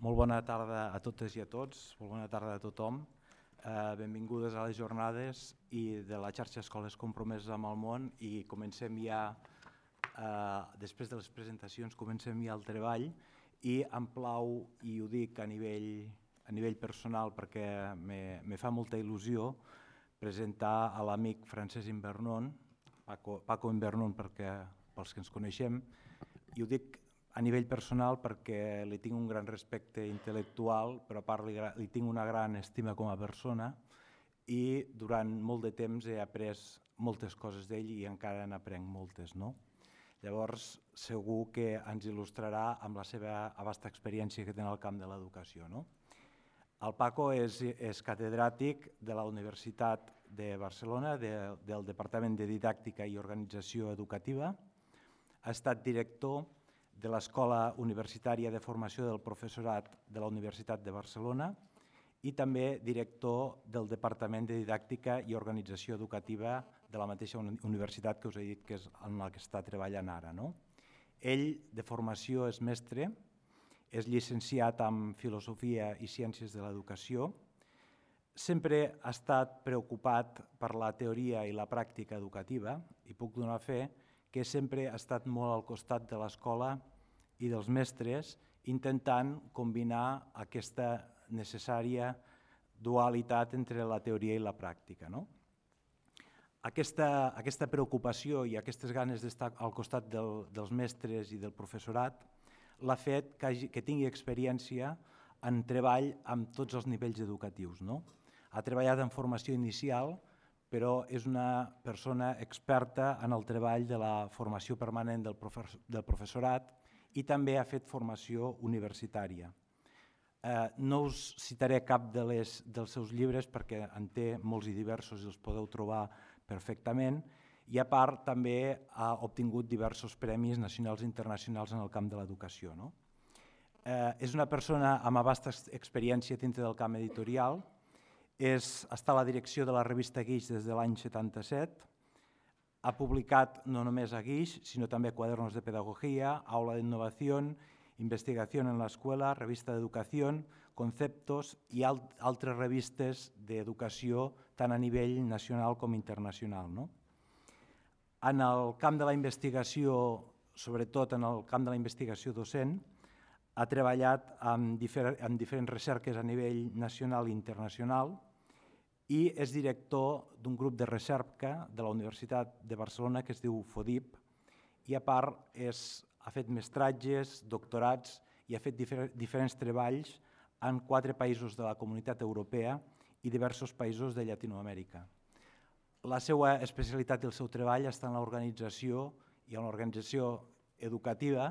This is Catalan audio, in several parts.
Molt bona tarda a totes i a tots, molt bona tarda a tothom. Eh, benvingudes a les jornades i de la xarxa Escoles Compromeses amb el món i comencem ja, eh, després de les presentacions, comencem ja el treball i em plau, i ho dic a nivell, a nivell personal perquè me, me fa molta il·lusió, presentar a l'amic Francesc Invernon, Paco, Paco Invernon perquè, pels que ens coneixem, i ho dic a nivell personal perquè li tinc un gran respecte intel·lectual, però a part li, li tinc una gran estima com a persona i durant molt de temps he après moltes coses d'ell i encara n'aprenc moltes. No? Llavors, segur que ens il·lustrarà amb la seva abasta experiència que té en el camp de l'educació. No? El Paco és, és catedràtic de la Universitat de Barcelona, de, del Departament de Didàctica i Organització Educativa, ha estat director de l'Escola Universitària de Formació del Professorat de la Universitat de Barcelona i també director del Departament de Didàctica i Organització Educativa de la mateixa universitat que us he dit que és en la que està treballant ara. No? Ell, de formació, és mestre, és llicenciat en Filosofia i Ciències de l'Educació, sempre ha estat preocupat per la teoria i la pràctica educativa i puc donar fe que sempre ha estat molt al costat de l'escola i dels mestres intentant combinar aquesta necessària dualitat entre la teoria i la pràctica. No? Aquesta, aquesta preocupació i aquestes ganes d'estar al costat del, dels mestres i del professorat l'ha fet que, hagi, que tingui experiència en treball amb tots els nivells educatius. No? Ha treballat en formació inicial, però és una persona experta en el treball de la formació permanent del, del professorat i també ha fet formació universitària. Eh, no us citaré cap de les, dels seus llibres perquè en té molts i diversos i els podeu trobar perfectament i a part també ha obtingut diversos premis nacionals i internacionals en el camp de l'educació. No? Eh, és una persona amb vasta experiència dintre del camp editorial, és, està a la direcció de la revista Guix des de l'any 77, ha publicat no només a Guix, sinó també quadernos de pedagogia, aula d'innovació, investigació en l'escola, revista d'educació, conceptos i alt altres revistes d'educació tant a nivell nacional com internacional. No? En el camp de la investigació, sobretot en el camp de la investigació docent, ha treballat amb, difer amb diferents recerques a nivell nacional i internacional, i és director d'un grup de recerca de la Universitat de Barcelona que es diu FODIP i a part és, ha fet mestratges, doctorats i ha fet difer diferents treballs en quatre països de la comunitat europea i diversos països de Llatinoamèrica. La seva especialitat i el seu treball està en l'organització i en l'organització educativa,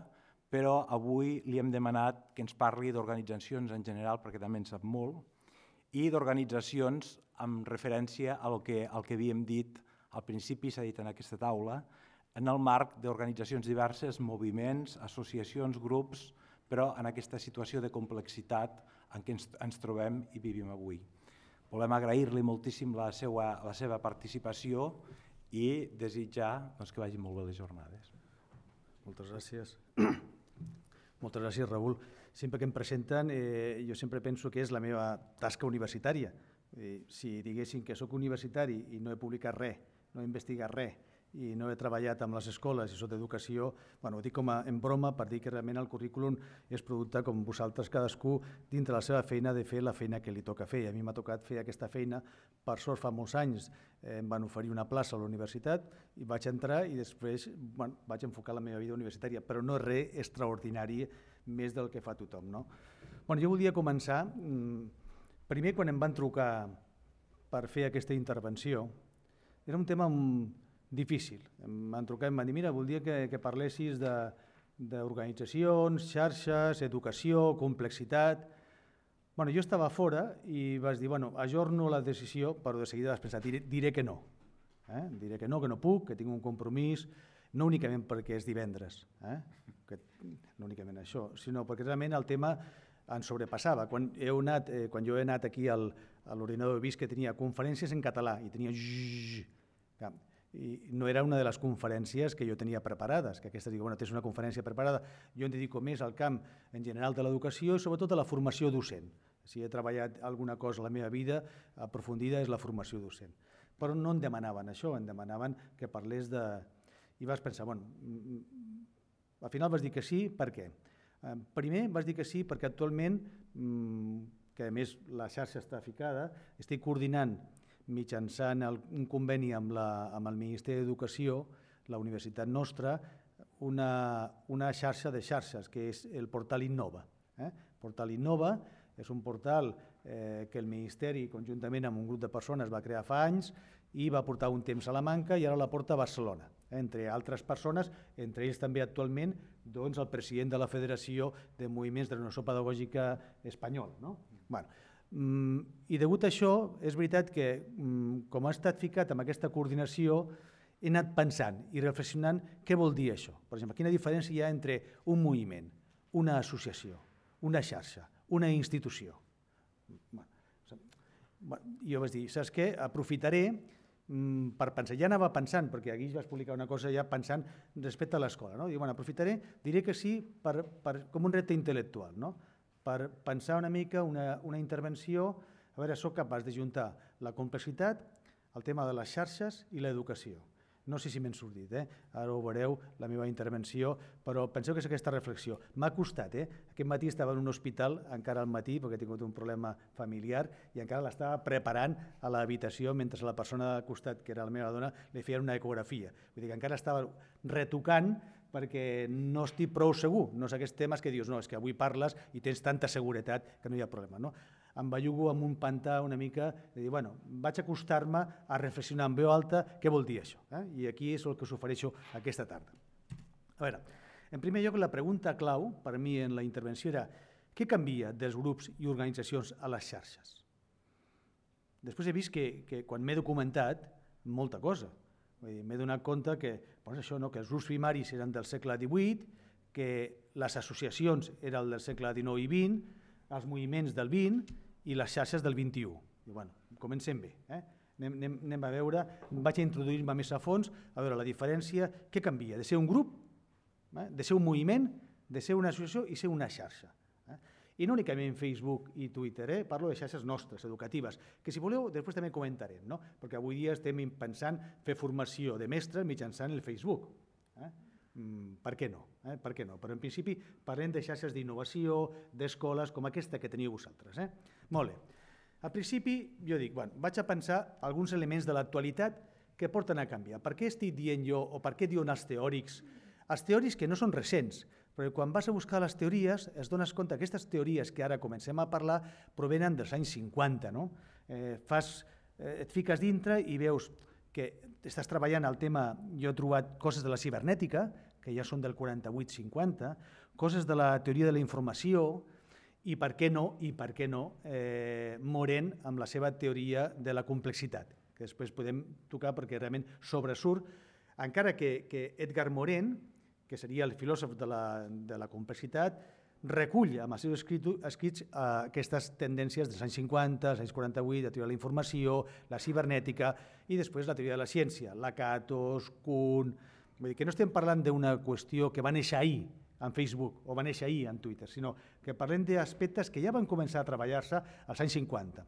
però avui li hem demanat que ens parli d'organitzacions en general, perquè també en sap molt, i d'organitzacions amb referència al que, al que havíem dit al principi, s'ha dit en aquesta taula, en el marc d'organitzacions diverses, moviments, associacions, grups, però en aquesta situació de complexitat en què ens, ens trobem i vivim avui. Volem agrair-li moltíssim la seva, la seva participació i desitjar doncs, que vagin molt bé les jornades. Moltes gràcies. Moltes gràcies, Raül. Sempre que em presenten, eh, jo sempre penso que és la meva tasca universitària, Eh, si diguéssim que sóc universitari i no he publicat res, no he investigat res i no he treballat amb les escoles i sóc d'educació, bueno, ho dic com a, en broma per dir que realment el currículum és producte com vosaltres cadascú dintre la seva feina de fer la feina que li toca fer. A mi m'ha tocat fer aquesta feina, per sort fa molts anys eh, em van oferir una plaça a la universitat i vaig entrar i després bueno, vaig enfocar la meva vida universitària, però no és res extraordinari més del que fa tothom. No? Bueno, jo volia començar mmm, Primer, quan em van trucar per fer aquesta intervenció, era un tema difícil. Em van trucar i em van dir, mira, voldria que, que parlessis d'organitzacions, xarxes, educació, complexitat... Bueno, jo estava fora i vas dir, bueno, ajorno la decisió, però de seguida vas pensar, diré, diré que no. Eh? Diré que no, que no puc, que tinc un compromís, no únicament perquè és divendres, eh? que, no únicament això, sinó perquè realment el tema en sobrepassava. Quan, he anat, eh, quan jo he anat aquí al, a l'ordinador he vist que tenia conferències en català i tenia... i no era una de les conferències que jo tenia preparades, que aquesta dic, bueno, tens una conferència preparada, jo em dedico més al camp en general de l'educació i sobretot a la formació docent. Si he treballat alguna cosa a la meva vida aprofundida és la formació docent. Però no em demanaven això, em demanaven que parlés de... I vas pensar, bueno, mm, mm, al final vas dir que sí, per què? Eh, primer vas dir que sí perquè actualment, mm, que a més la xarxa està ficada, estic coordinant mitjançant el, un conveni amb, la, amb el Ministeri d'Educació, la universitat nostra, una, una xarxa de xarxes, que és el portal Innova. Eh? Portal Innova és un portal eh, que el Ministeri, conjuntament amb un grup de persones, va crear fa anys i va portar un temps a la Manca i ara la porta a Barcelona. Entre altres persones, entre ells també actualment doncs, el president de la Federació de Moviments de Renovació Pedagògica Espanyol. No? Bueno, Mm, I degut a això, és veritat que, mm, com ha estat ficat amb aquesta coordinació, he anat pensant i reflexionant què vol dir això. Per exemple, quina diferència hi ha entre un moviment, una associació, una xarxa, una institució. Bueno, jo vaig dir, saps què? Aprofitaré per pensar, ja anava pensant, perquè aquí vas publicar una cosa ja pensant respecte a l'escola, no? Dic, bueno, aprofitaré, diré que sí per, per, com un repte intel·lectual, no? per pensar una mica una, una intervenció, a veure, sóc capaç de juntar la complexitat, el tema de les xarxes i l'educació. No sé si m'he sortit, eh? ara ho veureu, la meva intervenció, però penseu que és aquesta reflexió. M'ha costat, eh? aquest matí estava en un hospital, encara al matí, perquè he tingut un problema familiar, i encara l'estava preparant a l'habitació mentre la persona de costat, que era la meva dona, li feia una ecografia. Vull dir que encara estava retocant perquè no estic prou segur. No és aquests temes que dius, no, és que avui parles i tens tanta seguretat que no hi ha problema. No? Em bellugo amb un pantà una mica de dir, bueno, vaig acostar-me a reflexionar en veu alta què vol dir això. Eh? I aquí és el que us ofereixo aquesta tarda. A veure, en primer lloc, la pregunta clau per mi en la intervenció era què canvia dels grups i organitzacions a les xarxes? Després he vist que, que quan m'he documentat, molta cosa. M'he donat compte que, doncs això, no, que els grups primaris eren del segle XVIII, que les associacions eren del segle XIX i XX, els moviments del XX i les xarxes del XXI. I, bueno, comencem bé. Eh? Anem, anem, anem a veure, vaig a introduir-me més a fons, a veure la diferència, què canvia? De ser un grup, eh? de ser un moviment, de ser una associació i ser una xarxa. I no únicament Facebook i Twitter, eh? parlo de xarxes nostres, educatives, que si voleu després també comentarem, no? perquè avui dia estem pensant fer formació de mestres mitjançant el Facebook. Eh? Mm, per què no? Eh? Per què no? Però en principi parlem de xarxes d'innovació, d'escoles com aquesta que teniu vosaltres. Eh? Molt bé. Al principi jo dic, bueno, vaig a pensar alguns elements de l'actualitat que porten a canviar. Per què estic dient jo, o per què diuen els teòrics, els teòrics que no són recents, però quan vas a buscar les teories es dones compte que aquestes teories que ara comencem a parlar provenen dels anys 50. No? Eh, fas, eh, et fiques dintre i veus que estàs treballant el tema, jo he trobat coses de la cibernètica, que ja són del 48-50, coses de la teoria de la informació, i per què no, i per què no, eh, Moren amb la seva teoria de la complexitat, que després podem tocar perquè realment sobresurt, encara que, que Edgar Morin, que seria el filòsof de la, de la complexitat, recull amb els seus escrits, escrits eh, aquestes tendències dels anys 50, dels anys 48, la teoria de la informació, la cibernètica i després la teoria de la ciència, Lakatos, Kuhn... Vull dir que no estem parlant d'una qüestió que va néixer ahir en Facebook o va néixer ahir en Twitter, sinó que parlem d'aspectes que ja van començar a treballar-se als anys 50.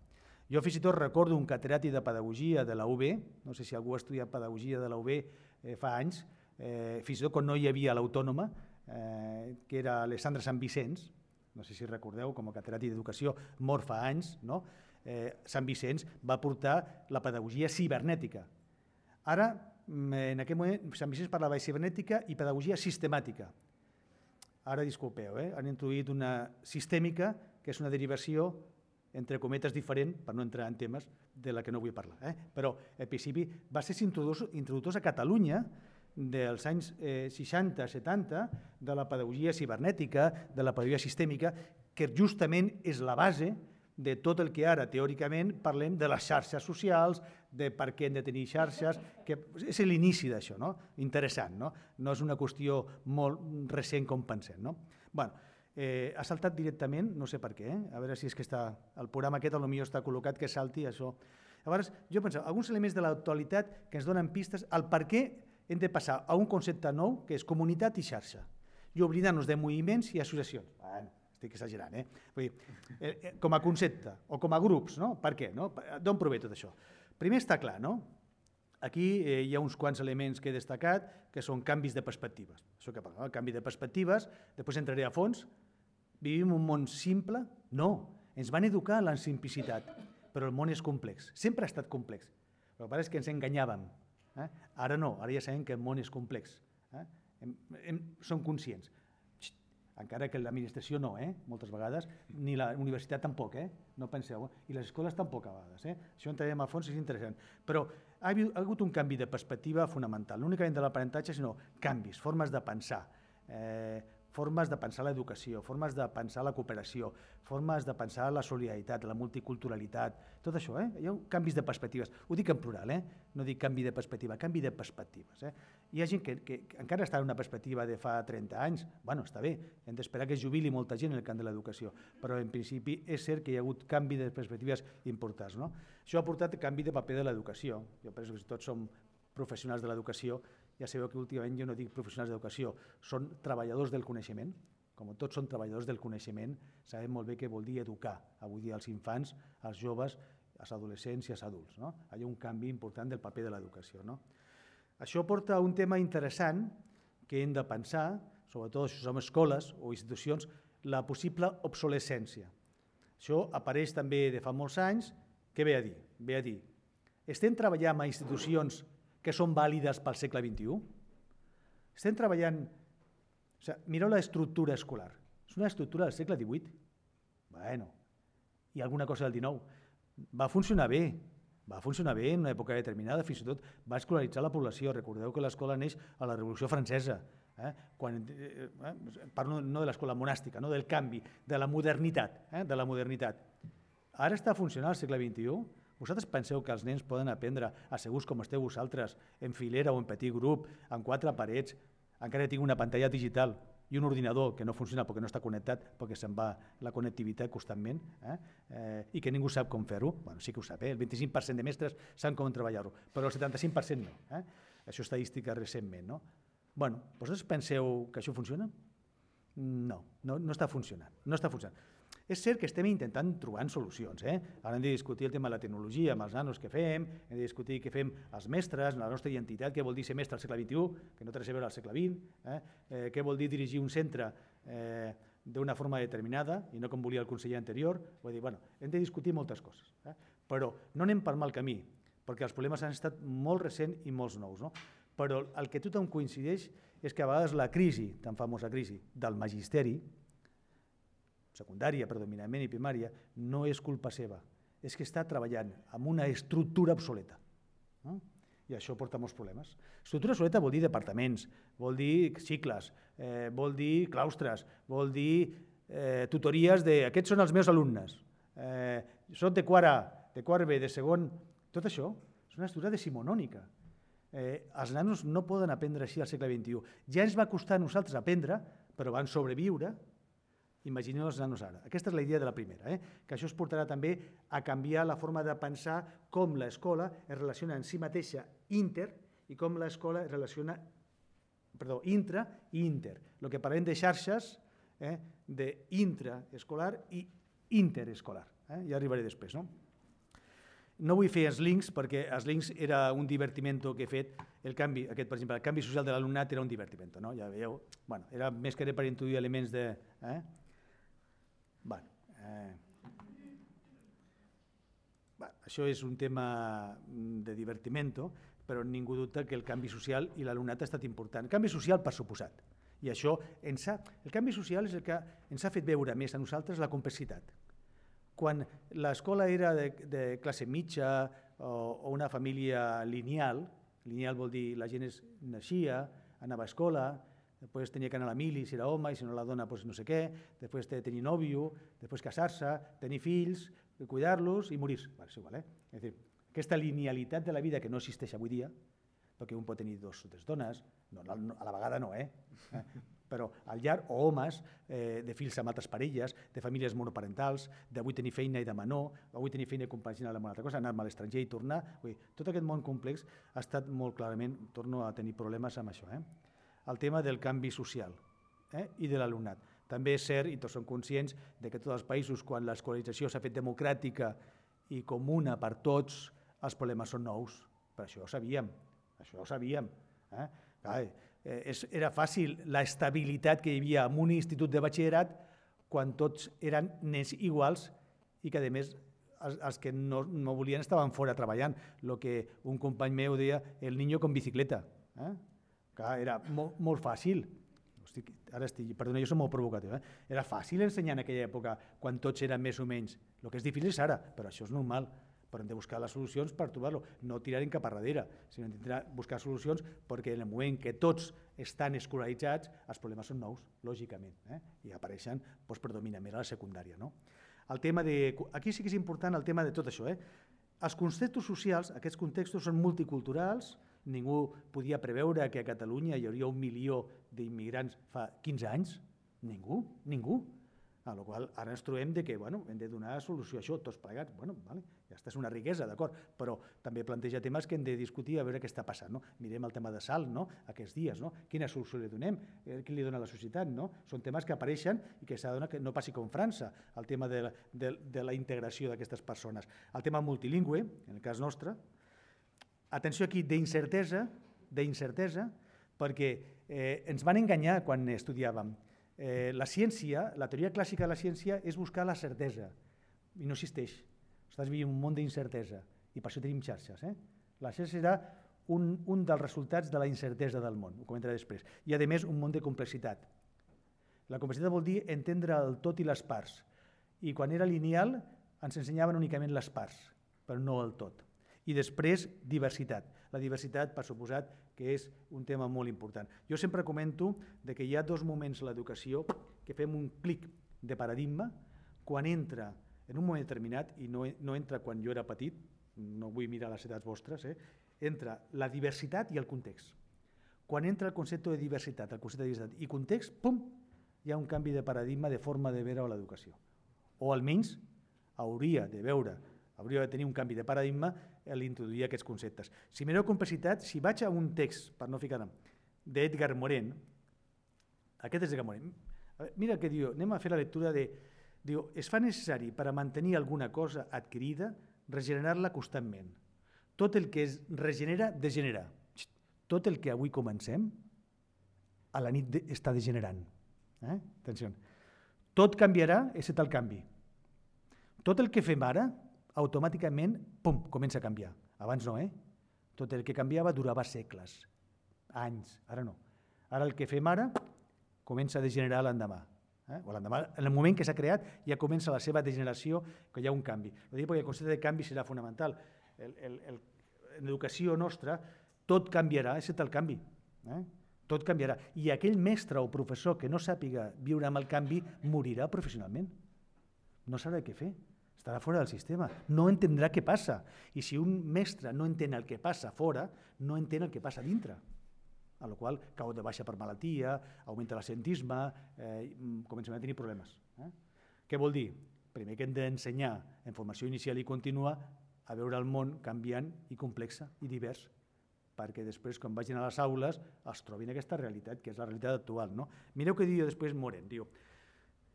Jo fins i tot recordo un catedràtic de pedagogia de la UB, no sé si algú ha estudiat pedagogia de la UB eh, fa anys, eh, fins i tot quan no hi havia l'autònoma, eh, que era Alessandra Sant Vicenç, no sé si recordeu, com a catedràtic d'educació, mort fa anys, no? eh, Sant Vicenç va portar la pedagogia cibernètica. Ara, mm, en aquest moment, Sant Vicenç parlava de cibernètica i pedagogia sistemàtica. Ara, disculpeu, eh? han introduït una sistèmica, que és una derivació entre cometes diferent, per no entrar en temes de la que no vull parlar. Eh? Però, al principi, va ser introductors a Catalunya dels anys eh, 60-70 de la pedagogia cibernètica, de la pedagogia sistèmica, que justament és la base de tot el que ara teòricament parlem de les xarxes socials, de per què hem de tenir xarxes, que és l'inici d'això, no? interessant, no? no és una qüestió molt recent com pensem. No? bueno, eh, ha saltat directament, no sé per què, eh? a veure si és que està, el programa aquest potser està col·locat que salti això. Llavors, jo penso, alguns elements de l'actualitat que ens donen pistes al per què hem de passar a un concepte nou, que és comunitat i xarxa, i oblidar-nos de moviments i associacions. Estic exagerant, eh? Vull dir, eh, eh, com a concepte, o com a grups, no? Per què? No? D'on prové tot això? Primer està clar, no? Aquí eh, hi ha uns quants elements que he destacat, que són canvis de perspectives. Això que parlem, canvi de perspectives, després entraré a fons. Vivim un món simple? No, ens van educar en la simplicitat, però el món és complex, sempre ha estat complex. El que és que ens enganyàvem. Eh? Ara no, ara ja sabem que el món és complex. Eh? Hem, hem, som conscients encara que l'administració no, eh? moltes vegades, ni la universitat tampoc, eh? no penseu, i les escoles tampoc a vegades. Eh? Això entrarem a fons, és interessant. Però ha hagut un canvi de perspectiva fonamental, no únicament de l'aprenentatge, sinó canvis, formes de pensar. Eh, formes de pensar l'educació, formes de pensar la cooperació, formes de pensar la solidaritat, la multiculturalitat, tot això, eh? hi ha canvis de perspectives. Ho dic en plural, eh? no dic canvi de perspectiva, canvi de perspectives. Eh? Hi ha gent que, que, encara està en una perspectiva de fa 30 anys, bueno, està bé, hem d'esperar que es jubili molta gent en el camp de l'educació, però en principi és cert que hi ha hagut canvi de perspectives importants. No? Això ha portat canvi de paper de l'educació. Jo penso que si tots som professionals de l'educació, ja sabeu que últimament jo no dic professionals d'educació, són treballadors del coneixement, com tots són treballadors del coneixement, sabem molt bé què vol dir educar avui dia als infants, als joves, als adolescents i als adults. No? Hi ha un canvi important del paper de l'educació. No? Això porta a un tema interessant que hem de pensar, sobretot si som escoles o institucions, la possible obsolescència. Això apareix també de fa molts anys. Què ve a dir? Ve a dir, estem treballant amb institucions que són vàlides pel segle XXI? Estem treballant... O sigui, mireu l'estructura escolar. És una estructura del segle XVIII. Bueno, i alguna cosa del XIX. Va funcionar bé, va funcionar bé en una època determinada, fins i tot va escolaritzar la població. Recordeu que l'escola neix a la Revolució Francesa, eh? Quan, eh, eh, parlo no de l'escola monàstica, no del canvi, de la modernitat, eh? de la modernitat. Ara està funcionant al segle XXI, vosaltres penseu que els nens poden aprendre asseguts com esteu vosaltres, en filera o en petit grup, en quatre parets, encara tinc una pantalla digital i un ordinador que no funciona perquè no està connectat, perquè se'n va la connectivitat constantment, eh? Eh, i que ningú sap com fer-ho. Bueno, sí que ho sap, eh? el 25% de mestres saben com treballar-ho, però el 75% no. Eh? Això estadística recentment. No? Bueno, vosaltres penseu que això funciona? No, no, no està funcionant. No està funcionant. És cert que estem intentant trobar solucions. Eh? Ara hem de discutir el tema de la tecnologia amb els nanos que fem, hem de discutir què fem els mestres, la nostra identitat, què vol dir ser mestre al segle XXI, que no té res a veure al segle XX, eh? Eh, què vol dir dirigir un centre eh, d'una forma determinada i no com volia el conseller anterior. Vull dir, bueno, hem de discutir moltes coses, eh? però no anem per mal camí, perquè els problemes han estat molt recents i molts nous. No? Però el que tothom coincideix és que a vegades la crisi, tan famosa crisi, del magisteri, secundària predominantment i primària, no és culpa seva, és que està treballant amb una estructura obsoleta. No? I això porta molts problemes. Estructura obsoleta vol dir departaments, vol dir cicles, eh, vol dir claustres, vol dir eh, tutories de aquests són els meus alumnes, eh, soc de quart A, de quart B, de segon... Tot això és una estructura decimonònica. Eh, els nanos no poden aprendre així al segle XXI. Ja ens va costar a nosaltres aprendre, però van sobreviure Imagineu els nanos ara. Aquesta és la idea de la primera, eh? que això es portarà també a canviar la forma de pensar com l'escola es relaciona en si mateixa inter i com l'escola es relaciona perdó, intra i inter. El que parlem de xarxes, eh? d'intraescolar i interescolar. Eh? Ja arribaré després. No? no vull fer els links perquè els links era un divertiment que he fet, el canvi, aquest, per exemple, el canvi social de l'alumnat era un divertiment, no? ja veieu, bueno, era més que era per introduir elements de... Eh? Bueno, eh, bueno, això és un tema mm, de divertiment, però ningú dubta que el canvi social i l'alumnat ha estat important. El canvi social, per suposat. I això ens ha, el canvi social és el que ens ha fet veure més a nosaltres la complexitat. Quan l'escola era de, de classe mitja o, o una família lineal, lineal vol dir la gent es naixia, anava a escola, després tenia que anar a la mili si era home i si no la dona doncs no sé què, després de tenir nòvio, després casar-se, tenir fills, cuidar-los i morir-se. Bueno, és igual, eh? És dir, aquesta linealitat de la vida que no existeix avui dia, perquè un pot tenir dos o tres dones, no, a la vegada no, eh? però al llarg, o homes, eh, de fills amb altres parelles, de famílies monoparentals, d'avui tenir feina i de menor, avui tenir feina i compaginar amb una altra cosa, anar a l'estranger i tornar. Vull dir, tot aquest món complex ha estat molt clarament, torno a tenir problemes amb això. Eh? El tema del canvi social eh? i de l'alumnat. També és cert, i tots som conscients, de que tots els països, quan l'escolarització s'ha fet democràtica i comuna per tots, els problemes són nous. Per això ho sabíem, això ho sabíem. Eh? Clar, eh, és, era fàcil l'estabilitat que hi havia en un institut de batxillerat quan tots eren nens iguals i que, a més, els, els que no, no volien estaven fora treballant. El que un company meu deia, el niño con bicicleta. Eh? Clar, era molt, molt fàcil. Hosti, ara estic, perdona, jo soc molt provocatiu. Eh? Era fàcil ensenyar en aquella època, quan tots eren més o menys. El que és difícil és ara, però això és normal però hem de buscar les solucions per trobar-lo, no tirar cap a darrere, sinó buscar solucions perquè en el moment que tots estan escolaritzats, els problemes són nous, lògicament, eh? i apareixen doncs, predominament a la secundària. No? El tema de, aquí sí que és important el tema de tot això. Eh? Els contextos socials, aquests contextos són multiculturals, ningú podia preveure que a Catalunya hi hauria un milió d'immigrants fa 15 anys, ningú, ningú. A la qual ara ens trobem de que bueno, hem de donar solució a això, tots plegats. Bueno, vale, ja està, és una riquesa, d'acord, però també planteja temes que hem de discutir a veure què està passant. No? Mirem el tema de sal no? aquests dies, no? quina solució li donem, eh, què li dona la societat. No? Són temes que apareixen i que donar que no passi com França, el tema de de, de la integració d'aquestes persones. El tema multilingüe, en el cas nostre, atenció aquí, d'incertesa, d'incertesa, perquè eh, ens van enganyar quan estudiàvem Eh, la ciència, la teoria clàssica de la ciència és buscar la certesa i no existeix. Estàs vivint un món d'incertesa i per això tenim xarxes. Eh? La xarxa serà un, un dels resultats de la incertesa del món, ho comentaré després. I a més un món de complexitat. La complexitat vol dir entendre el tot i les parts. I quan era lineal ens ensenyaven únicament les parts, però no el tot. I després diversitat. La diversitat, per suposat, que és un tema molt important. Jo sempre comento de que hi ha dos moments a l'educació que fem un clic de paradigma quan entra en un moment determinat, i no, no entra quan jo era petit, no vull mirar les edats vostres, eh, entra la diversitat i el context. Quan entra el concepte de diversitat, el concepte de diversitat i context, pum, hi ha un canvi de paradigma de forma de veure l'educació. O almenys hauria de veure, hauria de tenir un canvi de paradigma l'introduir aquests conceptes. Si mireu complexitat, si vaig a un text, per no ficar d'Edgar Morin, aquest és Edgar Morin, mira què diu, anem a fer la lectura de... Diu, es fa necessari per a mantenir alguna cosa adquirida regenerar-la constantment. Tot el que es regenera, degenera. Tot el que avui comencem, a la nit està degenerant. Eh? Atenció. Tot canviarà, excepte el canvi. Tot el que fem ara, automàticament, pum, comença a canviar. Abans no, eh? Tot el que canviava durava segles, anys, ara no. Ara el que fem ara comença a degenerar l'endemà. Eh? O l'endemà, en el moment que s'ha creat ja comença la seva degeneració, que hi ha un canvi. Ho dic perquè el concepte de canvi serà fonamental. El, el, el, en l'educació nostra tot canviarà, excepte el canvi. Eh? Tot canviarà. I aquell mestre o professor que no sàpiga viure amb el canvi morirà professionalment. No sabrà què fer estarà fora del sistema, no entendrà què passa. I si un mestre no entén el que passa fora, no entén el que passa dintre. A la qual cau de baixa per malaltia, augmenta l'assentisme, eh, comencem a tenir problemes. Eh? Què vol dir? Primer que hem d'ensenyar en formació inicial i contínua a veure el món canviant i complexa i divers perquè després, quan vagin a les aules, es trobin aquesta realitat, que és la realitat actual. No? Mireu què diu després Moren. Diu,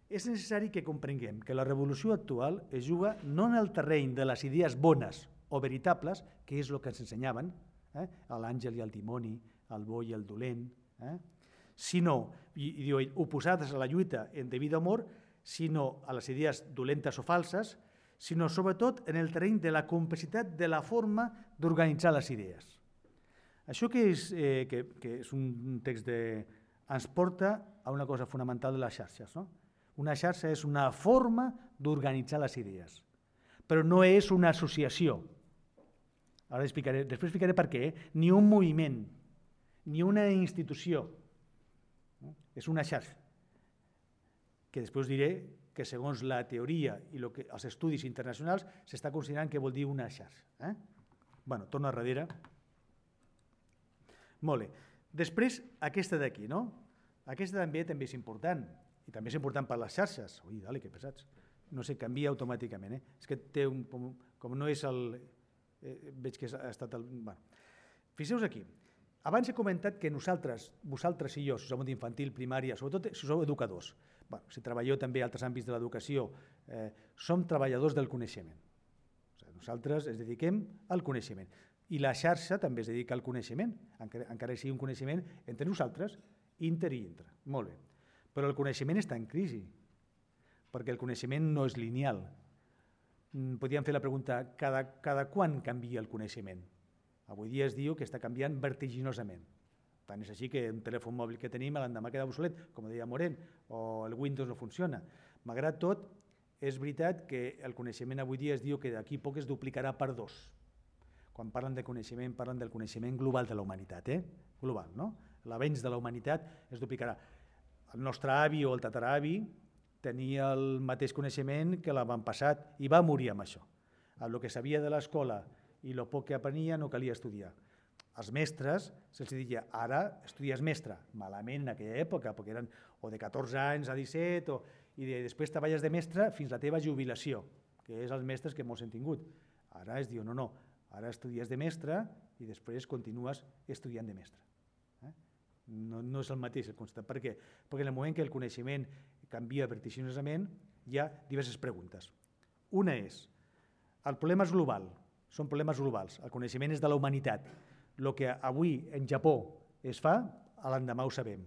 és necessari que comprenguem que la revolució actual es juga no en el terreny de les idees bones o veritables, que és el que ens ensenyaven, eh? l'àngel i el dimoni, el bo i el dolent, eh? sinó, i, i diu ell, oposades a la lluita en degut amor, sinó a les idees dolentes o falses, sinó sobretot en el terreny de la complexitat de la forma d'organitzar les idees. Això que és, eh, que, que és un text de... ens porta a una cosa fonamental de les xarxes, no? Una xarxa és una forma d'organitzar les idees, però no és una associació. Ara explicaré, després explicaré per què. Eh? Ni un moviment, ni una institució. És una xarxa. Que després diré que segons la teoria i lo que, els estudis internacionals s'està considerant que vol dir una xarxa. Eh? bueno, torno a darrere. Molt bé. Després, aquesta d'aquí, no? Aquesta també també és important, i també és important per les xarxes. Ui, dale, que pesats. No sé, canvia automàticament. Eh? És que té un, com, com no és el... Eh, veig que ha estat el... Bueno. Fixeu-vos aquí. Abans he comentat que nosaltres, vosaltres i jo, si som d'infantil, primària, sobretot si sou educadors, bueno, si treballeu també altres àmbits de l'educació, eh, som treballadors del coneixement. O sigui, nosaltres ens dediquem al coneixement. I la xarxa també es dedica al coneixement, encara, encara sigui un coneixement entre nosaltres, inter i intra. Molt bé. Però el coneixement està en crisi, perquè el coneixement no és lineal. Mm, podríem fer la pregunta, cada, cada quan canvia el coneixement? Avui dia es diu que està canviant vertiginosament. Tant és així que un telèfon mòbil que tenim l'endemà queda obsolet, com deia Morent, o el Windows no funciona. Malgrat tot, és veritat que el coneixement avui dia es diu que d'aquí poc es duplicarà per dos. Quan parlen de coneixement, parlen del coneixement global de la humanitat, eh? global, no? L'avenç de la humanitat es duplicarà. El nostre avi o el tataravi tenia el mateix coneixement que l'avantpassat i va morir amb això. Amb el que sabia de l'escola i el poc que aprenia no calia estudiar als mestres se'ls deia ara estudies mestre, malament en aquella època, perquè eren o de 14 anys a 17, o, i de, després treballes de mestre fins la teva jubilació, que és els mestres que molts hem tingut. Ara es diu, no, no, ara estudies de mestre i després continues estudiant de mestre. No, no és el mateix el constat. Per què? Perquè en el moment que el coneixement canvia vertiginosament hi ha diverses preguntes. Una és, el problema és global, són problemes globals, el coneixement és de la humanitat, el que avui en Japó es fa, a l'endemà ho sabem.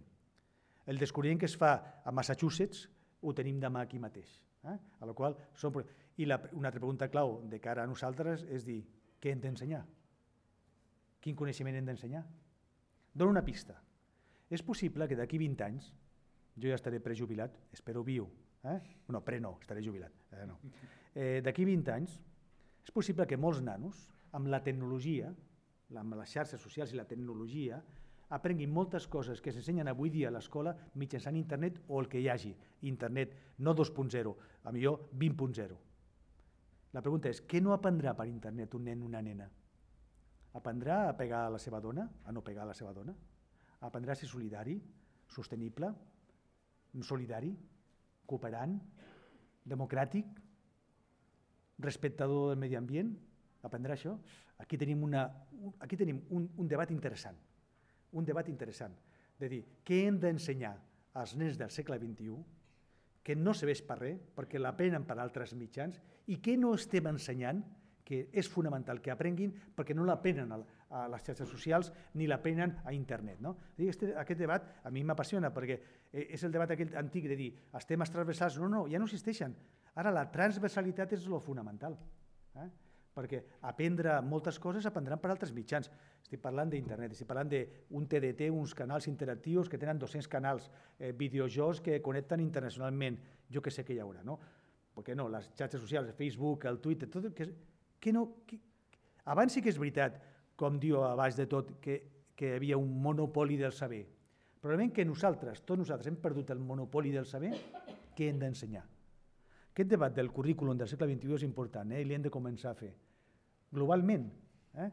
El descobriment que es fa a Massachusetts ho tenim demà aquí mateix. Eh? A la qual som... I la, una altra pregunta clau de cara a nosaltres és dir, què hem d'ensenyar? Quin coneixement hem d'ensenyar? Dóna una pista. És possible que d'aquí 20 anys, jo ja estaré prejubilat, espero viu, eh? no, pre no, estaré jubilat, eh, no. Eh, d'aquí 20 anys, és possible que molts nanos, amb la tecnologia, amb les xarxes socials i la tecnologia, aprenguin moltes coses que s'ensenyen avui dia a l'escola mitjançant internet o el que hi hagi, internet, no 2.0, a millor 20.0. La pregunta és, què no aprendrà per internet un nen o una nena? Aprendrà a pegar a la seva dona, a no pegar a la seva dona? Aprendrà a ser solidari, sostenible, solidari, cooperant, democràtic, respectador del medi ambient? Aprendrà això? Aquí tenim, una, aquí tenim un, un debat interessant, un debat interessant, de dir què hem d'ensenyar als nens del segle XXI que no serveix per res, perquè l'aprenen per altres mitjans, i què no estem ensenyant, que és fonamental que aprenguin, perquè no l'aprenen a, a les xarxes socials ni l'aprenen a internet. No? Este, aquest debat a mi m'apassiona, perquè eh, és el debat aquell antic de dir els temes transversals, no, no, ja no existeixen. Ara la transversalitat és lo fonamental. Eh? perquè aprendre moltes coses aprendran per altres mitjans. Estic parlant d'internet, estic parlant d'un TDT, uns canals interactius que tenen 200 canals, eh, videojocs que connecten internacionalment, jo que sé que hi haurà, no? Perquè no, les xarxes socials, Facebook, el Twitter, tot que, que no... Que, abans sí que és veritat, com diu a baix de tot, que, que hi havia un monopoli del saber. Probablement que nosaltres, tots nosaltres, hem perdut el monopoli del saber que hem d'ensenyar. Aquest debat del currículum del segle XXI és important eh? i l'hem de començar a fer globalment. Eh?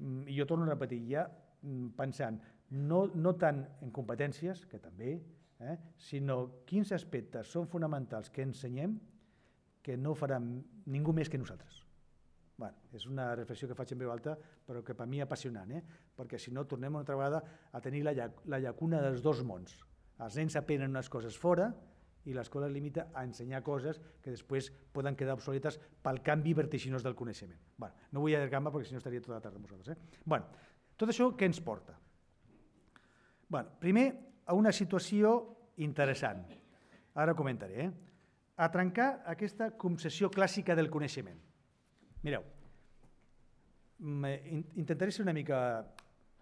Mm, I jo torno a repetir, ja mm, pensant no, no tant en competències, que també, eh? sinó quins aspectes són fonamentals que ensenyem que no farà ningú més que nosaltres. Bueno, és una reflexió que faig en veu alta, però que per mi apassionant, eh? perquè si no tornem una altra vegada a tenir la, la llacuna dels dos mons. Els nens aprenen unes coses fora i l'escola es limita a ensenyar coses que després poden quedar obsoletes pel canvi vertiginós del coneixement. Bueno, no vull allargar-me perquè si no estaria tota la tarda amb vosaltres. Eh? Bueno, tot això què ens porta? Bueno, primer, a una situació interessant. Ara comentaré. Eh? A trencar aquesta concepció clàssica del coneixement. Mireu, intentaré ser una mica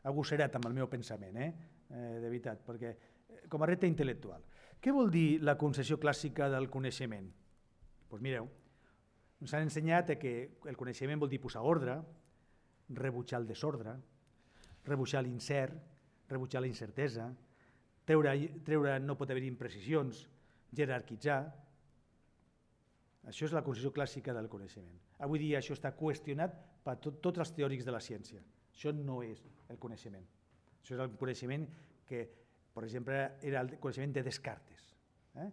agosserat amb el meu pensament, eh? eh de veritat, perquè eh, com a repte intel·lectual. Què vol dir la concessió clàssica del coneixement? Doncs pues mireu, ens han ensenyat que el coneixement vol dir posar ordre, rebutjar el desordre, rebutjar l'incert, rebutjar la incertesa, treure, treure no pot haver imprecisions, jerarquitzar. Això és la concepció clàssica del coneixement. Avui dia això està qüestionat per tot, tots els teòrics de la ciència. Això no és el coneixement. Això és el coneixement que per exemple, era el coneixement de Descartes. Eh?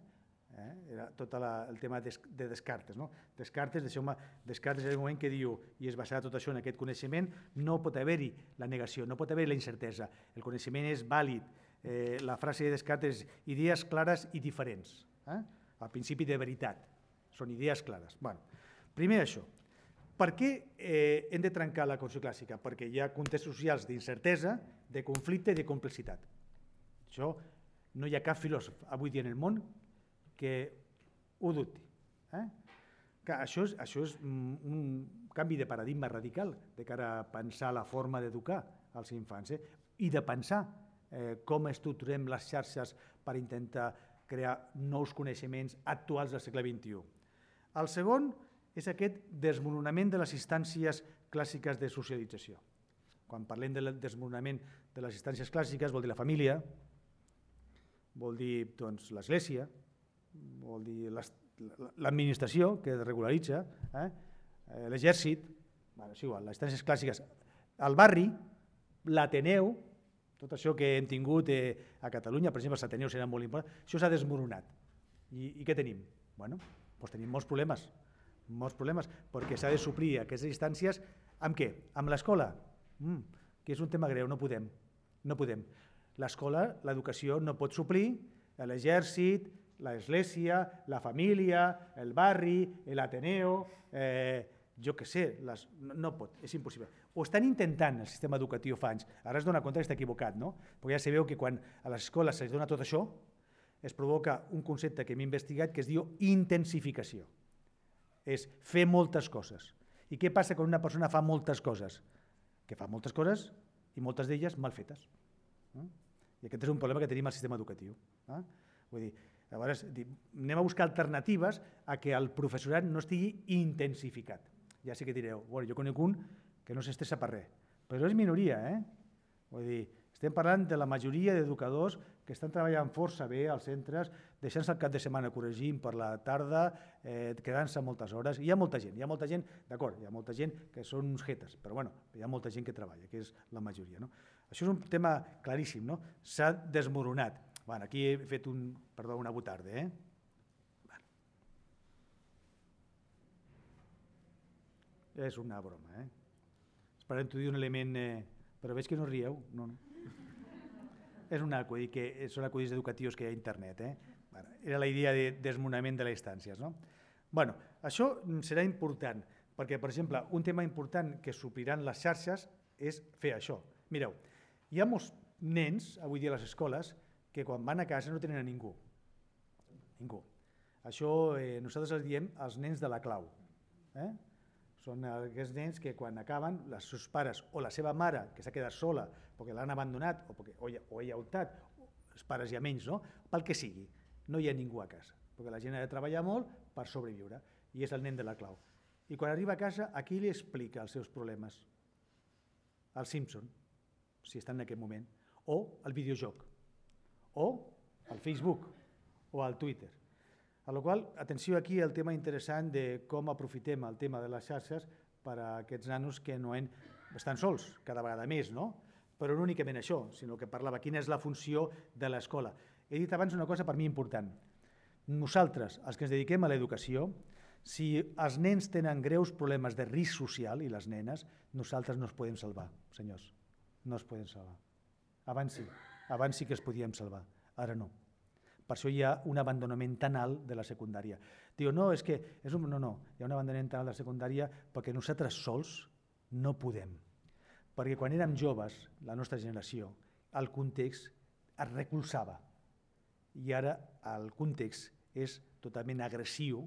Eh? Era tot la, el tema de, de Descartes. No? Descartes, deixeu-me, Descartes és el moment que diu, i es basarà tot això en aquest coneixement, no pot haver-hi la negació, no pot haver la incertesa. El coneixement és vàlid. Eh, la frase de Descartes és idees clares i diferents. Eh? Al principi de veritat. Són idees clares. Bueno, primer això. Per què eh, hem de trencar la concepció clàssica? Perquè hi ha contextos socials d'incertesa, de conflicte i de complexitat. Això no hi ha cap filòsof avui dia en el món que ho dubti. Eh? Que això, és, això és un canvi de paradigma radical de cara a pensar la forma d'educar als infants eh? i de pensar eh, com estructurem les xarxes per intentar crear nous coneixements actuals del segle XXI. El segon és aquest desmoronament de les instàncies clàssiques de socialització. Quan parlem del desmoronament de les instàncies clàssiques vol dir la família, vol dir doncs, l'església, vol dir l'administració que regularitza, eh? eh l'exèrcit, bueno, és igual, les instàncies clàssiques, el barri, l'Ateneu, tot això que hem tingut eh, a Catalunya, per exemple, els Ateneus eren molt importants, això s'ha desmoronat. I, I què tenim? Bueno, doncs tenim molts problemes, molts problemes, perquè s'ha de suplir aquestes instàncies amb què? Amb l'escola, mm, que és un tema greu, no podem, no podem. L'escola, l'educació no pot suplir l'exèrcit, l'església, la família, el barri, l'Ateneo, eh, jo que sé, les, no, no pot, és impossible. Ho estan intentant el sistema educatiu fa anys, ara es dona compte que està equivocat, no? Perquè ja sabeu que quan a les escoles se'ls dona tot això, es provoca un concepte que hem investigat que es diu intensificació. És fer moltes coses. I què passa quan una persona fa moltes coses? Que fa moltes coses i moltes d'elles mal fetes. No? I aquest és un problema que tenim al sistema educatiu. Eh? Vull dir, llavors, anem a buscar alternatives a que el professorat no estigui intensificat. Ja sí que direu, bueno, jo conec un que no s'estressa per res, però és minoria, eh? Vull dir, estem parlant de la majoria d'educadors que estan treballant força bé als centres, deixant-se el cap de setmana corregint per la tarda, eh, quedant-se moltes hores. Hi ha molta gent, hi ha molta gent, d'acord, hi ha molta gent que són uns jetes, però bueno, hi ha molta gent que treballa, que és la majoria. No? Això és un tema claríssim, no? S'ha desmoronat. Bueno, aquí he fet un, perdó, una butarda, eh? És una broma, eh? Esperem dir un element... Eh, però veig que no rieu. No, no. És un acudit, que són acudits educatius que hi ha a internet, eh? Bueno, era la idea de desmonament de les instàncies, no? Bueno, això serà important, perquè, per exemple, un tema important que supliran les xarxes és fer això. Mireu, hi ha molts nens, avui dia a les escoles, que quan van a casa no tenen a ningú. Ningú. Això eh, nosaltres els diem els nens de la clau. Eh? Són aquests nens que quan acaben, els seus pares o la seva mare, que s'ha quedat sola perquè l'han abandonat o, perquè, o, o ella ha optat, els pares ja menys, no? pel que sigui, no hi ha ningú a casa, perquè la gent ha de treballar molt per sobreviure, i és el nen de la clau. I quan arriba a casa, a qui li explica els seus problemes? Al Simpson si estan en aquest moment, o al videojoc, o al Facebook, o al Twitter. A la qual, atenció aquí al tema interessant de com aprofitem el tema de les xarxes per a aquests nanos que no en, estan sols, cada vegada més, no? Però no únicament això, sinó que parlava quina és la funció de l'escola. He dit abans una cosa per mi important. Nosaltres, els que ens dediquem a l'educació, si els nens tenen greus problemes de risc social, i les nenes, nosaltres no els podem salvar, senyors no es poden salvar. Abans sí, abans sí que es podíem salvar, ara no. Per això hi ha un abandonament tan alt de la secundària. Diu, no, és que... És un... No, no, hi ha un abandonament tan alt de la secundària perquè nosaltres sols no podem. Perquè quan érem joves, la nostra generació, el context es recolzava. I ara el context és totalment agressiu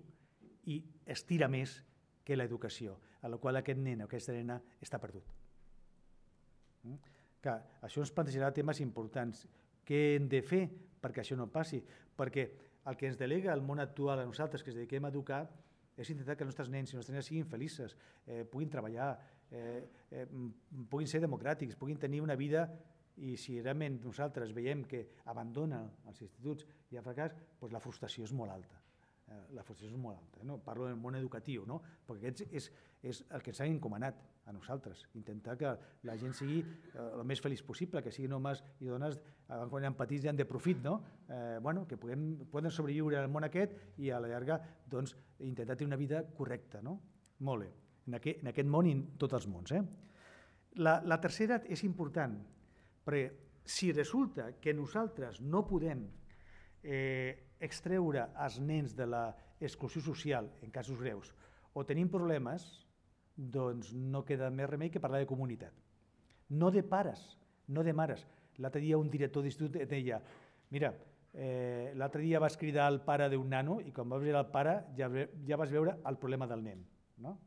i estira més que l'educació, a la qual aquest nen o aquesta nena està perdut. Mm? Que això ens plantejarà temes importants. Què hem de fer perquè això no passi? Perquè el que ens delega el món actual a nosaltres, que es dediquem a educar, és intentar que els nostres nens i les nostres nenes siguin felices, eh, puguin treballar, eh, eh, puguin ser democràtics, puguin tenir una vida i si realment nosaltres veiem que abandona els instituts i ha fracàs, doncs la frustració és molt alta. La frustració és molt alta. No? Parlo del món educatiu, no? perquè aquest és, és el que ens ha encomanat a nosaltres, intentar que la gent sigui eh, el més feliç possible, que siguin homes i dones, eh, quan eren petits ja de profit, no? eh, bueno, que puguem, poden sobreviure al món aquest i a la llarga doncs, intentar tenir una vida correcta. No? Molt bé, en aquest, en aquest món i en tots els mons. Eh? La, la tercera és important, perquè si resulta que nosaltres no podem eh, extreure els nens de l'exclusió social en casos greus o tenim problemes, doncs no queda més remei que parlar de comunitat. No de pares, no de mares. L'altre dia un director d'institut deia mira, eh, l'altre dia vas cridar el pare d'un nano i quan vas veure el pare ja, ja vas veure el problema del nen. No?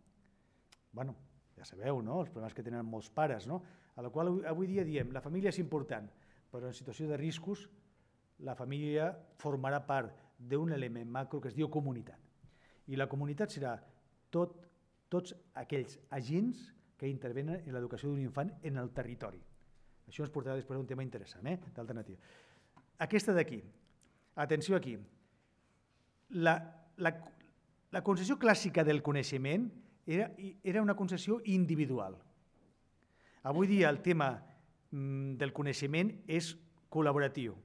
bueno, ja sabeu, no? els problemes que tenen molts pares, no? a la qual avui dia diem la família és important, però en situació de riscos la família formarà part d'un element macro que es diu comunitat. I la comunitat serà tot, tots aquells agents que intervenen en l'educació d'un infant en el territori. Això ens portarà després a un tema interessant, eh? d'alternativa. Aquesta d'aquí, atenció aquí, la, la, la concessió clàssica del coneixement era, era una concessió individual. Avui dia el tema mm, del coneixement és col·laboratiu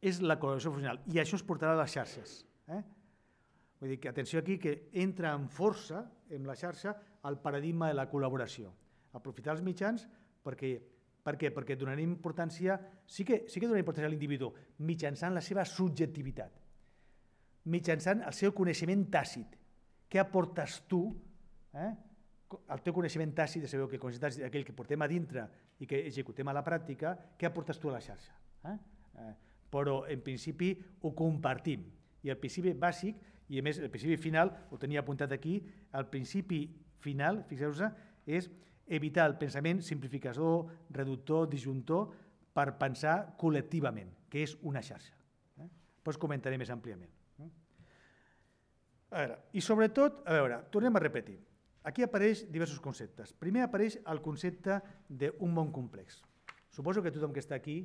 és la col·laboració professional i això es portarà a les xarxes. Eh? Vull dir que atenció aquí que entra en força en la xarxa el paradigma de la col·laboració. Aprofitar els mitjans perquè per què? Perquè donarem importància, sí que, sí que donarem importància a l'individu mitjançant la seva subjectivitat, mitjançant el seu coneixement tàcit. Què aportes tu? Eh? El teu coneixement tàcit, sabeu que el aquell que portem a dintre i que executem a la pràctica, què aportes tu a la xarxa? Eh? Eh, però en principi ho compartim. I el principi bàsic, i a més el principi final, ho tenia apuntat aquí, el principi final, fixeu-vos, és evitar el pensament simplificador, reductor, disjuntor, per pensar col·lectivament, que és una xarxa. Eh? Comentaré més àmpliament. Eh? A veure, I sobretot, a veure, tornem a repetir. Aquí apareix diversos conceptes. Primer apareix el concepte d'un món complex. Suposo que tothom que està aquí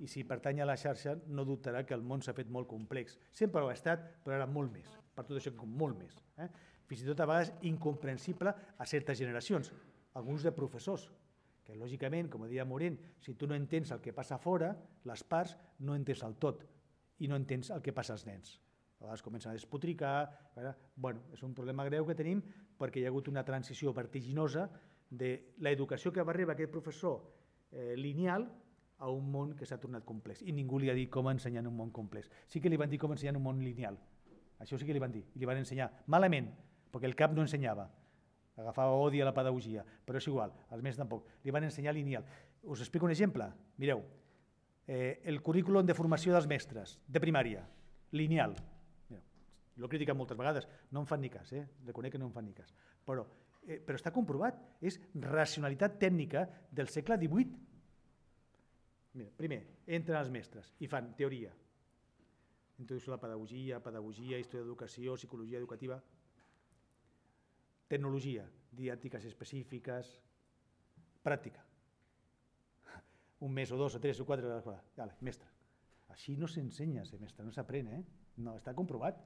i si pertany a la xarxa no dubtarà que el món s'ha fet molt complex. Sempre ho ha estat, però ara molt més. Per tot això, molt més. Eh? Fins i tot a vegades incomprensible a certes generacions. Alguns de professors, que lògicament, com deia Morent, si tu no entens el que passa fora, les parts, no entens el tot i no entens el que passa als nens. A vegades comencen a despotricar. Bueno, és un problema greu que tenim perquè hi ha hagut una transició vertiginosa de l'educació que va rebre aquest professor eh, lineal a un món que s'ha tornat complex. I ningú li ha dit com ensenyar un món complex. Sí que li van dir com ensenyar un món lineal. Això sí que li van dir. I li van ensenyar malament, perquè el cap no ensenyava. Agafava odi a la pedagogia, però és igual, els més tampoc. Li van ensenyar lineal. Us explico un exemple. Mireu, eh, el currículum de formació dels mestres, de primària, lineal. Mireu, l'ho he criticat moltes vegades, no em fan ni cas, eh? reconec que no em fan ni cas. Però, eh, però està comprovat, és racionalitat tècnica del segle XVIII Mira, primer, entren els mestres i fan teoria, introducció a la pedagogia, pedagogia, història d'educació, psicologia educativa, tecnologia, didàctiques específiques, pràctica. Un mes o dos o tres o quatre, vale, mestre. Així no s'ensenya ser mestre, no s'aprèn, eh? No, està comprovat.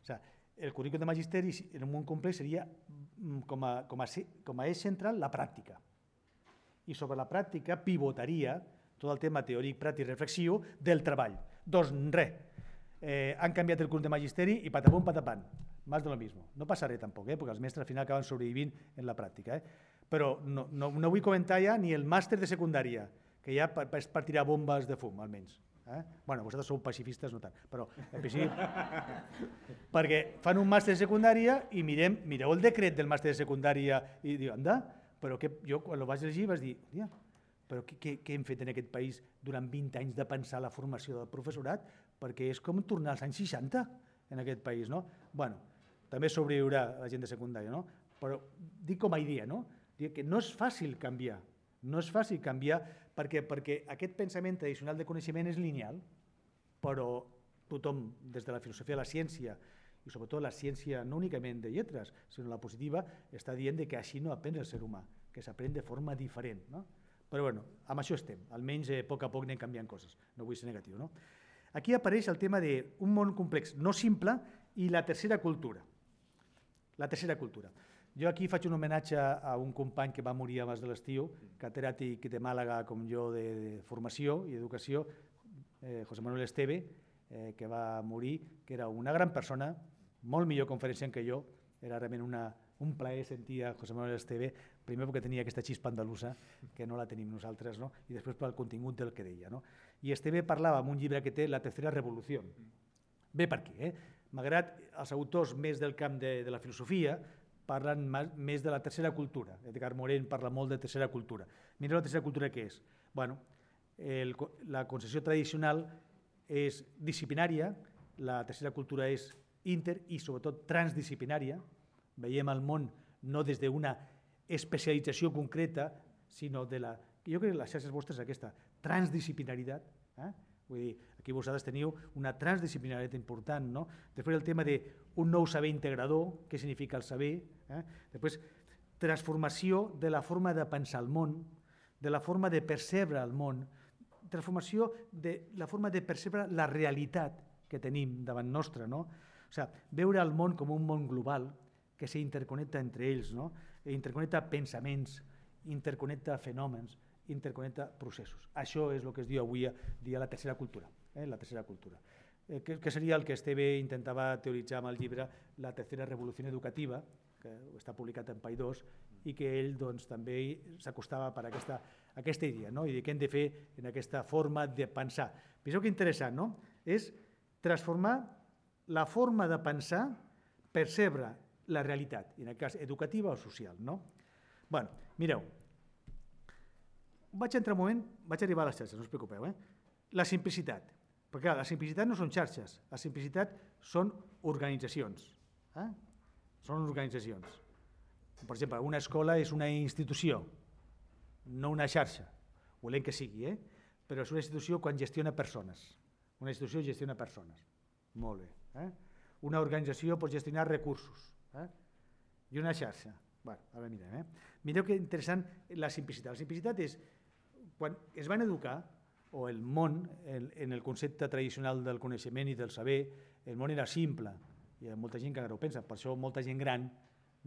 O sigui, el currículum de magisteri en un món complex seria mm, com a, com a, com a eix central la pràctica. I sobre la pràctica pivotaria tot el tema teòric, pràctic, reflexiu del treball. Doncs res, eh, han canviat el curs de magisteri i patapum, patapant, més de lo mismo. No passa res tampoc, eh, perquè els mestres al final acaben sobrevivint en la pràctica. Eh? Però no, no, no vull comentar ja ni el màster de secundària, que ja és per tirar bombes de fum, almenys. Eh? bueno, vosaltres sou pacifistes, no tant, però en principi... perquè fan un màster de secundària i mirem, mireu el decret del màster de secundària i diu, anda, però que jo quan el vaig llegir vaig dir, però què, què, hem fet en aquest país durant 20 anys de pensar la formació del professorat? Perquè és com tornar als anys 60 en aquest país, no? bueno, també sobreviurà la gent de secundària, no? Però dic com a idea, no? Dic que no és fàcil canviar, no és fàcil canviar perquè, perquè aquest pensament tradicional de coneixement és lineal, però tothom, des de la filosofia de la ciència, i sobretot la ciència no únicament de lletres, sinó la positiva, està dient que així no aprèn el ser humà, que s'aprèn de forma diferent. No? Però bueno, amb això estem, almenys eh, a poc a poc anem canviant coses, no vull ser negatiu. No? Aquí apareix el tema d'un món complex, no simple, I la tercera cultura. La tercera cultura. Jo aquí faig un homenatge a un company que va morir abans de l'estiu, catedràtic de Màlaga com jo de, de formació i educació, eh, José Manuel Esteve, eh, que va morir, que era una gran persona, molt millor conferenciant que jo, era realment una, un plaer sentir a José Manuel Esteve, primer perquè tenia aquesta xispa andalusa, que no la tenim nosaltres, no? i després pel contingut del que deia. No? I Esteve parlava en un llibre que té La tercera revolució. Bé per què? Eh? Malgrat els autors més del camp de, de la filosofia, parlen més de la tercera cultura. Edgar Morin parla molt de tercera cultura. Mira la tercera cultura què és. Bueno, el, la concessió tradicional és disciplinària, la tercera cultura és inter i sobretot transdisciplinària. Veiem el món no des d'una especialització concreta, sinó de la... Jo crec que les xarxes vostres és aquesta, transdisciplinaritat. Eh? Vull dir, aquí vosaltres teniu una transdisciplinaritat important. No? Després el tema d'un nou saber integrador, què significa el saber. Eh? Després, transformació de la forma de pensar el món, de la forma de percebre el món, transformació de la forma de percebre la realitat que tenim davant nostra. No? O sigui, veure el món com un món global que s'interconnecta entre ells, no? Interconnecta pensaments, interconnecta fenòmens, interconnecta processos. Això és el que es diu avui dia la tercera cultura. Eh? La tercera cultura. Eh, que, que seria el que Esteve intentava teoritzar amb el llibre La tercera revolució educativa, que està publicat en PAI 2, i que ell doncs, també s'acostava per aquesta, aquesta idea, no? i què hem de fer en aquesta forma de pensar. Penseu que interessant, no? És transformar la forma de pensar, percebre la realitat, en el cas educativa o social. No? bueno, mireu, vaig entrar un moment, vaig arribar a les xarxes, no us preocupeu, eh? La simplicitat. Perquè clar, la simplicitat no són xarxes, la simplicitat són organitzacions. Eh? Són organitzacions. Per exemple, una escola és una institució, no una xarxa. Volem que sigui, eh? però és una institució quan gestiona persones. Una institució gestiona persones. Molt bé. Eh? Una organització pot gestionar recursos. Eh? I una xarxa. Bueno, ara mirem. Eh? Mireu que interessant la simplicitat. La simplicitat és quan es van educar, o el món, el, en el concepte tradicional del coneixement i del saber, el món era simple, hi ha molta gent que encara ho pensa, per això molta gent gran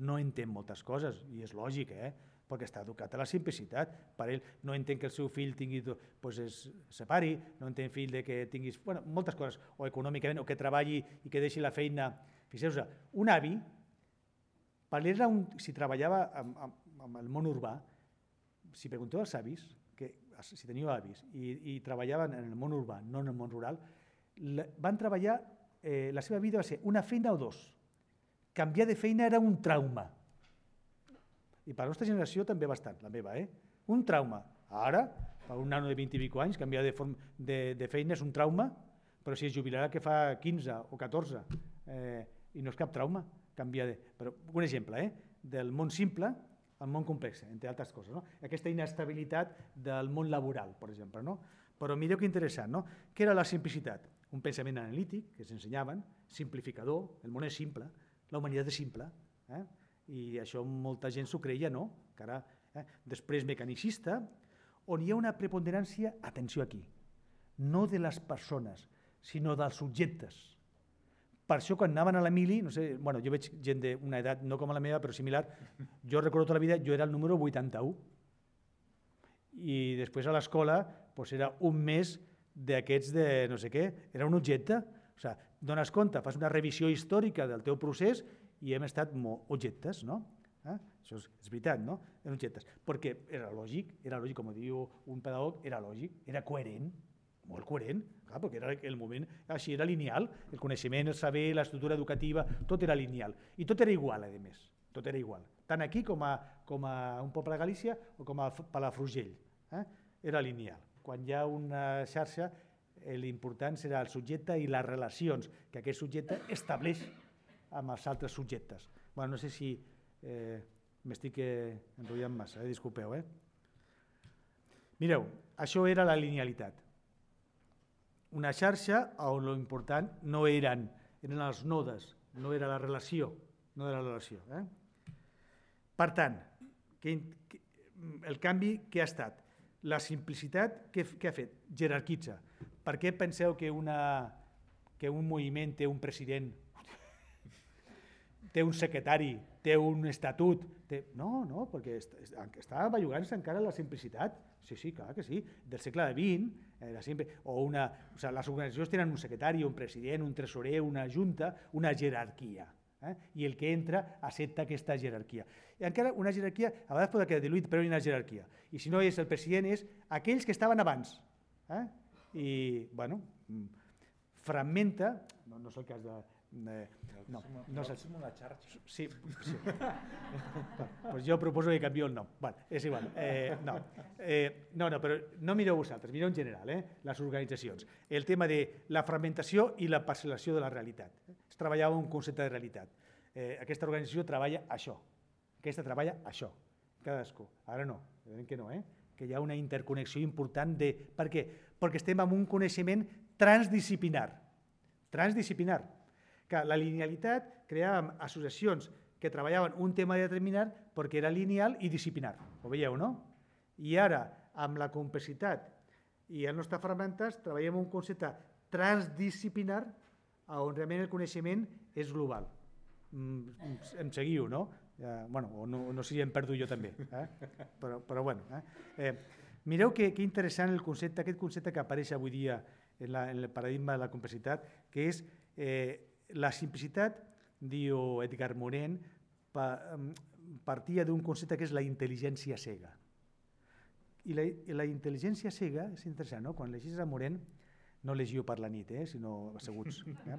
no entén moltes coses, i és lògic, eh? perquè està educat a la simplicitat. Per ell no entén que el seu fill tingui, pues es separi, no entén fill de que tinguis bueno, moltes coses, o econòmicament, o que treballi i que deixi la feina. Fixeu-vos, un avi, per ell un, si treballava amb, amb, amb el món urbà, si pregunteu als avis, si teniu avis i, i treballaven en el món urbà, no en el món rural, la, van treballar, eh, la seva vida va ser una feina o dos. Canviar de feina era un trauma. I per la nostra generació també bastant, la meva, eh? Un trauma. Ara, per un nano de 20 i pico anys, canviar de, form, de, de feina és un trauma, però si es jubilarà que fa 15 o 14 eh, i no és cap trauma, canviar de... Però un exemple, eh? Del món simple el món complex, entre altres coses. No? Aquesta inestabilitat del món laboral, per exemple. No? Però mireu que interessant, no? Què era la simplicitat? Un pensament analític, que s'ensenyaven, simplificador, el món és simple, la humanitat és simple, eh? i això molta gent s'ho creia, no? Que ara, eh? Després mecanicista, on hi ha una preponderància, atenció aquí, no de les persones, sinó dels subjectes. Per això, quan anaven a la mili, no sé, bueno, jo veig gent d'una edat no com a la meva, però similar, jo recordo tota la vida, jo era el número 81. I després a l'escola doncs era un mes d'aquests de no sé què, era un objecte. O sigui, dones compte, fas una revisió històrica del teu procés i hem estat objectes, no? Eh? Això és, és veritat, no? Eren objectes. Perquè era lògic, era lògic, com diu un pedagog, era lògic, era coherent, molt coherent, clar, perquè era el moment, així era lineal, el coneixement, el saber, l'estructura educativa, tot era lineal. I tot era igual, a més, tot era igual. Tant aquí com a, com a un poble de Galícia o com a Palafrugell. Eh? Era lineal. Quan hi ha una xarxa, l'important serà el subjecte i les relacions que aquest subjecte estableix amb els altres subjectes. Bueno, no sé si eh, m'estic eh, enrotllant massa, eh? disculpeu. Eh? Mireu, això era la linealitat una xarxa on l'important no eren, eren els nodes, no era la relació, no era la relació. Eh? Per tant, que, que, el canvi que ha estat? La simplicitat que, que ha fet? Jerarquitza. Per què penseu que, una, que un moviment té un president té un secretari, té un estatut, té... no, no, perquè està bellugant-se encara la simplicitat, sí, sí, clar que sí, del segle XX, eh, la simple, o una, o sigui, les organitzacions tenen un secretari, un president, un tresorer, una junta, una jerarquia, eh? i el que entra accepta aquesta jerarquia. I encara una jerarquia, a vegades pot quedar diluït, però hi una jerarquia. I si no és el president, és aquells que estaven abans. Eh? I, bueno, mm, fragmenta, no, no és el cas de, Eh, no, no sé. una xarxa. Sí, sí. pues jo proposo que canvio el nom. Bueno, és igual. Eh, no. Eh, no, no, però no mireu vosaltres, mireu en general, eh, les organitzacions. El tema de la fragmentació i la parcel·lació de la realitat. Es treballava un concepte de realitat. Eh, aquesta organització treballa això. Aquesta treballa això. Cadascú. Ara no, que no, eh? que hi ha una interconnexió important de... Per què? Perquè estem amb un coneixement transdisciplinar. Transdisciplinar que la linealitat creàvem associacions que treballaven un tema determinat perquè era lineal i disciplinar. Ho veieu, no? I ara, amb la complexitat i el nostre fragmentat, treballem un concepte transdisciplinar on realment el coneixement és global. Mm, em seguiu, no? Ja, bueno, o no, no sé si em perdo jo també, eh? però, però bueno. Eh? Eh, mireu que, que interessant el concepte, aquest concepte que apareix avui dia en, la, en el paradigma de la complexitat, que és eh, la simplicitat, diu Edgar Morin, partia d'un concepte que és la intel·ligència cega. I la, i la intel·ligència cega, és interessant, no? quan llegis a Morin, no llegiu per la nit, eh? sinó asseguts. Eh?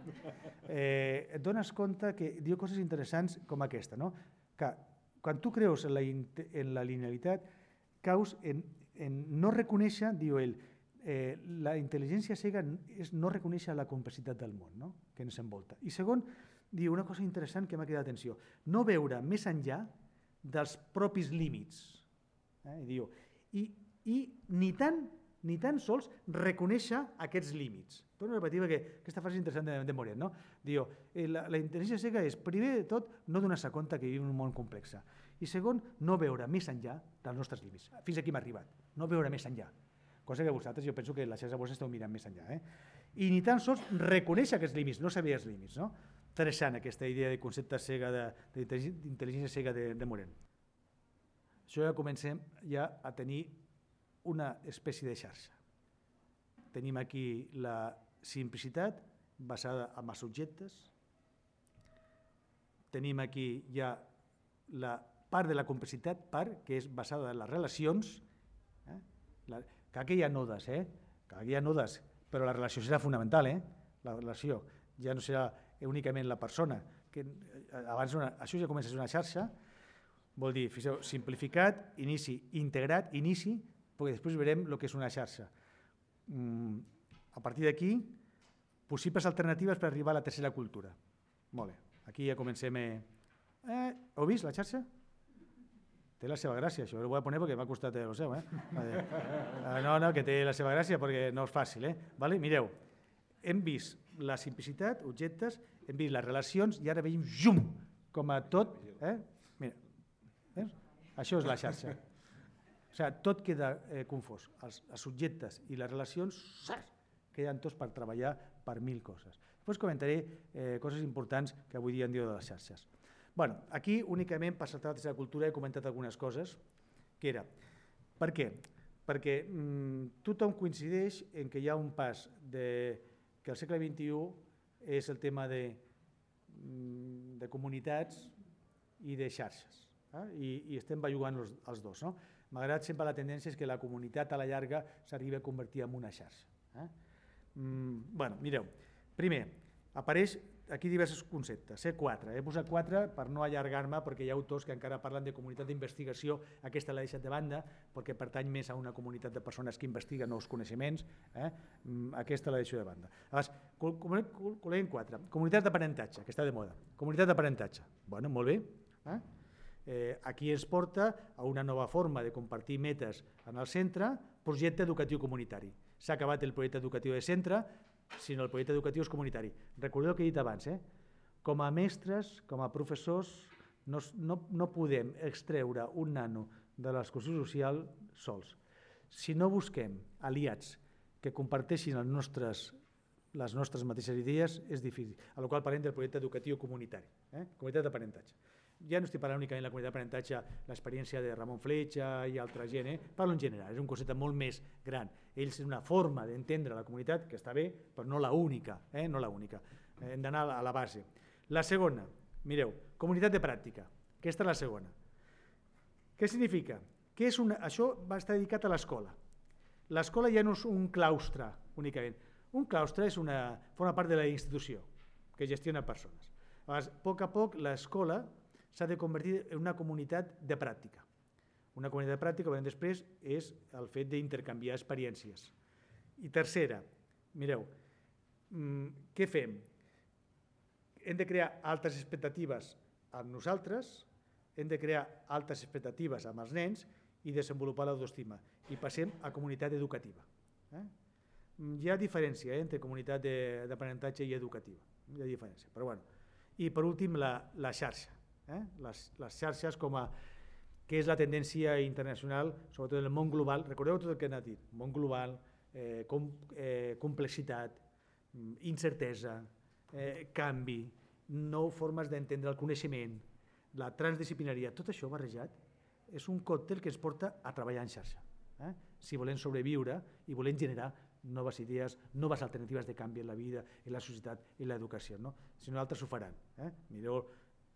Eh, et dones compte que diu coses interessants com aquesta, no? que quan tu creus en la, en la linealitat, caus en, en no reconèixer, diu ell, eh, la intel·ligència cega és no reconèixer la complexitat del món no? que ens envolta. I segon, diu una cosa interessant que m'ha quedat atenció, no veure més enllà dels propis límits. Eh? I, diu, i, I ni tan ni tan sols reconèixer aquests límits. Torno a repetir perquè aquesta frase és interessant de, de Moret. No? Diu, eh, la, la intel·ligència cega és, primer de tot, no donar-se compte que vivim en un món complex. I segon, no veure més enllà dels nostres límits. Fins aquí hem arribat. No veure més enllà cosa que vosaltres jo penso que la xarxa vostra esteu mirant més enllà. Eh? I ni tan sols reconèixer aquests límits, no saber els límits. No? Interessant aquesta idea de concepte cega d'intel·ligència cega de, de Morent. Això ja comencem ja a tenir una espècie de xarxa. Tenim aquí la simplicitat basada en els subjectes, tenim aquí ja la part de la complexitat, part que és basada en les relacions, eh? la, Clar que hi ha nodes, eh? Clar que hi ha nodes, però la relació serà fonamental, eh? La relació ja no serà únicament la persona. Que eh, abans una, això ja comença a ser una xarxa, vol dir, fixeu, simplificat, inici, integrat, inici, perquè després veurem el que és una xarxa. Mm, a partir d'aquí, possibles alternatives per arribar a la tercera cultura. Molt bé, aquí ja comencem... Eh, eh heu vist la xarxa? Té la seva gràcia, això ho a poner perquè m'ha costat el seu, eh? No, no, que té la seva gràcia perquè no és fàcil, eh? Vale? Mireu, hem vist la simplicitat, objectes, hem vist les relacions i ara veiem zum, com a tot, eh? Mira, eh? això és la xarxa. O sigui, tot queda eh, confós. Els, els subjectes i les relacions saps, queden tots per treballar per mil coses. Després comentaré eh, coses importants que avui dia en diu de les xarxes. Bueno, aquí únicament per saltar la cultura he comentat algunes coses, que era, per què? Perquè mm, tothom coincideix en que hi ha un pas de, que al segle XXI és el tema de, mm, de comunitats i de xarxes. Eh? I, I estem bellugant els, els dos. No? Malgrat sempre la tendència és que la comunitat a la llarga s'arriba a convertir en una xarxa. Eh? Mm, bueno, mireu, primer, apareix aquí diversos conceptes, eh? quatre. He posat quatre per no allargar-me perquè hi ha autors que encara parlen de comunitat d'investigació, aquesta l'he deixat de banda perquè pertany més a una comunitat de persones que investiguen nous coneixements, eh? Mm, aquesta la deixo de banda. Llavors, col·leguem quatre. Comunitat d'aprenentatge, que està de moda. Comunitat d'aprenentatge. Bueno, molt bé. Eh? Eh, aquí ens porta a una nova forma de compartir metes en el centre, projecte educatiu comunitari. S'ha acabat el projecte educatiu de centre, sinó el projecte educatiu és comunitari. Recordeu que he dit abans, eh? com a mestres, com a professors, no, no, no podem extreure un nano de l'exclusió social sols. Si no busquem aliats que comparteixin els nostres les nostres mateixes idees és difícil, a la qual parlem del projecte educatiu comunitari, eh? comunitat d'aprenentatge. Ja no estic parlant únicament de la comunitat d'aprenentatge, l'experiència de Ramon Fletxa i altra gent, eh? parlo en general, és un concepte molt més gran. Ells és una forma d'entendre la comunitat que està bé, però no la única, eh? no la única. Hem d'anar a la base. La segona, mireu, comunitat de pràctica. Aquesta és la segona. Què significa? Que és una, això va estar dedicat a l'escola. L'escola ja no és un claustre únicament, un claustre és una, forma part de la institució que gestiona persones. A poc a poc, l'escola s'ha de convertir en una comunitat de pràctica. Una comunitat de pràctica, com després, és el fet d'intercanviar experiències. I tercera, mireu, mm, què fem? Hem de crear altres expectatives amb nosaltres, hem de crear altres expectatives amb els nens i desenvolupar l'autoestima. I passem a comunitat educativa. Eh? hi ha diferència eh, entre comunitat d'aprenentatge i educativa, hi ha diferència, però bueno. I per últim la, la xarxa, eh? les, les xarxes com a que és la tendència internacional, sobretot en el món global, recordeu tot el que he anat dit, món global, eh, com, eh, complexitat, mm, incertesa, eh, canvi, nou formes d'entendre el coneixement, la transdisciplinaria, tot això barrejat és un còctel que ens porta a treballar en xarxa. Eh? Si volem sobreviure i volem generar noves idees, noves alternatives de canvi en la vida, en la societat i l'educació. No? Si no, altres ho faran. Eh? Mireu,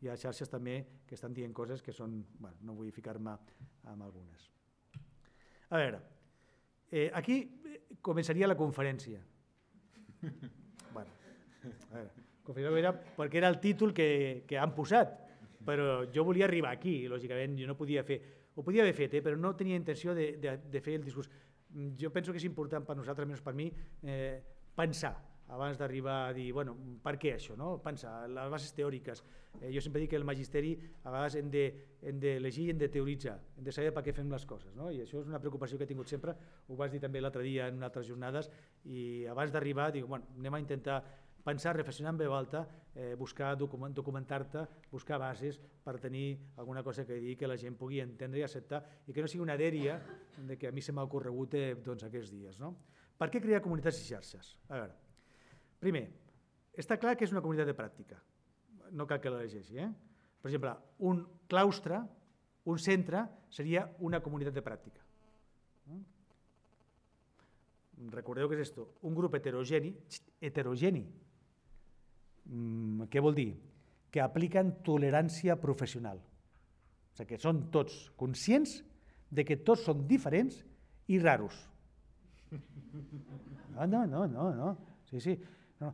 hi ha xarxes també que estan dient coses que són... Bueno, no vull ficar-me amb algunes. A veure, eh, aquí començaria la conferència. bueno, a veure, conferència era perquè era el títol que, que han posat, però jo volia arribar aquí, lògicament, jo no podia fer... Ho podia haver fet, eh, però no tenia intenció de, de, de fer el discurs. Mm, jo penso que és important per nosaltres, menys per mi, eh, pensar abans d'arribar a dir, bueno, per què això, no? pensar, les bases teòriques. Eh, jo sempre dic que el magisteri a vegades hem de, hem de llegir i hem de teoritzar, hem de saber per què fem les coses, no? i això és una preocupació que he tingut sempre, ho vas dir també l'altre dia en altres jornades, i abans d'arribar dic, bueno, anem a intentar pensar, reflexionar en veu alta, eh, buscar document, documentar-te, buscar bases per tenir alguna cosa que dir que la gent pugui entendre i acceptar i que no sigui una dèria de que a mi se m'ha ocorregut eh, doncs, aquests dies. No? Per què crear comunitats i xarxes? A veure, primer, està clar que és una comunitat de pràctica, no cal que la llegeixi. Eh? Per exemple, un claustre, un centre, seria una comunitat de pràctica. Recordeu que és esto, un grup heterogeni, heterogeni, Mm, què vol dir? Que apliquen tolerància professional. O sigui, que són tots conscients de que tots són diferents i raros. No, no, no, no. no. Sí, sí. No.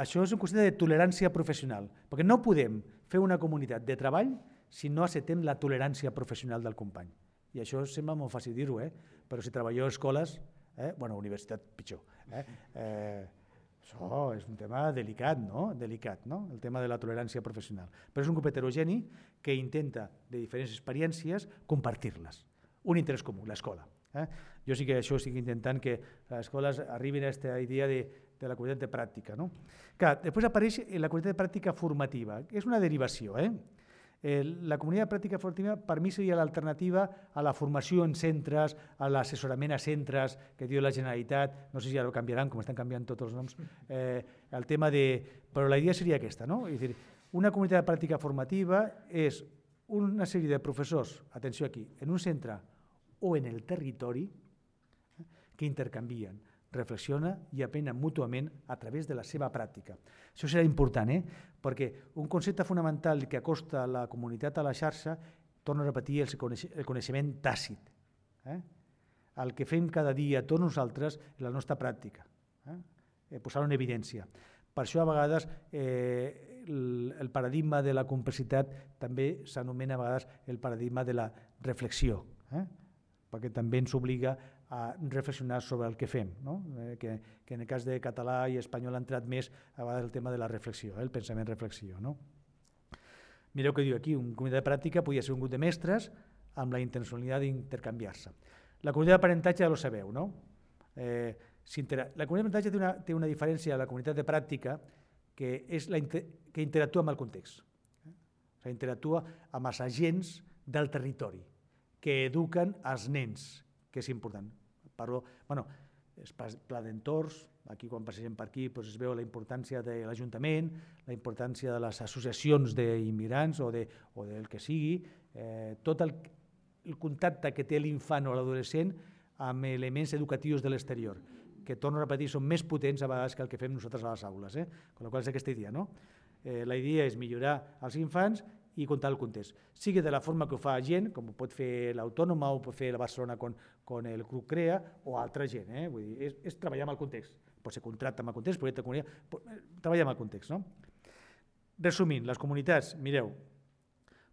Això és un qüestió de tolerància professional, perquè no podem fer una comunitat de treball si no acceptem la tolerància professional del company. I això sembla molt fàcil dir-ho, eh? però si treballeu a escoles, eh? bueno, universitat pitjor, eh? Eh, això és un tema delicat, no? Delicat, no? El tema de la tolerància professional. Però és un grup heterogeni que intenta, de diferents experiències, compartir-les. Un interès comú, l'escola. Eh? Jo sí que això estic intentant que les escoles arribin a aquesta idea de, de la qualitat de pràctica. No? Clar, després apareix la qualitat de pràctica formativa, és una derivació. Eh? Eh, la comunitat de pràctica formativa per mi seria l'alternativa a la formació en centres, a l'assessorament a centres que diu la Generalitat, no sé si ara ho canviaran, com estan canviant tots els noms, eh, el tema de... Però la idea seria aquesta, no? És dir, una comunitat de pràctica formativa és una sèrie de professors, atenció aquí, en un centre o en el territori, eh, que intercanvien reflexiona i aprenen mútuament a través de la seva pràctica. Això serà important, eh? perquè un concepte fonamental que acosta la comunitat a la xarxa, torno a repetir, el coneixement tàcit. Eh? El que fem cada dia tots nosaltres en la nostra pràctica. Eh? eh Posar-ho en evidència. Per això a vegades eh, el, el paradigma de la complexitat també s'anomena a vegades el paradigma de la reflexió, eh? perquè també ens obliga a reflexionar sobre el que fem, no? eh, que, que en el cas de català i espanyol ha entrat més a vegades el tema de la reflexió, eh, el pensament reflexió. No? Mireu què diu aquí, un comunitat de pràctica podria ser un grup de mestres amb la intencionalitat d'intercanviar-se. La comunitat d'aparentatge ja lo sabeu, no? Eh, la comunitat d'aparentatge té, una, té una diferència a la comunitat de pràctica que és la inter que interactua amb el context. Eh? O sigui, interactua amb els agents del territori que eduquen els nens, que és important. Parlo, bueno, es pla d'entorns, aquí quan passegem per aquí doncs es veu la importància de l'Ajuntament, la importància de les associacions d'immigrants o, de, o del que sigui, eh, tot el, el contacte que té l'infant o l'adolescent amb elements educatius de l'exterior, que, torno a repetir, són més potents a vegades que el que fem nosaltres a les aules. Eh? Con la qual és aquesta idea. No? Eh, la idea és millorar els infants i contar el context. Sigui de la forma que ho fa gent, com ho pot fer l'Autònoma o pot fer la Barcelona con, con el Club CREA o altra gent. Eh? Vull dir, és, és treballar amb el context. Pot ser contracte amb el context, projecte de comunitat, eh, treballar amb el context. No? Resumint, les comunitats, mireu,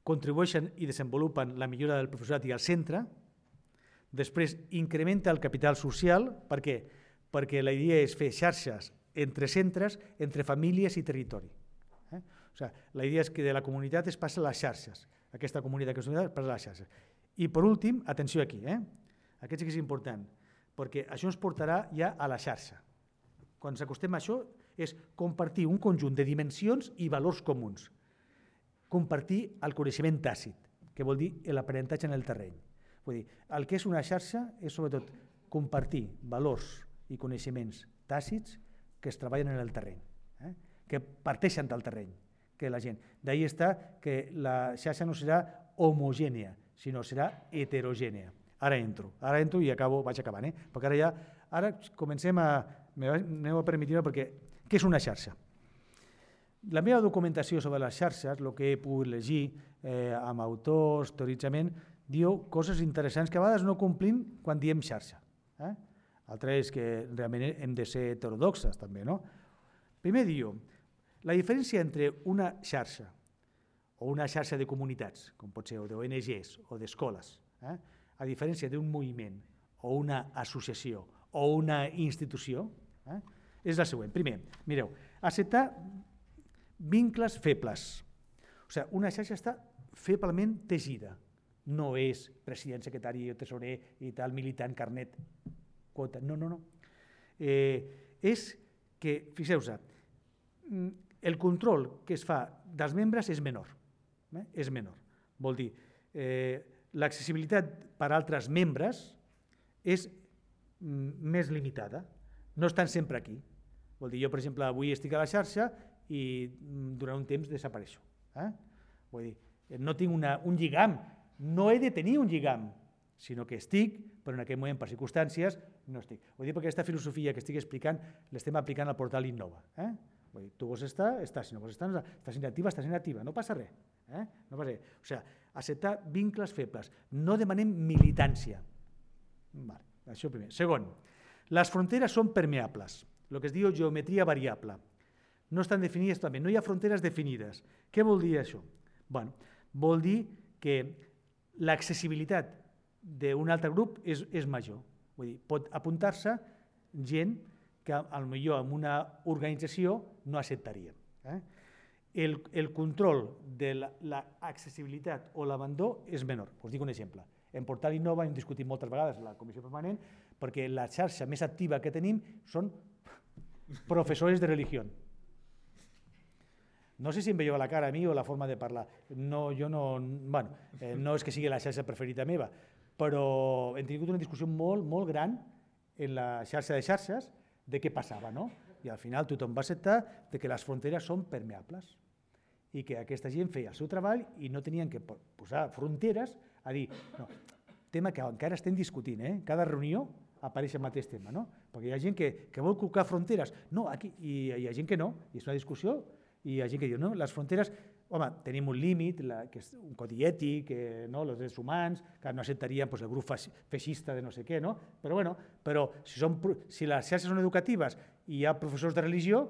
contribueixen i desenvolupen la millora del professorat i el centre, després incrementa el capital social, per què? Perquè la idea és fer xarxes entre centres, entre famílies i territori. O sigui, la idea és que de la comunitat es passa a les xarxes. Aquesta comunitat que es passa a les xarxes. I per últim, atenció aquí, eh? aquest sí que és important, perquè això ens portarà ja a la xarxa. Quan s'acostem a això és compartir un conjunt de dimensions i valors comuns compartir el coneixement tàcit, que vol dir l'aprenentatge en el terreny. Vull dir, el que és una xarxa és sobretot compartir valors i coneixements tàcits que es treballen en el terreny, eh? que parteixen del terreny, que la gent. D'ahir està que la xarxa no serà homogènia, sinó serà heterogènia. Ara entro, ara entro i acabo, vaig acabant, eh? perquè ara ja, ara comencem a, aneu a permetir perquè què és una xarxa? La meva documentació sobre les xarxes, el que he pogut llegir eh, amb autors, teoritzament, diu coses interessants que a vegades no complim quan diem xarxa. Eh? Altra és que realment hem de ser heterodoxes també. No? Primer diu, la diferència entre una xarxa o una xarxa de comunitats, com pot ser o d'ONGs o d'escoles, eh? a diferència d'un moviment o una associació o una institució, eh? és la següent. Primer, mireu, acceptar Vincles febles. O sigui, una xarxa està feblement tegida. No és president, secretari, tesorer i tal, militant, carnet, quota. No, no, no. Eh, és que, fixeu-vos, mm, el control que es fa dels membres és menor. Eh? És menor. Vol dir, eh, l'accessibilitat per a altres membres és mm, més limitada. No estan sempre aquí. Vol dir, jo, per exemple, avui estic a la xarxa i mm, durant un temps desapareixo. Eh? Vull dir, no tinc una, un lligam, no he de tenir un lligam, sinó que estic, però en aquell moment, per circumstàncies, no estic. Vull dir, perquè aquesta filosofia que estic explicant l'estem aplicant al portal Innova. Eh? Vull dir, tu vols estar, estàs, si no vols estar, no estàs inactiva, estàs inactiva, no passa res. Eh? No passa res. O sigui, acceptar vincles febles. No demanem militància. Vale, això primer. Segon, les fronteres són permeables, el que es diu geometria variable no estan definides també, no hi ha fronteres definides. Què vol dir això? Bueno, vol dir que l'accessibilitat d'un altre grup és, és major. Vull dir, pot apuntar-se gent que millor en una organització no acceptaria. Eh? El, el control de l'accessibilitat la, o l'abandó és menor. Us dic un exemple. En Portal Innova hem discutit moltes vegades la comissió permanent perquè la xarxa més activa que tenim són professors de religió. No sé si em veieu la cara a mi o la forma de parlar. No, jo no, bueno, eh, no és que sigui la xarxa preferida meva, però hem tingut una discussió molt, molt gran en la xarxa de xarxes de què passava, no? I al final tothom va acceptar de que les fronteres són permeables i que aquesta gent feia el seu treball i no tenien que posar fronteres a dir, no, tema que encara estem discutint, eh? cada reunió apareix el mateix tema, no? perquè hi ha gent que, que vol col·locar fronteres, no, aquí, i hi ha gent que no, i és una discussió i hi ha gent que diu, no, les fronteres, home, tenim un límit, la, que és un codi ètic, que, no, els drets humans, que no acceptarien pues, el grup feixista de no sé què, no? però, bueno, però si, són, si les xarxes són educatives i hi ha professors de religió,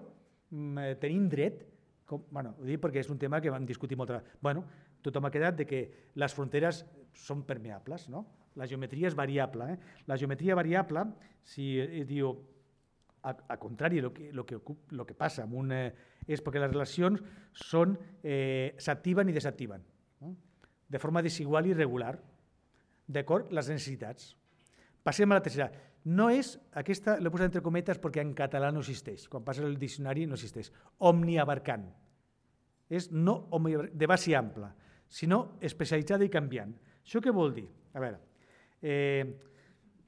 mm, eh, tenim dret, com, bueno, ho dic perquè és un tema que vam discutir molt. Bueno, tothom ha quedat de que les fronteres són permeables, no? La geometria és variable. Eh? La geometria variable, si eh, diu, a, a contrari, el que, lo que, lo que passa amb un, eh, és perquè les relacions són eh, s'activen i desactiven, de forma desigual i regular, d'acord? Les necessitats. Passem a la tercera. No és, aquesta l'he posat entre cometes perquè en català no existeix, quan passa el diccionari no existeix, omniabarcant. És no de base ampla, sinó especialitzada i canviant. Això què vol dir? A veure, eh,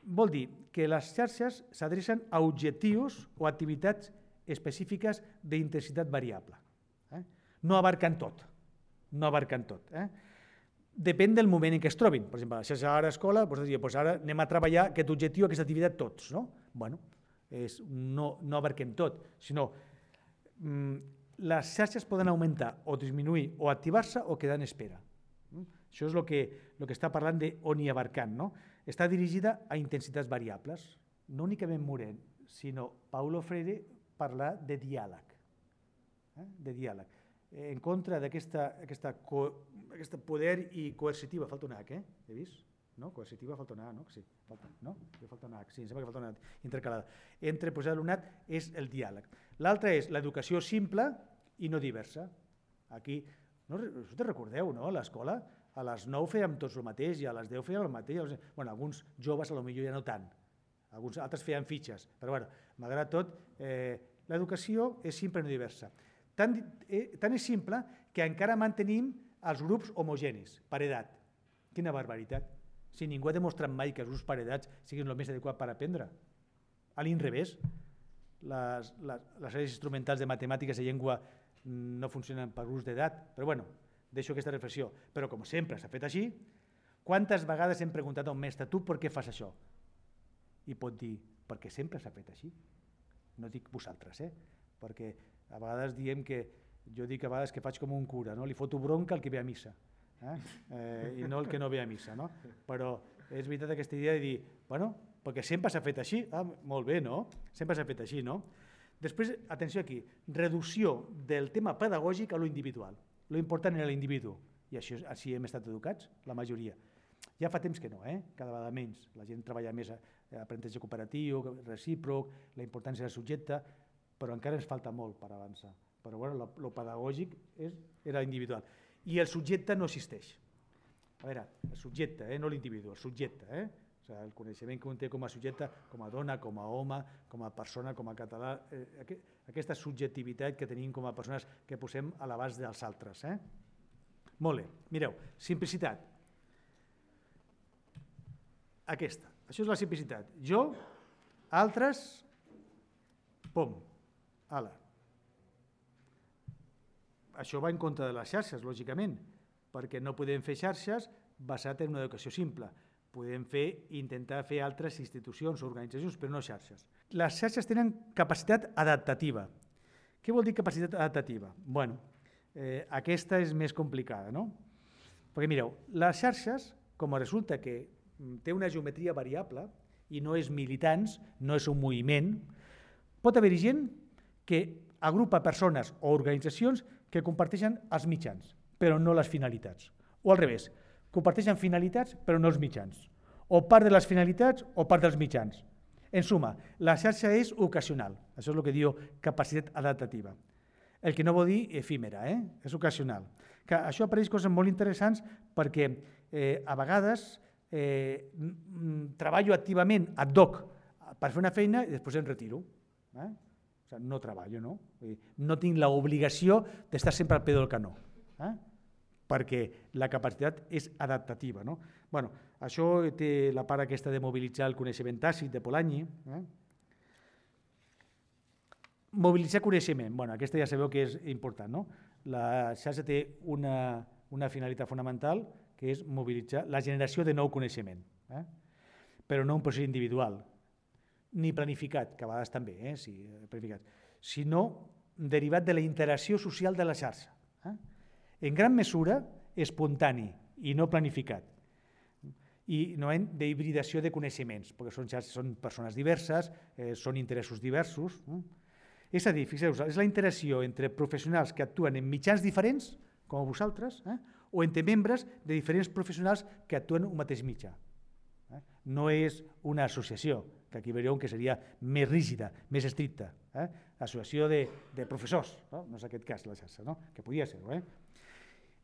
vol dir que les xarxes s'adrecen a objectius o activitats específiques d'intensitat variable. Eh? No abarquen tot, no abarquen tot. Eh? Depèn del moment en què es trobin. Per exemple, la xarxa ara escola, doncs, dir, doncs ara anem a treballar aquest objectiu, aquesta activitat tots. No? Bueno, és, no, no abarquem tot, sinó mm, les xarxes poden augmentar o disminuir o activar-se o quedar en espera. Mm? Això és el que, el que està parlant de on i abarcant. No? Està dirigida a intensitats variables. No únicament Morent, sinó Paulo Freire parla de diàleg. Eh? De diàleg. En contra d'aquesta aquesta, co, aquesta poder i coercitiva, falta un H, eh? He vist? No? Coercitiva falta una A, no? Sí, falta, no? Que falta una H, sí, em sembla que falta una A intercalada. Entre posar l'alumnat és el diàleg. L'altra és l'educació simple i no diversa. Aquí, no, te recordeu, no? L'escola a les 9 fèiem tots el mateix i a les 10 fèiem el mateix. Bueno, alguns joves a lo millor ja no tant, alguns altres feien fitxes, però bueno, malgrat tot, eh, l'educació és simple i diversa. Tant, eh, és simple que encara mantenim els grups homogenis, per edat. Quina barbaritat. Si ningú ha demostrat mai que els grups per edats siguin el més adequat per aprendre. A l'inrevés, les, les, les àrees instrumentals de matemàtiques i llengua no funcionen per grups d'edat, però bueno, deixo aquesta reflexió. Però com sempre s'ha fet així, quantes vegades hem preguntat a un mestre, tu per què fas això? I pot dir, perquè sempre s'ha fet així. No dic vosaltres, eh? perquè a vegades diem que, jo dic a vegades que faig com un cura, no? li foto bronca al que ve a missa, eh? Eh, i no el que no ve a missa. No? Però és veritat aquesta idea de dir, bueno, perquè sempre s'ha fet així, ah, molt bé, no? Sempre s'ha fet així, no? Després, atenció aquí, reducció del tema pedagògic a lo individual. Lo important era l'individu, i això, així hem estat educats, la majoria. Ja fa temps que no, eh? cada vegada menys. La gent treballa més aprenentatge cooperatiu, recíproc, la importància del subjecte, però encara ens falta molt per avançar. Però bueno, el pedagògic és, era individual. I el subjecte no existeix. A veure, el subjecte, eh? no l'individu, el subjecte. Eh? O sigui, el coneixement que un té com a subjecte, com a dona, com a home, com a persona, com a català, eh, aquesta subjectivitat que tenim com a persones que posem a l'abast dels altres. Eh? Molt bé, mireu, simplicitat. Aquesta, això és la simplicitat. Jo, altres, pom, ala. Això va en contra de les xarxes, lògicament, perquè no podem fer xarxes basat en una educació simple podem fer, intentar fer altres institucions organitzacions, però no xarxes. Les xarxes tenen capacitat adaptativa. Què vol dir capacitat adaptativa? bueno, eh, aquesta és més complicada, no? Perquè mireu, les xarxes, com resulta que té una geometria variable i no és militants, no és un moviment, pot haver-hi gent que agrupa persones o organitzacions que comparteixen els mitjans, però no les finalitats. O al revés, comparteixen finalitats però no els mitjans. O part de les finalitats o part dels mitjans. En suma, la xarxa és ocasional. Això és el que diu capacitat adaptativa. El que no vol dir efímera, eh? és ocasional. Que això apareix coses molt interessants perquè eh, a vegades eh, treballo activament ad hoc per fer una feina i després em retiro. Eh? O sigui, no treballo, no? No tinc l'obligació d'estar sempre al peu del canó. Eh? perquè la capacitat és adaptativa. No? Bueno, això té la part aquesta de mobilitzar el coneixement tàcit de Polanyi. Eh? Mobilitzar coneixement, bueno, aquesta ja sabeu que és important. No? La xarxa té una, una finalitat fonamental que és mobilitzar la generació de nou coneixement, eh? però no un procés individual, ni planificat, que a vegades també, eh? sí, planificat, sinó derivat de la interacció social de la xarxa. Eh? en gran mesura espontani i no planificat i no d'hibridació de coneixements, perquè són, són persones diverses, eh, són interessos diversos. No? És a dir, fixeu-vos, és la interacció entre professionals que actuen en mitjans diferents, com vosaltres, eh? O entre membres de diferents professionals que actuen en un mateix mitjà. Eh? No és una associació, que aquí veureu que seria més rígida, més estricta. Eh? Associació de, de professors, no? no és aquest cas la xarxa, no? que podia ser-ho. Eh?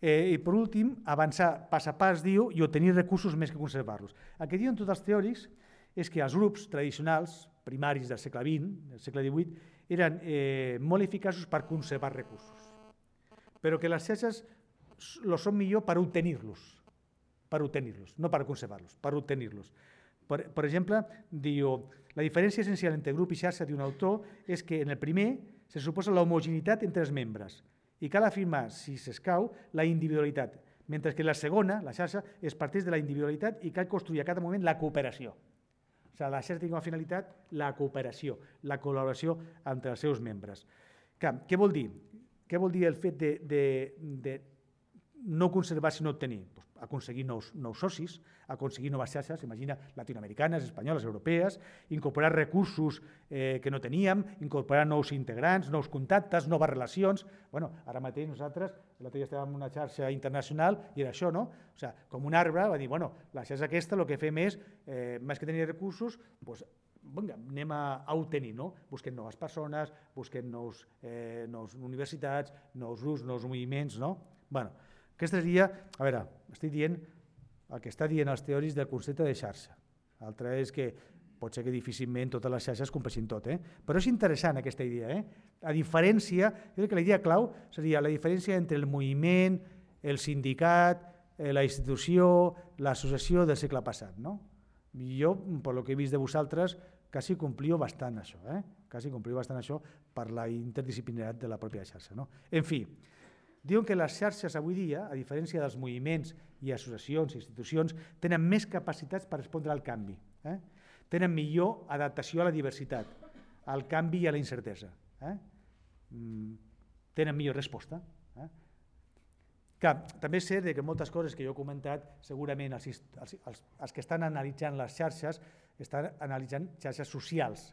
Eh, I per últim, avançar pas a pas, diu, i obtenir recursos més que conservar-los. El que diuen tots els teòrics és que els grups tradicionals, primaris del segle XX, del segle XVIII, eren eh, molt eficaços per conservar recursos, però que les xarxes lo són millor per obtenir-los, per obtenir-los, no per conservar-los, per obtenir-los. Per, per exemple, diu, la diferència essencial entre grup i xarxa d'un autor és que en el primer se suposa l'homogeneïtat entre els membres i cal afirmar, si s'escau, la individualitat, mentre que la segona, la xarxa, es parteix de la individualitat i cal construir a cada moment la cooperació. O sigui, la xarxa té com a finalitat la cooperació, la col·laboració entre els seus membres. Que, què vol dir? Què vol dir el fet de, de, de no conservar sinó obtenir? Pues aconseguir nous, nous socis, aconseguir noves xarxes, imagina, latinoamericanes, espanyoles, europees, incorporar recursos eh, que no teníem, incorporar nous integrants, nous contactes, noves relacions. bueno, ara mateix nosaltres, l'altre dia estàvem en una xarxa internacional i era això, no? O sigui, com un arbre, va dir, bueno, la xarxa aquesta el que fem és, eh, més que tenir recursos, pues, vinga, anem a, a obtenir, no? Busquem noves persones, busquem nous, eh, nous universitats, nous grups, nous moviments, no? bueno, aquest seria, a veure, estic dient el que està dient els teòrics del concepte de xarxa. L'altre és que pot ser que difícilment totes les xarxes compleixin tot, eh? però és interessant aquesta idea. Eh? A diferència, jo crec que la idea clau seria la diferència entre el moviment, el sindicat, eh, la institució, l'associació del segle passat. No? Jo, per lo que he vist de vosaltres, quasi compliu bastant això, eh? quasi compliu bastant això per la interdisciplinaritat de la pròpia xarxa. No? En fi, Diuen que les xarxes avui dia, a diferència dels moviments i associacions i institucions, tenen més capacitats per respondre al canvi. Eh? Tenen millor adaptació a la diversitat, al canvi i a la incertesa. Eh? Mm, tenen millor resposta. Eh? Que, també és cert que moltes coses que jo he comentat, segurament els, els, els, els que estan analitzant les xarxes estan analitzant xarxes socials,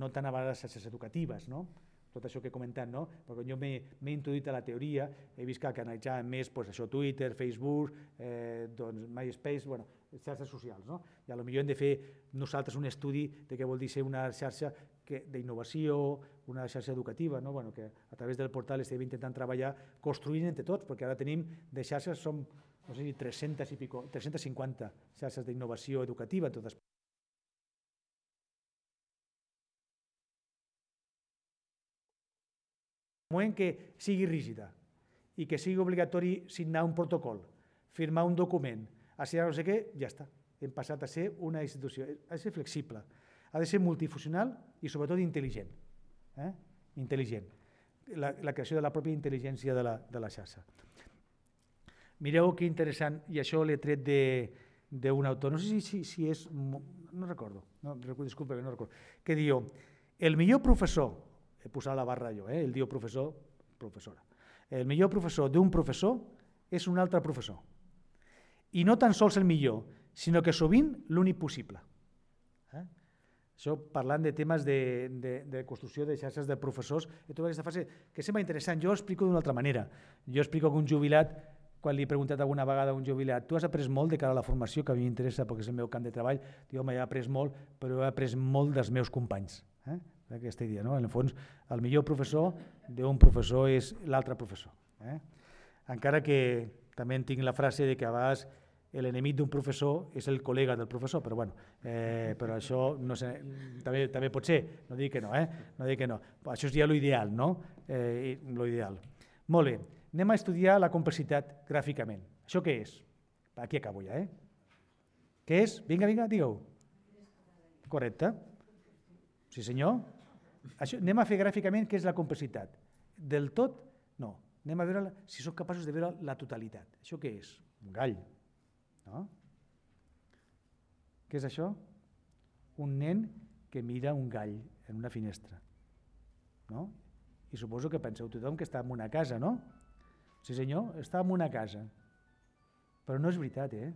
no tant a vegades xarxes educatives. No? Tot això que he comentat, no? perquè jo m'he introduït a la teoria, he vist que, que analitzàvem més pues, això, Twitter, Facebook, eh, doncs MySpace, bueno, xarxes socials. No? I a lo millor hem de fer nosaltres un estudi de què vol dir ser una xarxa d'innovació, una xarxa educativa, no? bueno, que a través del portal estem intentant treballar construint entre tots, perquè ara tenim de xarxes, som no sé, 300 i pico, 350 xarxes d'innovació educativa en totes moment que sigui rígida i que sigui obligatori signar un protocol, firmar un document, assignar no sé què, ja està. Hem passat a ser una institució. Ha de ser flexible, ha de ser multifuncional i sobretot intel·ligent. Eh? Intel·ligent. La, la creació de la pròpia intel·ligència de la, de la xarxa. Mireu que interessant, i això l'he tret d'un autor, no sé si, si, si és, no recordo, no, disculpa no recordo, que diu, el millor professor he posat la barra jo, eh? el diu professor, professora. El millor professor d'un professor és un altre professor. I no tan sols el millor, sinó que sovint l'únic possible. Eh? Això parlant de temes de, de, de construcció de xarxes de professors, he trobat aquesta fase que sembla interessant. Jo ho explico d'una altra manera. Jo explico que un jubilat, quan li he preguntat alguna vegada a un jubilat, tu has après molt de cara a la formació, que a mi m'interessa perquè és el meu camp de treball, jo m'he après molt, però he après molt dels meus companys. Eh? Aquesta idea. No? En el fons, el millor professor d'un professor és l'altre professor. Eh? Encara que també tinc la frase de que a vegades l'enemic d'un professor és el col·lega del professor, però, bueno, eh, però això no sé, també, també pot ser, no dic que no, eh? no dic que no. Això ja l'ideal, no? Eh, l'ideal. Molt bé, anem a estudiar la complexitat gràficament. Això què és? Aquí acabo ja, eh? Què és? Vinga, vinga, digue-ho. Correcte. Sí, senyor. Això, anem a fer gràficament què és la complexitat. Del tot, no. Anem a veure la, si som capaços de veure la totalitat. Això què és? Un gall. No? Què és això? Un nen que mira un gall en una finestra. No? I suposo que penseu tothom que està en una casa, no? Sí senyor, està en una casa. Però no és veritat, eh?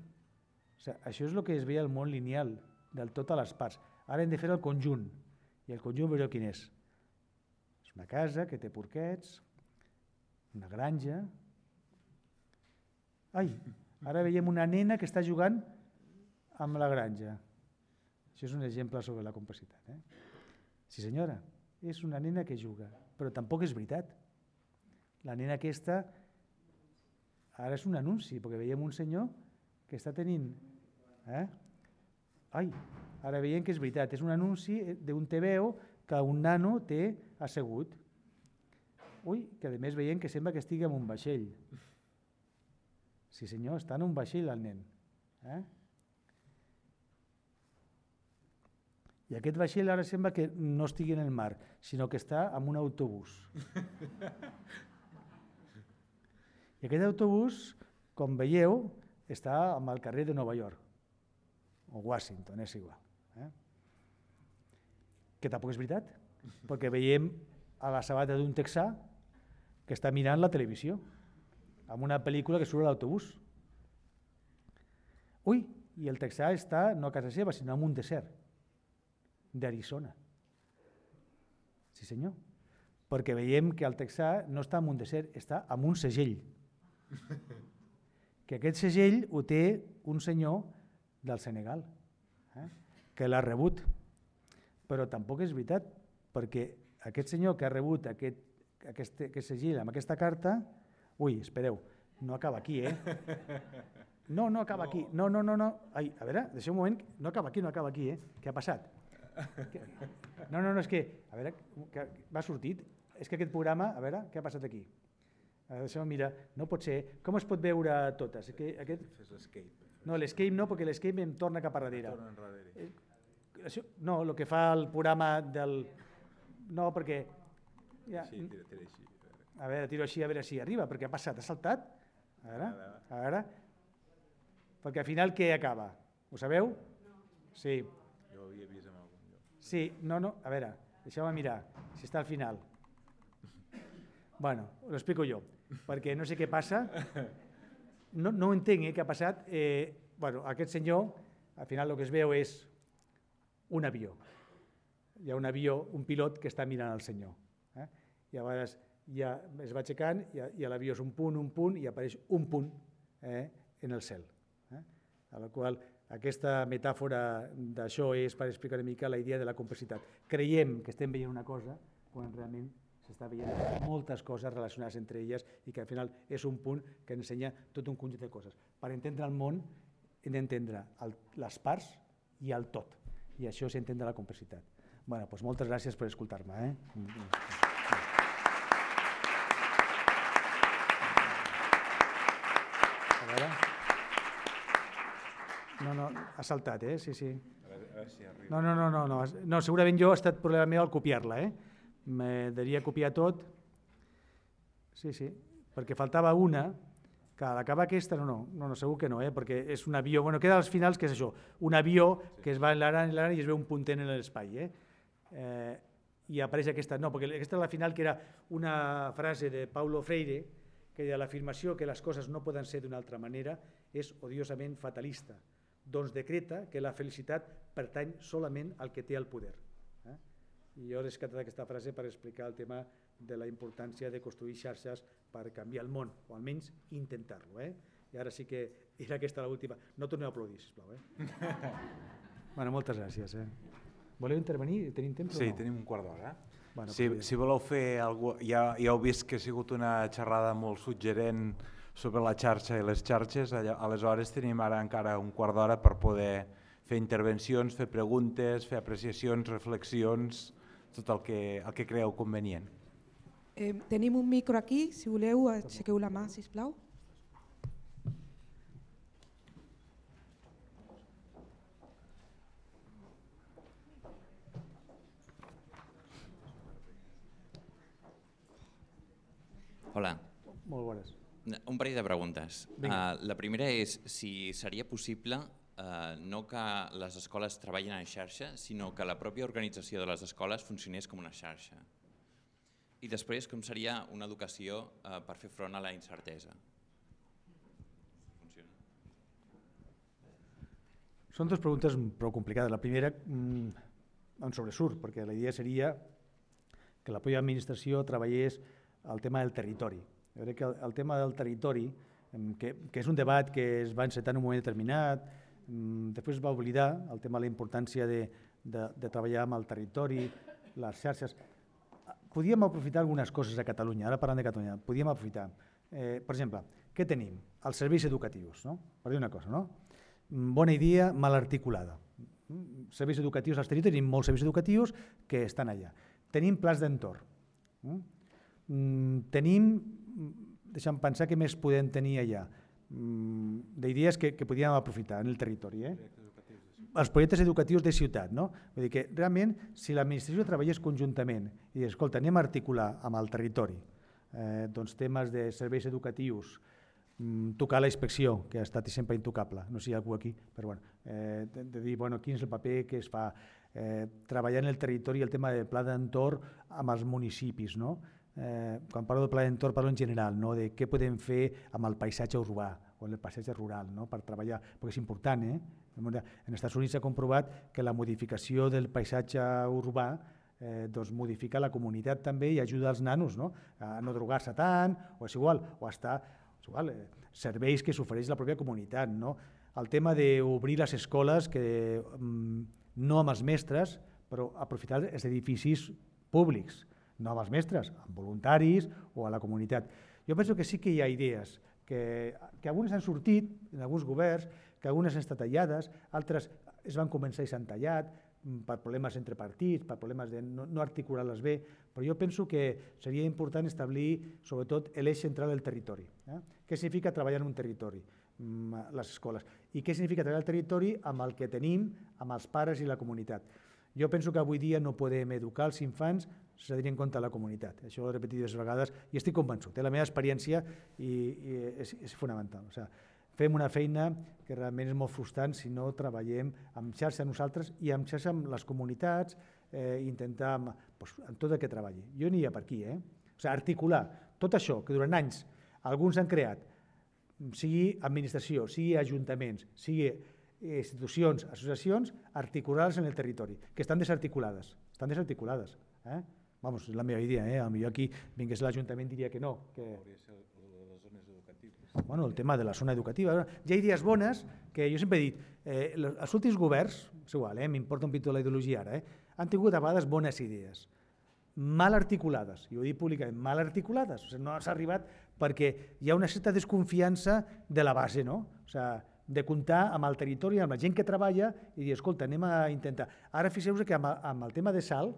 O sigui, això és el que es veia al món lineal, del tot a les parts. Ara hem de fer el conjunt. I el conjunt veureu quin és. És una casa que té porquets, una granja... Ai, ara veiem una nena que està jugant amb la granja. Això és un exemple sobre la compacitat. Eh? Sí senyora, és una nena que juga, però tampoc és veritat. La nena aquesta ara és un anunci, perquè veiem un senyor que està tenint... Eh? Ai, Ara veiem que és veritat, és un anunci d'un TVO que un nano té assegut. Ui, que a més veiem que sembla que estigui en un vaixell. Sí senyor, està en un vaixell el nen. Eh? I aquest vaixell ara sembla que no estigui en el mar, sinó que està en un autobús. I aquest autobús, com veieu, està al carrer de Nova York, o Washington, és igual. Eh? Que tampoc és veritat, perquè veiem a la sabata d'un texà que està mirant la televisió, amb una pel·lícula que surt a l'autobús. Ui, i el texà està no a casa seva, sinó en un desert d'Arizona. Sí senyor, perquè veiem que el texà no està en un desert, està en un segell. Que aquest segell ho té un senyor del Senegal, eh? Que l'ha rebut. Però tampoc és veritat, perquè aquest senyor que ha rebut aquest, aquest, aquest segell amb aquesta carta, ui, espereu, no acaba aquí, eh? No, no acaba no. aquí. No, no, no, no. Ai, a veure, deixeu un moment, no acaba aquí, no acaba aquí, eh? Què ha passat? No, no, no, és que, a veure, que m'ha sortit. És que aquest programa, a veure, què ha passat aquí? Deixeu mira, no pot ser. Com es pot veure totes? Que aquest... Fes l'escape. No, l'escape no, perquè l'escape em torna cap a darrere. Torna enrere. Això, no, el que fa el programa del... No, perquè... Ja, sí, tira, tira així. A veure, tiro així, a veure si arriba, perquè ha passat, ha saltat. A veure, a veure. Perquè al final què acaba? Ho sabeu? Sí. Jo ho havia vist en algun lloc. Sí, no, no, a veure, deixeu-me mirar, si està al final. Bueno, ho explico jo, perquè no sé què passa, no, no entenc eh, què ha passat. Eh, bueno, aquest senyor, al final el que es veu és un avió. Hi ha un avió, un pilot que està mirant al senyor. Eh? I a vegades ja es va aixecant i, i l'avió és un punt, un punt, i apareix un punt eh, en el cel. Eh? A la qual aquesta metàfora d'això és per explicar una mica la idea de la complexitat. Creiem que estem veient una cosa quan realment s'està veient moltes coses relacionades entre elles i que al final és un punt que ensenya tot un conjunt de coses. Per entendre el món hem d'entendre les parts i el tot, i això és entendre la complexitat. Bueno, doncs moltes gràcies per escoltar-me. Eh? No, no, ha saltat, eh? Sí, sí. A veure, a veure si arriba. No, no, no, no, no, no segurament jo ha estat problema meu al copiar-la, eh? Me devia copiar tot. Sí, sí, perquè faltava una, que a l'acabar aquesta, no, no, no, no, segur que no, eh? perquè és un avió, bueno, queda als finals, que és això, un avió sí. que es va enlarant, enlarant i es veu un puntent en l'espai. Eh? Eh, I apareix aquesta, no, perquè aquesta és la final, que era una frase de Paulo Freire, que deia l'afirmació que les coses no poden ser d'una altra manera és odiosament fatalista doncs decreta que la felicitat pertany solament al que té el poder. Eh? I jo he rescatat aquesta frase per explicar el tema de la importància de construir xarxes per canviar el món, o almenys intentar-lo. Eh? I ara sí que era aquesta l'última. No torneu a aplaudir, sisplau. Eh? bueno, moltes gràcies. Eh? Voleu intervenir? Tenim temps sí, o no? tenim un quart d'hora. Bueno, si, si voleu fer alguna ja, ja heu vist que ha sigut una xerrada molt suggerent sobre la xarxa i les xarxes, aleshores tenim ara encara un quart d'hora per poder fer intervencions, fer preguntes, fer apreciacions, reflexions, tot el que, el que creeu convenient. Eh, tenim un micro aquí, si voleu aixequeu la mà, si us plau. Hola. Molt bones. Un parell de preguntes. Uh, la primera és si seria possible uh, no que les escoles treballin en xarxa, sinó que la pròpia organització de les escoles funcionés com una xarxa. I després, com seria una educació uh, per fer front a la incertesa? Funciona. Són dues preguntes prou complicades. La primera mm, em sobresurt, perquè la idea seria que la pròpia administració treballés el tema del territori jo crec que el, el tema del territori, que, que és un debat que es va encetar en un moment determinat, després es va oblidar el tema de la importància de, de, de treballar amb el territori, les xarxes. Podíem aprofitar algunes coses a Catalunya, ara parlant de Catalunya, podíem aprofitar. Eh, per exemple, què tenim? Els serveis educatius, no? per dir una cosa, no? bona idea mal articulada. Serveis educatius als territoris, tenim molts serveis educatius que estan allà. Tenim plans d'entorn. Tenim deixa'm pensar què més podem tenir allà, mm, d'idees que, que podíem aprofitar en el territori. Eh? Els projectes educatius de ciutat. No? Vull dir que realment, si l'administració treballés conjuntament i escolta, anem a articular amb el territori eh, doncs temes de serveis educatius, mm, tocar la inspecció, que ha estat sempre intocable, no sé si hi ha algú aquí, però bueno, eh, de, de dir bueno, quin és el paper que es fa, eh, treballar en el territori el tema del pla d'entorn amb els municipis, no? Eh, quan parlo del pla d'entorn parlo en general, no? de què podem fer amb el paisatge urbà o el paisatge rural, no? per treballar, perquè és important, eh? En Estats Units s'ha comprovat que la modificació del paisatge urbà eh, doncs modifica la comunitat també i ajuda els nanos no? a no drogar-se tant, o és igual, o estar, és igual, eh, serveis que s'ofereix la pròpia comunitat. No? El tema d'obrir les escoles, que mm, no amb els mestres, però aprofitar els edificis públics, no amb els mestres, amb voluntaris o a la comunitat. Jo penso que sí que hi ha idees, que, que algunes han sortit en alguns governs, que algunes han estat tallades, altres es van començar i s'han tallat mm, per problemes entre partits, per problemes de no, no articular-les bé, però jo penso que seria important establir sobretot l'eix central del territori. Eh? Què significa treballar en un territori? Mm, les escoles. I què significa treballar el territori amb el que tenim, amb els pares i la comunitat. Jo penso que avui dia no podem educar els infants sense tenir en compte la comunitat. Això ho he repetit diverses vegades i estic convençut. Té la meva experiència i, i és, és fonamental. O sigui, fem una feina que realment és molt frustrant si no treballem amb xarxa nosaltres i amb xarxa amb les comunitats, eh, intentar amb, doncs, amb tot el que treballi. Jo aniria per aquí, eh? O sigui, articular tot això que durant anys alguns han creat, sigui administració, sigui ajuntaments, sigui institucions, associacions, articulades en el territori, que estan desarticulades. Estan desarticulades. Eh? Vamos, és la meva idea, eh? Millor aquí vingués l'Ajuntament diria que no. Que... Bueno, el tema de la zona educativa. Hi ha idees bones que jo sempre he dit, eh, els últims governs, és igual, eh, m'importa un pitot la ideologia ara, eh, han tingut a vegades bones idees, mal articulades, i ho dic públicament, mal articulades, o sigui, no s'ha arribat perquè hi ha una certa desconfiança de la base, no? O sigui, de comptar amb el territori, amb la gent que treballa i dir, escolta, anem a intentar. Ara fixeu-vos que amb, amb el tema de sal,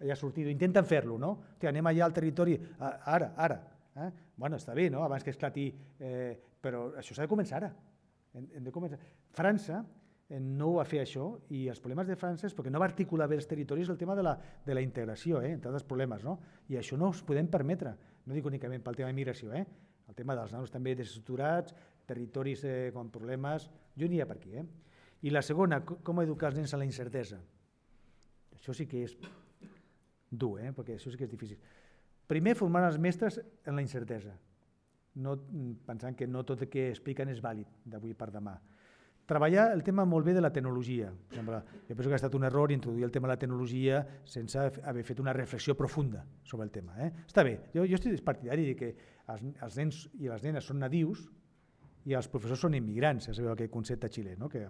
ja ha sortit, intenten fer-lo, no? Hòstia, anem allà al territori, ara, ara. Eh? Bueno, està bé, no? Abans que esclati, eh, però això s'ha de començar ara. Hem, hem de començar. França eh, no ho va fer això i els problemes de França és perquè no va articular bé els territoris el tema de la, de la integració, eh? entre altres problemes, no? I això no us podem permetre, no dic únicament pel tema de migració, eh? el tema dels nanos també desestructurats, territoris eh, amb problemes, jo aniria per aquí. Eh? I la segona, com educar els nens a la incertesa. Això sí que és dur, eh? perquè això sí que és difícil. Primer, formar els mestres en la incertesa, no, pensant que no tot el que expliquen és vàlid d'avui per demà. Treballar el tema molt bé de la tecnologia. Per exemple, jo penso que ha estat un error introduir el tema de la tecnologia sense haver fet una reflexió profunda sobre el tema. Eh? Està bé, jo, jo estic partidari de que els, els nens i les nenes són nadius, i els professors són immigrants, sabeu aquest concepte xilè, no? que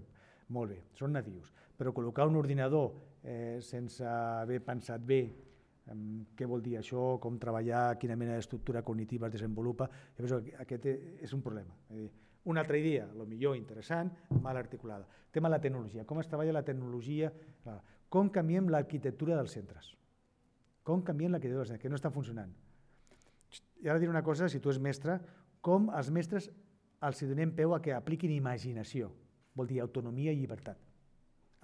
molt bé, són nadius, però col·locar un ordinador eh, sense haver pensat bé què vol dir això, com treballar, quina mena d'estructura cognitiva es desenvolupa, jo penso que aquest és un problema. Eh, una altra idea, lo millor interessant, mal articulada. Tema la tecnologia, com es treballa la tecnologia, com canviem l'arquitectura dels centres, com canviem l'arquitectura dels centres, que no està funcionant. I ara diré una cosa, si tu és mestre, com els mestres els donem peu a que apliquin imaginació, vol dir autonomia i llibertat.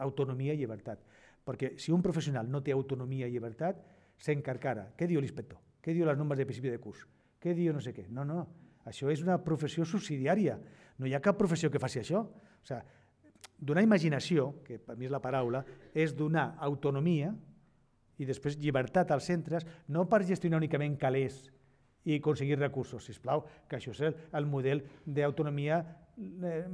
Autonomia i llibertat. Perquè si un professional no té autonomia i llibertat, s'encarcara. Què diu l'inspector? Què diu les normes de principi de curs? Què diu no sé què? No, no, això és una professió subsidiària. No hi ha cap professió que faci això. O sigui, donar imaginació, que per mi és la paraula, és donar autonomia i després llibertat als centres, no per gestionar únicament calés i aconseguir recursos, si plau, que això és el, el model d'autonomia eh,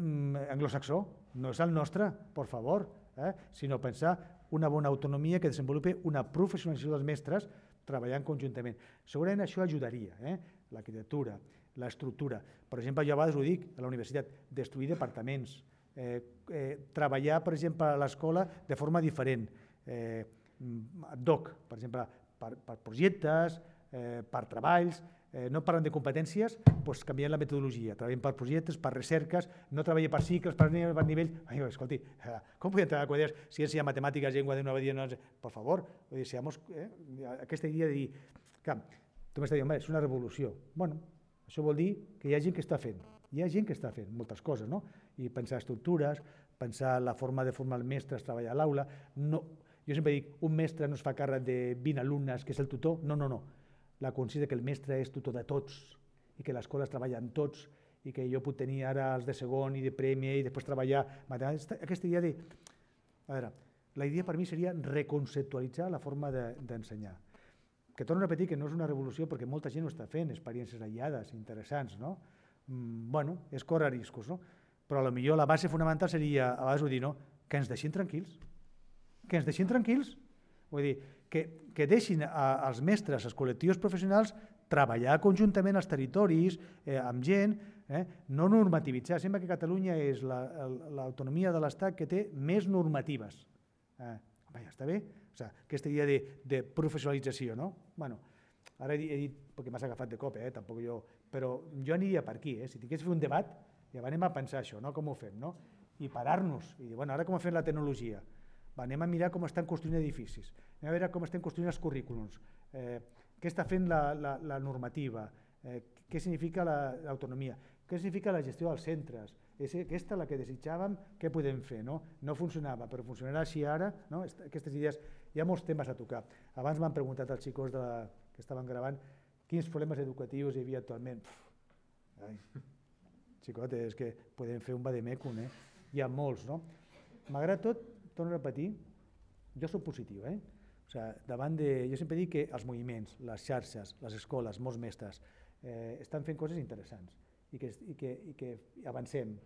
anglosaxó, no és el nostre, per favor, eh? sinó pensar una bona autonomia que desenvolupi una professionalització dels mestres treballant conjuntament. Segurament això ajudaria, eh? l'arquitectura, l'estructura. Per exemple, jo a vegades ho dic a la universitat, destruir departaments, eh, eh, treballar, per exemple, a l'escola de forma diferent, eh, doc, per exemple, per, per projectes, eh, per treballs, eh, no parlen de competències, doncs canviem la metodologia, treballem per projectes, per recerques, no treballem per cicles, per, per nivell... Ai, escolti, eh, com podem treballar quadres, ciència, matemàtiques, llengua de nova no, per favor, vull dir, seamos, eh, aquesta idea de dir, que tu m'estàs dient, és una revolució. Bueno, això vol dir que hi ha gent que està fent, Hi ha gent que està fent moltes coses, no? I pensar estructures, pensar la forma de formar el mestre, treballar a l'aula. No, jo sempre dic, un mestre no es fa càrrec de 20 alumnes, que és el tutor. No, no, no. La consciència que el mestre és tutor de tots i que l'escola es treballa amb tots i que jo puc tenir ara els de segon i de premi i després treballar... Aquesta idea de... A veure, la idea per mi seria reconceptualitzar la forma d'ensenyar. De, que torno a repetir que no és una revolució perquè molta gent ho està fent, experiències aïllades, interessants, no? Mm, bueno, és córrer riscos, no? Però a lo millor la base fonamental seria, a vegades ho dir, no? que ens deixin tranquils, que ens deixin tranquils. Vull dir, que, que deixin a, als mestres, als col·lectius professionals, treballar conjuntament als territoris, eh, amb gent, eh, no normativitzar. Sembla que Catalunya és l'autonomia la, de l'Estat que té més normatives. Eh, home, ja està bé. O sigui, aquesta idea de, de professionalització, no? Bueno, ara he, he dit, perquè m'has agafat de cop, eh, tampoc jo, però jo aniria per aquí, eh? si tingués fer un debat, ja anem a pensar això, no? com ho fem, no? i parar-nos, i dir, bueno, ara com ha fet la tecnologia, va, anem a mirar com estan construint edificis, anem a veure com estan construint els currículums, eh, què està fent la, la, la normativa, eh, què significa l'autonomia, la, què significa la gestió dels centres, és aquesta la que desitjàvem, què podem fer? No, no funcionava, però funcionarà així ara, no? aquestes idees, hi ha molts temes a tocar. Abans m'han preguntat els xicos de la, que estaven gravant quins problemes educatius hi havia actualment. Pff, ai, xicot, és que podem fer un bademecum, eh? Hi ha molts, no? Malgrat tot, torno a repetir, jo sóc positiu, eh? O sigui, davant de... Jo sempre dic que els moviments, les xarxes, les escoles, molts mestres, eh, estan fent coses interessants i que, i, que, i que avancem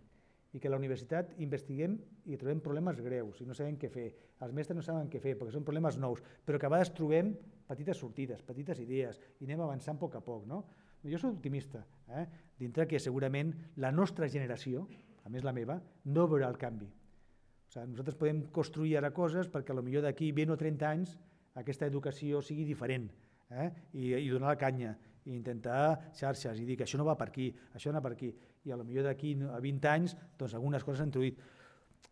i que a la universitat investiguem i trobem problemes greus i no sabem què fer. Els mestres no saben què fer perquè són problemes nous, però que a vegades trobem petites sortides, petites idees i anem avançant a poc a poc. No? Jo soc optimista, eh? dintre que segurament la nostra generació, a més la meva, no veurà el canvi. O sigui, nosaltres podem construir ara coses perquè millor d'aquí 20 o 30 anys aquesta educació sigui diferent eh? I, i donar la canya i intentar xarxes i dir que això no va per aquí, això no va per aquí i a lo millor d'aquí a 20 anys doncs algunes coses s'han introduït.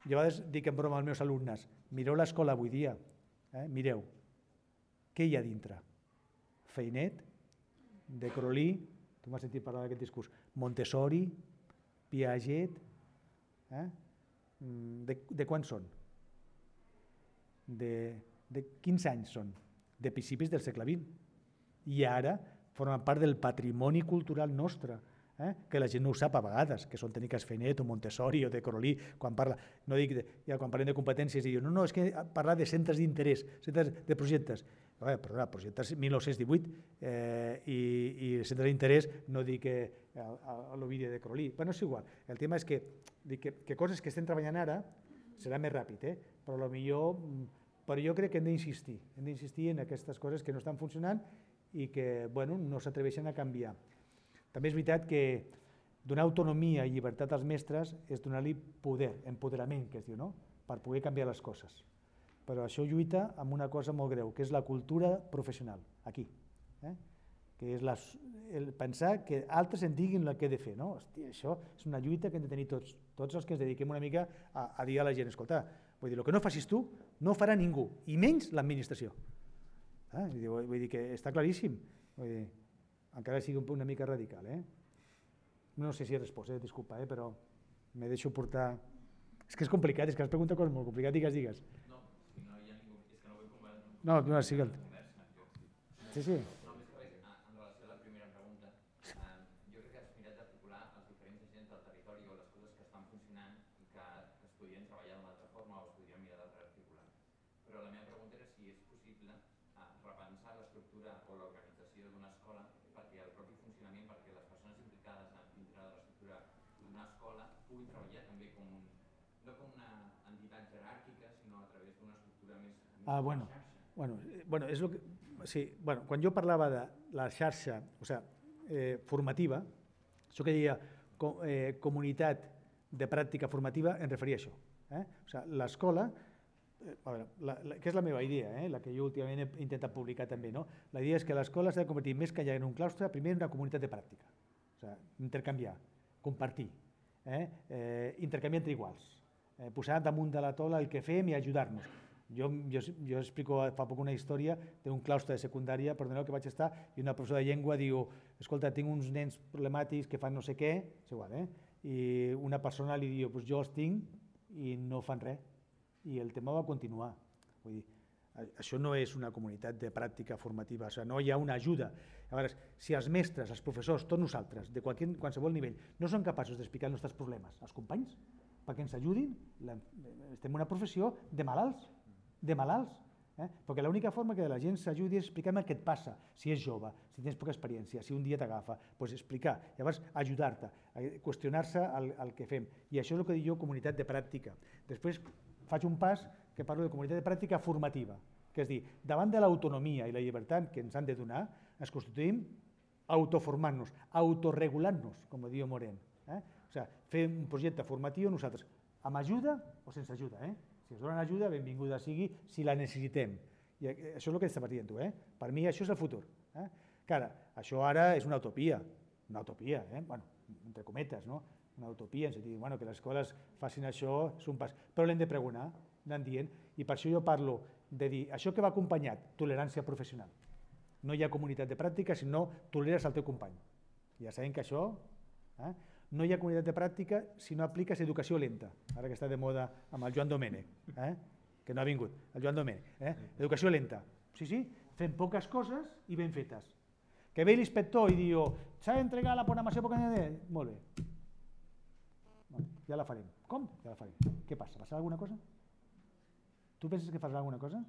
Jo a vegades dic en broma als meus alumnes, mireu l'escola avui dia, eh? mireu, què hi ha dintre? Feinet, de Crolí, tu m'has sentit parlar d'aquest discurs, Montessori, Piaget, eh? Mm, de, de quan són? De, de quins anys són? De principis del segle XX. I ara formen part del patrimoni cultural nostre, eh? que la gent no ho sap a vegades, que són tècniques Fenet o Montessori o de Corolí, quan parla, no dic, de, ja quan parlem de competències, i diu, no, no, és que parlar de centres d'interès, centres de projectes. Bé, perdona, projectes 1918 eh, i, i centres d'interès no dic que a l'Ovidi de Corolí. Bueno, és igual. El tema és que, dic que, que coses que estem treballant ara serà més ràpid, eh? però millor però jo crec que hem d'insistir, hem d'insistir en aquestes coses que no estan funcionant i que bueno, no s'atreveixen a canviar. També és veritat que donar autonomia i llibertat als mestres és donar-li poder, empoderament, que es diu, no? per poder canviar les coses. Però això lluita amb una cosa molt greu, que és la cultura professional, aquí. Eh? que és la, el pensar que altres en diguin el que he de fer. No? Hòstia, això és una lluita que hem de tenir tots, tots els que ens dediquem una mica a, a dir a la gent, escolta, vull dir, el que no facis tu no farà ningú, i menys l'administració. Eh? Vull, dir que està claríssim. Vull dir, encara sigui una mica radical. Eh? No sé si he respost, eh? disculpa, eh? però me deixo portar... És que és complicat, és que has preguntat coses molt complicades, digues, digues. No, no hi ha ningú, és que no vull conversar. No, no, sí, que... Sí, sí. Ah, bueno, bueno, bueno, és lo que, sí, bueno, quan jo parlava de la xarxa o sea, eh, formativa, això que deia com, eh, comunitat de pràctica formativa, em referia a això. Eh? O sigui, l'escola, eh, la, que és la meva idea, eh? la que jo últimament he intentat publicar també, no? la idea és que l'escola s'ha de convertir més que allà en un claustre, primer en una comunitat de pràctica, o sigui, intercanviar, compartir, eh? Eh, intercanviar entre iguals, eh, posar damunt de la tola el que fem i ajudar-nos Jo, jo, jo explico fa poc una història d'un claustre de secundària, perdoneu que vaig estar, i una professora de llengua diu, escolta, tinc uns nens problemàtics que fan no sé què, és igual, eh? i una persona li diu, pues jo els tinc i no fan res. I el tema va continuar. Vull dir, això no és una comunitat de pràctica formativa, o sigui, no hi ha una ajuda. Llavors, si els mestres, els professors, tots nosaltres, de qualsevol, qualsevol nivell, no som capaços d'explicar els nostres problemes als companys, perquè ens ajudin, estem en una professió de malalts, de malalts. Eh? Perquè l'única forma que la gent s'ajudi és explicar el que et passa, si és jove, si tens poca experiència, si un dia t'agafa, doncs explicar, llavors ajudar-te, qüestionar-se el, el que fem. I això és el que dic jo comunitat de pràctica. Després faig un pas que parlo de comunitat de pràctica formativa, que és dir, davant de l'autonomia i la llibertat que ens han de donar, ens constituïm autoformant-nos, autorregulant-nos, com diu Morent. Eh? O sigui, fer un projecte formatiu nosaltres, amb ajuda o sense ajuda. Eh? Si ens donen ajuda, benvinguda sigui, si la necessitem. I això és el que estava dient tu. Eh? Per mi això és el futur. Eh? Cara, això ara és una utopia, una utopia, eh? bueno, entre cometes, no? una utopia, en sentit, bueno, que les escoles facin això és un pas, però l'hem de pregonar, anant dient, i per això jo parlo de dir, això que va acompanyat, tolerància professional. No hi ha comunitat de pràctica si no toleres el teu company. Ja sabem que això eh? No hi ha comunitat de pràctica si no apliques educació lenta, ara que està de moda amb el Joan Domènech, eh? que no ha vingut, el Joan Domènech. Eh? Educació lenta. Sí, sí, fem poques coses i ben fetes. Que ve l'inspector i diu, s'ha d'entregar la programació poc de... Molt bé. Ja la farem. Com? Ja la farem. Què passa? Passarà alguna cosa? Tu penses que farà alguna cosa?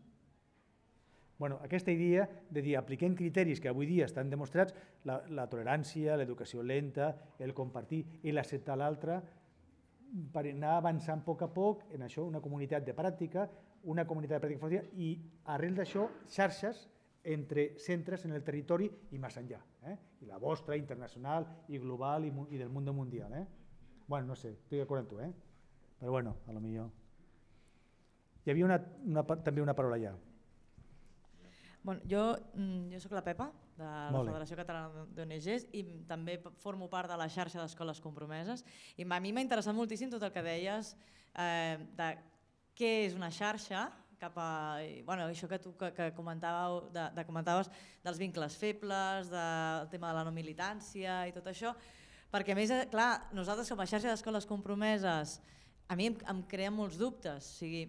Bueno, aquesta idea de dir apliquem criteris que avui dia estan demostrats, la, la tolerància, l'educació lenta, el compartir i l'acceptar l'altre, per anar avançant a poc a poc en això, una comunitat de pràctica, una comunitat de pràctica formativa i arrel d'això xarxes entre centres en el territori i més enllà. Eh? I la vostra, internacional i global i, i del món mundial. Eh? Bueno, no sé, estic d'acord amb tu, eh? però bueno, a lo millor. Hi havia una, una, també una paraula allà. Bueno, jo, mm, jo sóc la Pepa, de la Federació Catalana d'ONGs i també formo part de la xarxa d'escoles compromeses i a mi m'ha interessat moltíssim tot el que deies eh, de què és una xarxa cap a bueno, això que tu que, que comentàveu, de, de comentaves dels vincles febles, del tema de la no militància i tot això, perquè a més, eh, clar, nosaltres com a xarxa d'escoles compromeses a mi em, em crea molts dubtes, o sigui,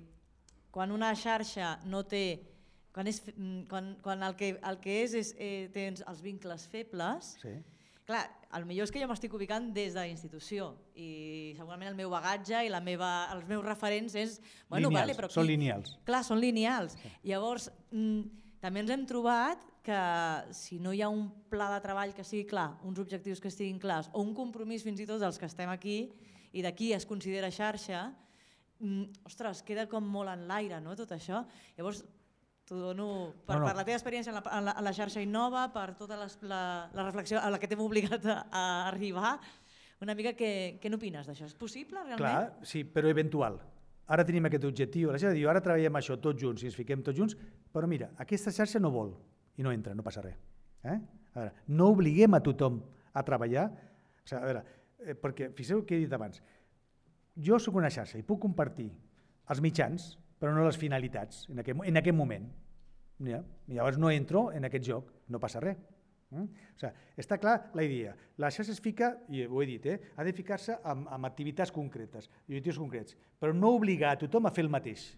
quan una xarxa no té quan, és, mm, quan, quan el, que, el que és, és eh, tens els vincles febles, sí. clar, el millor és que jo m'estic ubicant des de la institució i segurament el meu bagatge i la meva, els meus referents és... Bueno, lineals, vale, però aquí, són lineals. Clar, són lineals. Sí. Llavors, mm, també ens hem trobat que si no hi ha un pla de treball que sigui clar, uns objectius que estiguin clars, o un compromís fins i tot dels que estem aquí, i d'aquí es considera xarxa, mm, ostres, queda com molt en l'aire no, tot això. Llavors, T'ho dono per, no, no. per la teva experiència en la, en la, en la xarxa Innova, per tota les, la, la reflexió a la que t'hem obligat a, a arribar. Una mica, què, què n'opines d'això? És possible, realment? Clar, sí, però eventual. Ara tenim aquest objectiu. La xarxa diu, ara treballem això tots junts i ens fiquem tots junts, però mira, aquesta xarxa no vol i no entra, no passa res. Eh? A veure, no obliguem a tothom a treballar. O sigui, a veure, eh, perquè fixeu què he dit abans. Jo sóc una xarxa i puc compartir els mitjans, però no les finalitats en aquest, en aquest moment. Ja? Llavors no entro en aquest joc, no passa res. Mm? O sigui, està clar la idea. La xarxa es fica, i ho he dit, eh, ha de ficar-se amb, amb activitats concretes, i objectius concrets, però no obligar a tothom a fer el mateix,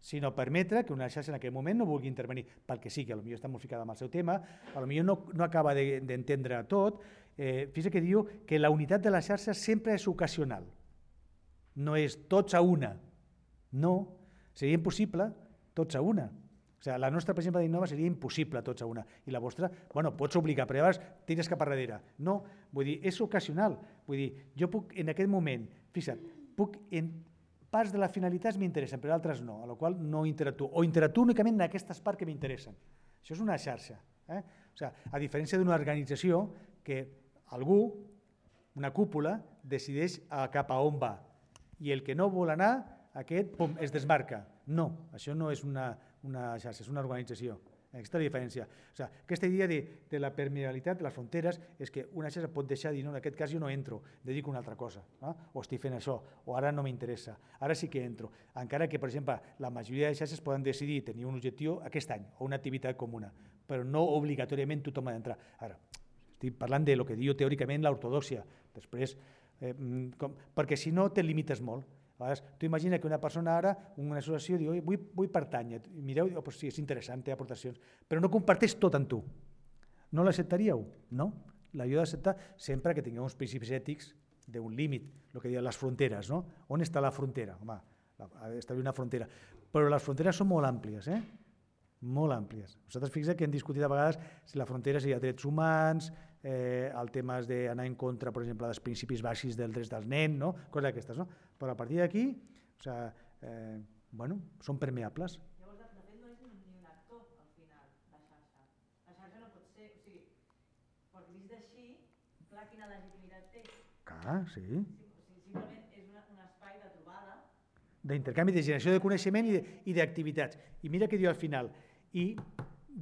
sinó permetre que una xarxa en aquell moment no vulgui intervenir pel que sigui, potser està molt ficada amb el seu tema, potser no, no acaba d'entendre de, tot. Eh, Fíjate que diu que la unitat de la xarxa sempre és ocasional, no és tots a una, no, Seria impossible tots a una. O sigui, la nostra, per exemple, d'Innova seria impossible tots a una. I la vostra, bueno, pots obligar, llavors tires cap a darrere. No, vull dir, és ocasional. Vull dir, jo puc en aquest moment, fixa't, puc en parts de les finalitats m'interessen, però altres no, a la qual no interactuo. O interactuo únicament en aquestes parts que m'interessen. Això és una xarxa. Eh? O sigui, a diferència d'una organització que algú, una cúpula, decideix cap a on va. I el que no vol anar aquest pum, es desmarca. No, això no és una, una xarxa, és una organització. Aquesta és la diferència. O sigui, aquesta idea de, de la permeabilitat de les fronteres és que una xarxa pot deixar dir, no, en aquest cas jo no entro, dedico una altra cosa, no? o estic fent això, o ara no m'interessa, ara sí que entro. Encara que, per exemple, la majoria de xarxes poden decidir tenir un objectiu aquest any, o una activitat comuna, però no obligatoriament tothom ha d'entrar. Ara, estic parlant de lo que diu teòricament l'ortodòxia, després, eh, mm, com, perquè si no te limites molt. A vegades, tu imagina que una persona ara, una associació, diu, vull, vull pertànyer, mireu, oh, pues sí, és interessant, té aportacions, però no comparteix tot amb tu. No l'acceptaríeu? No. L'hauríeu d'acceptar sempre que tingueu uns principis ètics d'un límit, el que diuen les fronteres, no? On està la frontera? Home, ha d'establir una frontera. Però les fronteres són molt àmplies, eh? molt àmplies. Vosaltres fixeu que hem discutit a vegades si la frontera seria drets humans, eh, el tema d'anar en contra, per exemple, dels principis bàsics dels drets dels nens, no? coses d'aquestes. No? Però a partir d'aquí, o sea, eh, bueno, són permeables. Llavors, de, de fet, no és ni un actor, al final, la xarxa. La xarxa no pot ser, o sigui, perquè vist així, clar, quina legitimitat té. Clar, sí. sí o sigui, simplement és una, un espai de trobada. D'intercanvi, de generació de coneixement i d'activitats. I mira què diu al final, i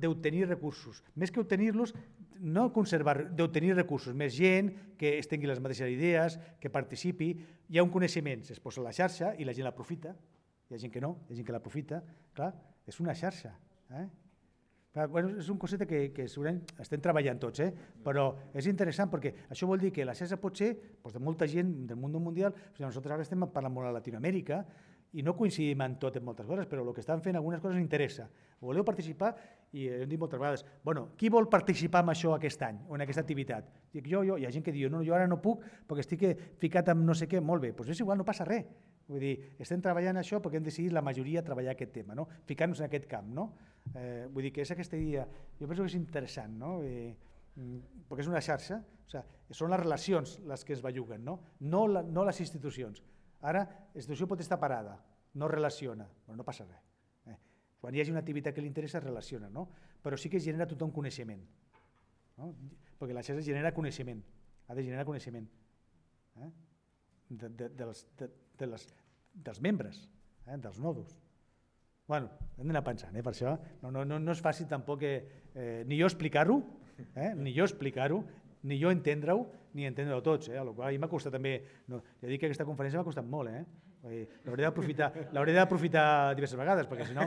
d'obtenir recursos. Més que obtenir-los, no conservar, d'obtenir recursos, més gent que es tingui les mateixes idees, que participi, hi ha un coneixement, es posa a la xarxa i la gent l'aprofita, hi ha gent que no, hi ha gent que l'aprofita, clar, és una xarxa. Eh? Clar, bueno, és un concepte que, que segurament estem treballant tots, eh? però és interessant perquè això vol dir que la xarxa pot ser doncs, de molta gent del món mundial, o sigui, nosaltres ara estem parlant molt a Latinoamèrica, i no coincidim en tot en moltes coses, però el que estan fent algunes coses interessa. Voleu participar? I hem dit moltes vegades, bueno, qui vol participar en això aquest any o en aquesta activitat? Dic, jo, jo, hi ha gent que diu, no, jo ara no puc perquè estic ficat amb no sé què, molt bé, doncs és igual, no passa res. Vull dir, estem treballant això perquè hem decidit la majoria treballar aquest tema, no? ficar-nos en aquest camp. No? Eh, vull dir que és aquesta idea, jo penso que és interessant, no? Eh, perquè és una xarxa, o sigui, són les relacions les que es belluguen, no, no, la, no les institucions. Ara, institució pot estar parada, no relaciona, però no passa res. Eh? Quan hi hagi una activitat que li interessa, es relaciona, no? però sí que genera tothom coneixement. No? Perquè la xarxa genera coneixement, ha de generar coneixement eh? de, de, dels, de, de les, dels membres, eh? dels nodos. Bueno, hem d'anar pensant, eh, per això no, no, no, no és fàcil tampoc que, eh, ni jo explicar-ho, eh, ni jo explicar-ho, ni jo entendre-ho, ni entendre-ho tots. Eh? A qual, a mi m'ha costat també, no, ja dic que aquesta conferència m'ha costat molt, eh? L'hauré d'aprofitar d'aprofitar diverses vegades, perquè si no,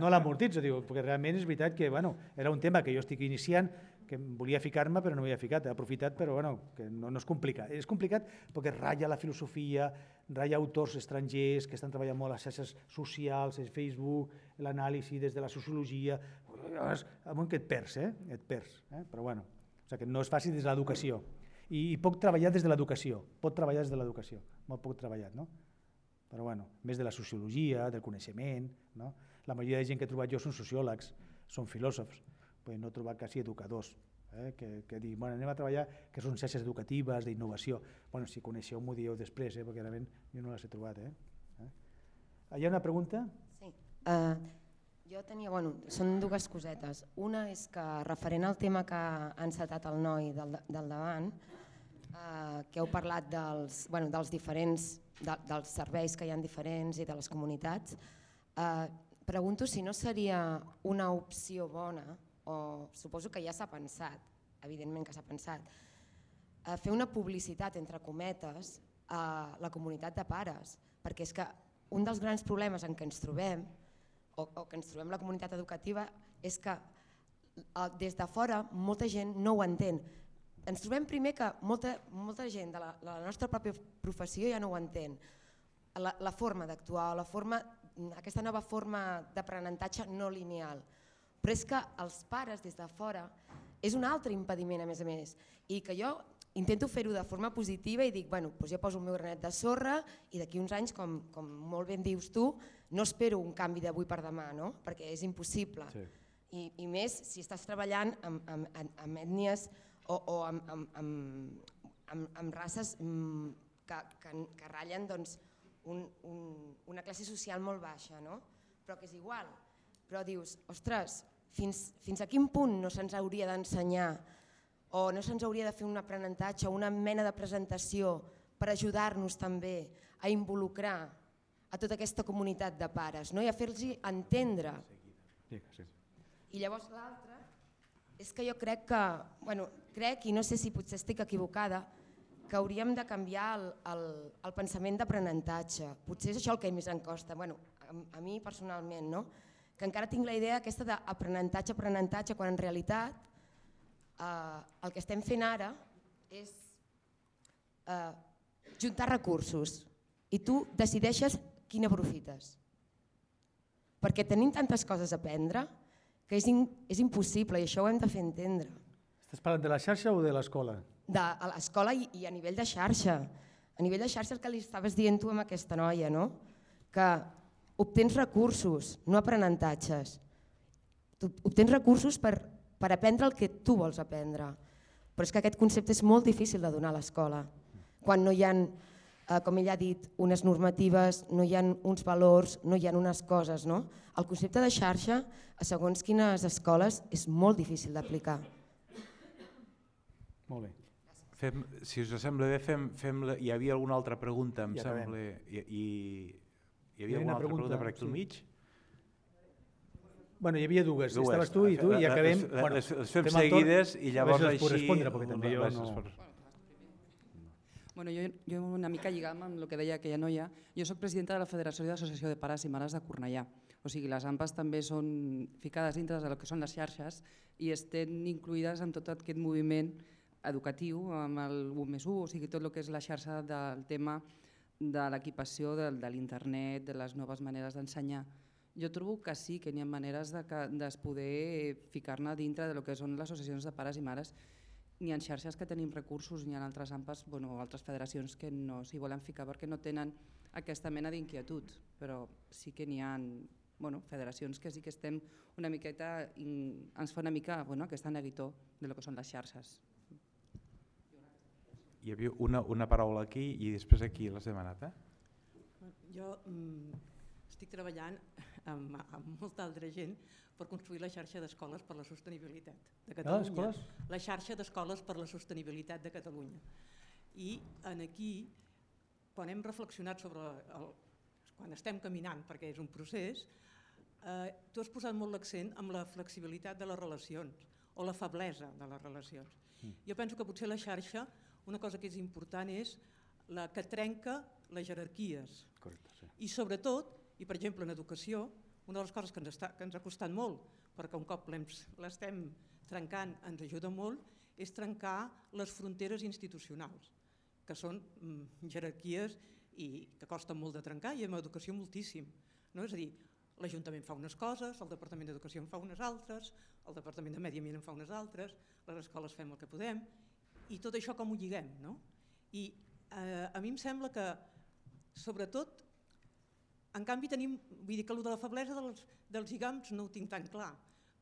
no l'amortitzo, diu, perquè realment és veritat que bueno, era un tema que jo estic iniciant, que volia ficar-me però no m'hi havia ficat, he aprofitat, però bueno, que no, no és complicat. És complicat perquè ratlla la filosofia, ratlla autors estrangers que estan treballant molt a les xarxes socials, el Facebook, l'anàlisi des de la sociologia, llavors, amunt que et perds, eh? et perds, eh? però bueno, sigui que no és fàcil des de l'educació i, i poc treballar des de l'educació, pot treballar des de l'educació, molt poc treballat, no? però bueno, més de la sociologia, del coneixement, no? la majoria de gent que he trobat jo són sociòlegs, són filòsofs, però no he trobat quasi educadors, eh? que, que dic, bueno, anem a treballar, que són xarxes educatives, d'innovació. Bueno, si coneixeu m'ho dieu després, eh? perquè realment jo no les he trobat. Eh? eh? Hi ha una pregunta? Sí. Uh, jo tenia, bueno, són dues cosetes. Una és que referent al tema que ha encetat el noi del, del davant, uh, que heu parlat dels, bueno, dels diferents de, dels serveis que hi han diferents i de les comunitats, eh, pregunto si no seria una opció bona, o suposo que ja s'ha pensat, evidentment que s'ha pensat, eh, fer una publicitat, entre cometes, a la comunitat de pares, perquè és que un dels grans problemes en què ens trobem, o, o que ens trobem la comunitat educativa, és que eh, des de fora molta gent no ho entén, ens trobem primer que molta, molta gent de la, de la nostra pròpia professió ja no ho entén. La, la forma d'actuar, la forma, aquesta nova forma d'aprenentatge no lineal. Però és que els pares des de fora és un altre impediment a més a més i que jo intento fer-ho de forma positiva i dic, bueno, doncs jo poso el meu granet de sorra i d'aquí uns anys, com, com molt ben dius tu, no espero un canvi d'avui per demà, no? perquè és impossible. Sí. I, I més si estàs treballant amb, amb, amb ètnies o, o amb, amb, amb, amb, amb races mm, que, que, que ratllen doncs, un, un, una classe social molt baixa, no? però que és igual. Però dius, ostres, fins, fins a quin punt no se'ns hauria d'ensenyar o no se'ns hauria de fer un aprenentatge una mena de presentació per ajudar-nos també a involucrar a tota aquesta comunitat de pares no? i a fer-los entendre. I llavors l'altre és que jo crec que, bueno, crec, i no sé si potser estic equivocada, que hauríem de canviar el, el, el pensament d'aprenentatge. Potser és això el que més em costa, bueno, a, a mi personalment, no? que encara tinc la idea aquesta d'aprenentatge, aprenentatge, quan en realitat eh, el que estem fent ara és eh, juntar recursos i tu decideixes quin aprofites. Perquè tenim tantes coses a aprendre que és, in, és impossible i això ho hem de fer entendre. Estàs parlant de la xarxa o de l'escola? De, l'escola i, i a nivell de xarxa. A nivell de xarxa el que li estaves dient tu amb aquesta noia, no? que obtens recursos, no aprenentatges. Tu obtens recursos per, per aprendre el que tu vols aprendre. Però és que aquest concepte és molt difícil de donar a l'escola. Quan no hi ha eh, com ella ha dit, unes normatives, no hi ha uns valors, no hi ha unes coses. No? El concepte de xarxa, a segons quines escoles, és molt difícil d'aplicar. Molt bé. Fem, si us sembla bé, fem, fem la, hi havia alguna altra pregunta, em I sembla, i, i hi Hi havia havia alguna una altra pregunta, pregunta, per aquí al sí. mig? Bueno, hi havia dues. Dues. Estaves tu i tu i acabem... Les, bueno, les, les fem seguides i llavors les així... respondre, perquè també jo no- Bueno, jo, jo una mica lligant amb el que deia aquella noia, jo sóc presidenta de la Federació d'Associació de Pares i Mares de Cornellà. O sigui, les AMPAs també són ficades dintre de lo que són les xarxes i estem incluïdes en tot aquest moviment educatiu, amb el 1 més 1, o sigui, tot el que és la xarxa del tema de l'equipació, de, de l'internet, de les noves maneres d'ensenyar. Jo trobo que sí, que n'hi ha maneres de, que, de poder ficar-ne dintre de lo que són les associacions de pares i mares n'hi ha xarxes que tenim recursos, n'hi ha altres AMPAs, bueno, altres federacions que no s'hi volen ficar perquè no tenen aquesta mena d'inquietud, però sí que n'hi ha bueno, federacions que sí que estem una miqueta, ens fa una mica bueno, aquesta neguitó de lo que són les xarxes. Hi havia una, una paraula aquí i després aquí l'has demanat, eh? Jo mm, estic treballant amb, amb molta altra gent per construir la xarxa d'escoles per la sostenibilitat de Catalunya. escoles? La xarxa d'escoles per la sostenibilitat de Catalunya. I en aquí, quan hem reflexionat sobre el, quan estem caminant, perquè és un procés, eh, tu has posat molt l'accent amb la flexibilitat de les relacions o la feblesa de les relacions. Mm. Jo penso que potser la xarxa, una cosa que és important és la que trenca les jerarquies Correcte, sí. i sobretot, i per exemple en educació, una de les coses que ens, està, que ens ha costat molt, perquè un cop l'estem trencant ens ajuda molt, és trencar les fronteres institucionals, que són mm, jerarquies i que costen molt de trencar i en educació moltíssim. No? És a dir, l'Ajuntament fa unes coses, el Departament d'Educació en fa unes altres, el Departament de Medi Ambient en fa unes altres, les escoles fem el que podem, i tot això com ho lliguem. No? I eh, a mi em sembla que, sobretot, en canvi tenim, vull dir que allò de la feblesa dels, dels lligams no ho tinc tan clar,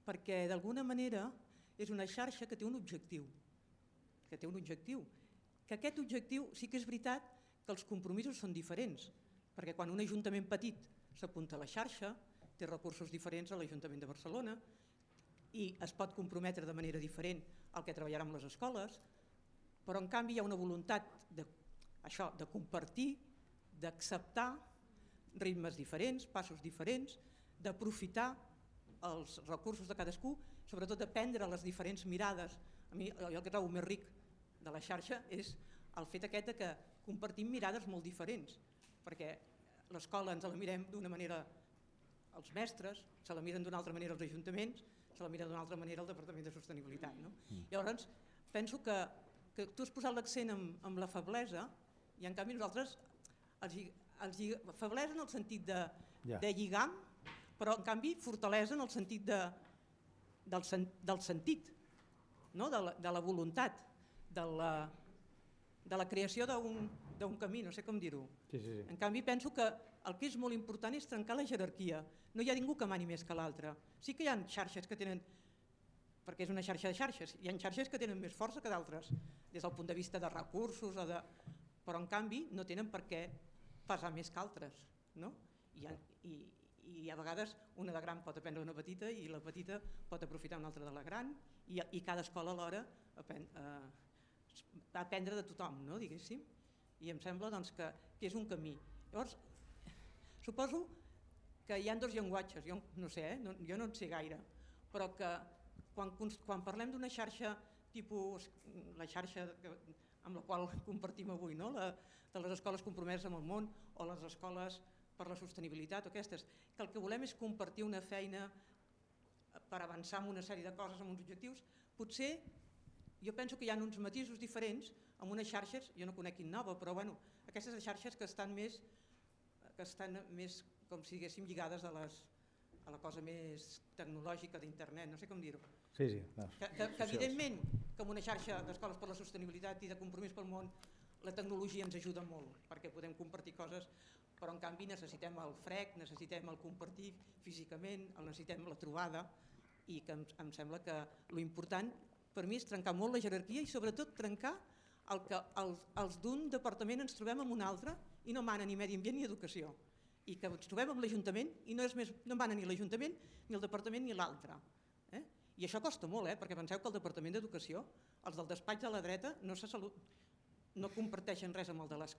perquè d'alguna manera és una xarxa que té un objectiu, que té un objectiu, que aquest objectiu sí que és veritat que els compromisos són diferents, perquè quan un ajuntament petit s'apunta a la xarxa, té recursos diferents a l'Ajuntament de Barcelona i es pot comprometre de manera diferent al que treballarà amb les escoles, però en canvi hi ha una voluntat de, això, de compartir, d'acceptar ritmes diferents, passos diferents, d'aprofitar els recursos de cadascú, sobretot d'aprendre les diferents mirades. A mi el que trobo més ric de la xarxa és el fet aquest que compartim mirades molt diferents, perquè l'escola ens la mirem d'una manera els mestres, se la miren d'una altra manera els ajuntaments, se la mira d'una altra manera el Departament de Sostenibilitat. No? Mm. Llavors, penso que, que tu has posat l'accent amb, amb la feblesa i en canvi nosaltres els, els, lli- feblesa en el sentit de, Ja. de lligam, però en canvi fortalesa en el sentit de, del, sen, del sentit, no? de, la, de la voluntat, de la, de la creació d'un camí, no sé com dir-ho. Sí, sí, sí. En canvi, penso que el que és molt important és trencar la jerarquia. No hi ha ningú que mani més que l'altre. Sí que hi ha xarxes que tenen, perquè és una xarxa de xarxes, hi ha xarxes que tenen més força que d'altres, des del punt de vista de recursos, o de... però en canvi no tenen per què pesar més que altres. No? I, i, I a vegades una de gran pot aprendre una petita i la petita pot aprofitar una altra de la gran i, i cada escola alhora apen, eh, aprendre de tothom, no? diguéssim i em sembla doncs, que, que és un camí. Llavors, suposo que hi ha dos llenguatges, jo no sé, eh? no, jo no en sé gaire, però que quan, quan parlem d'una xarxa tipus la xarxa amb la qual compartim avui, no? la, de les escoles compromeses amb el món o les escoles per la sostenibilitat o aquestes, que el que volem és compartir una feina per avançar en una sèrie de coses, amb uns objectius, potser jo penso que hi ha uns matisos diferents amb unes xarxes, jo no conec Innova, però bueno, aquestes xarxes que estan més, que estan més com si diguéssim lligades a, les, a la cosa més tecnològica d'internet, no sé com dir-ho. Sí, sí. No. Que, que, que evidentment, com una xarxa d'escoles per la sostenibilitat i de compromís pel món, la tecnologia ens ajuda molt perquè podem compartir coses, però en canvi necessitem el frec, necessitem el compartir físicament, el necessitem la trobada i que em, em sembla que lo important per mi és trencar molt la jerarquia i sobretot trencar el que els, els d'un departament ens trobem amb un altre i no mana ni medi ambient ni educació i que ens trobem amb l'Ajuntament i no, és més, no mana ni l'Ajuntament ni el departament ni l'altre. I això costa molt, eh? perquè penseu que el Departament d'Educació, els del despatx de la dreta, no se salut, no comparteixen res amb el de les...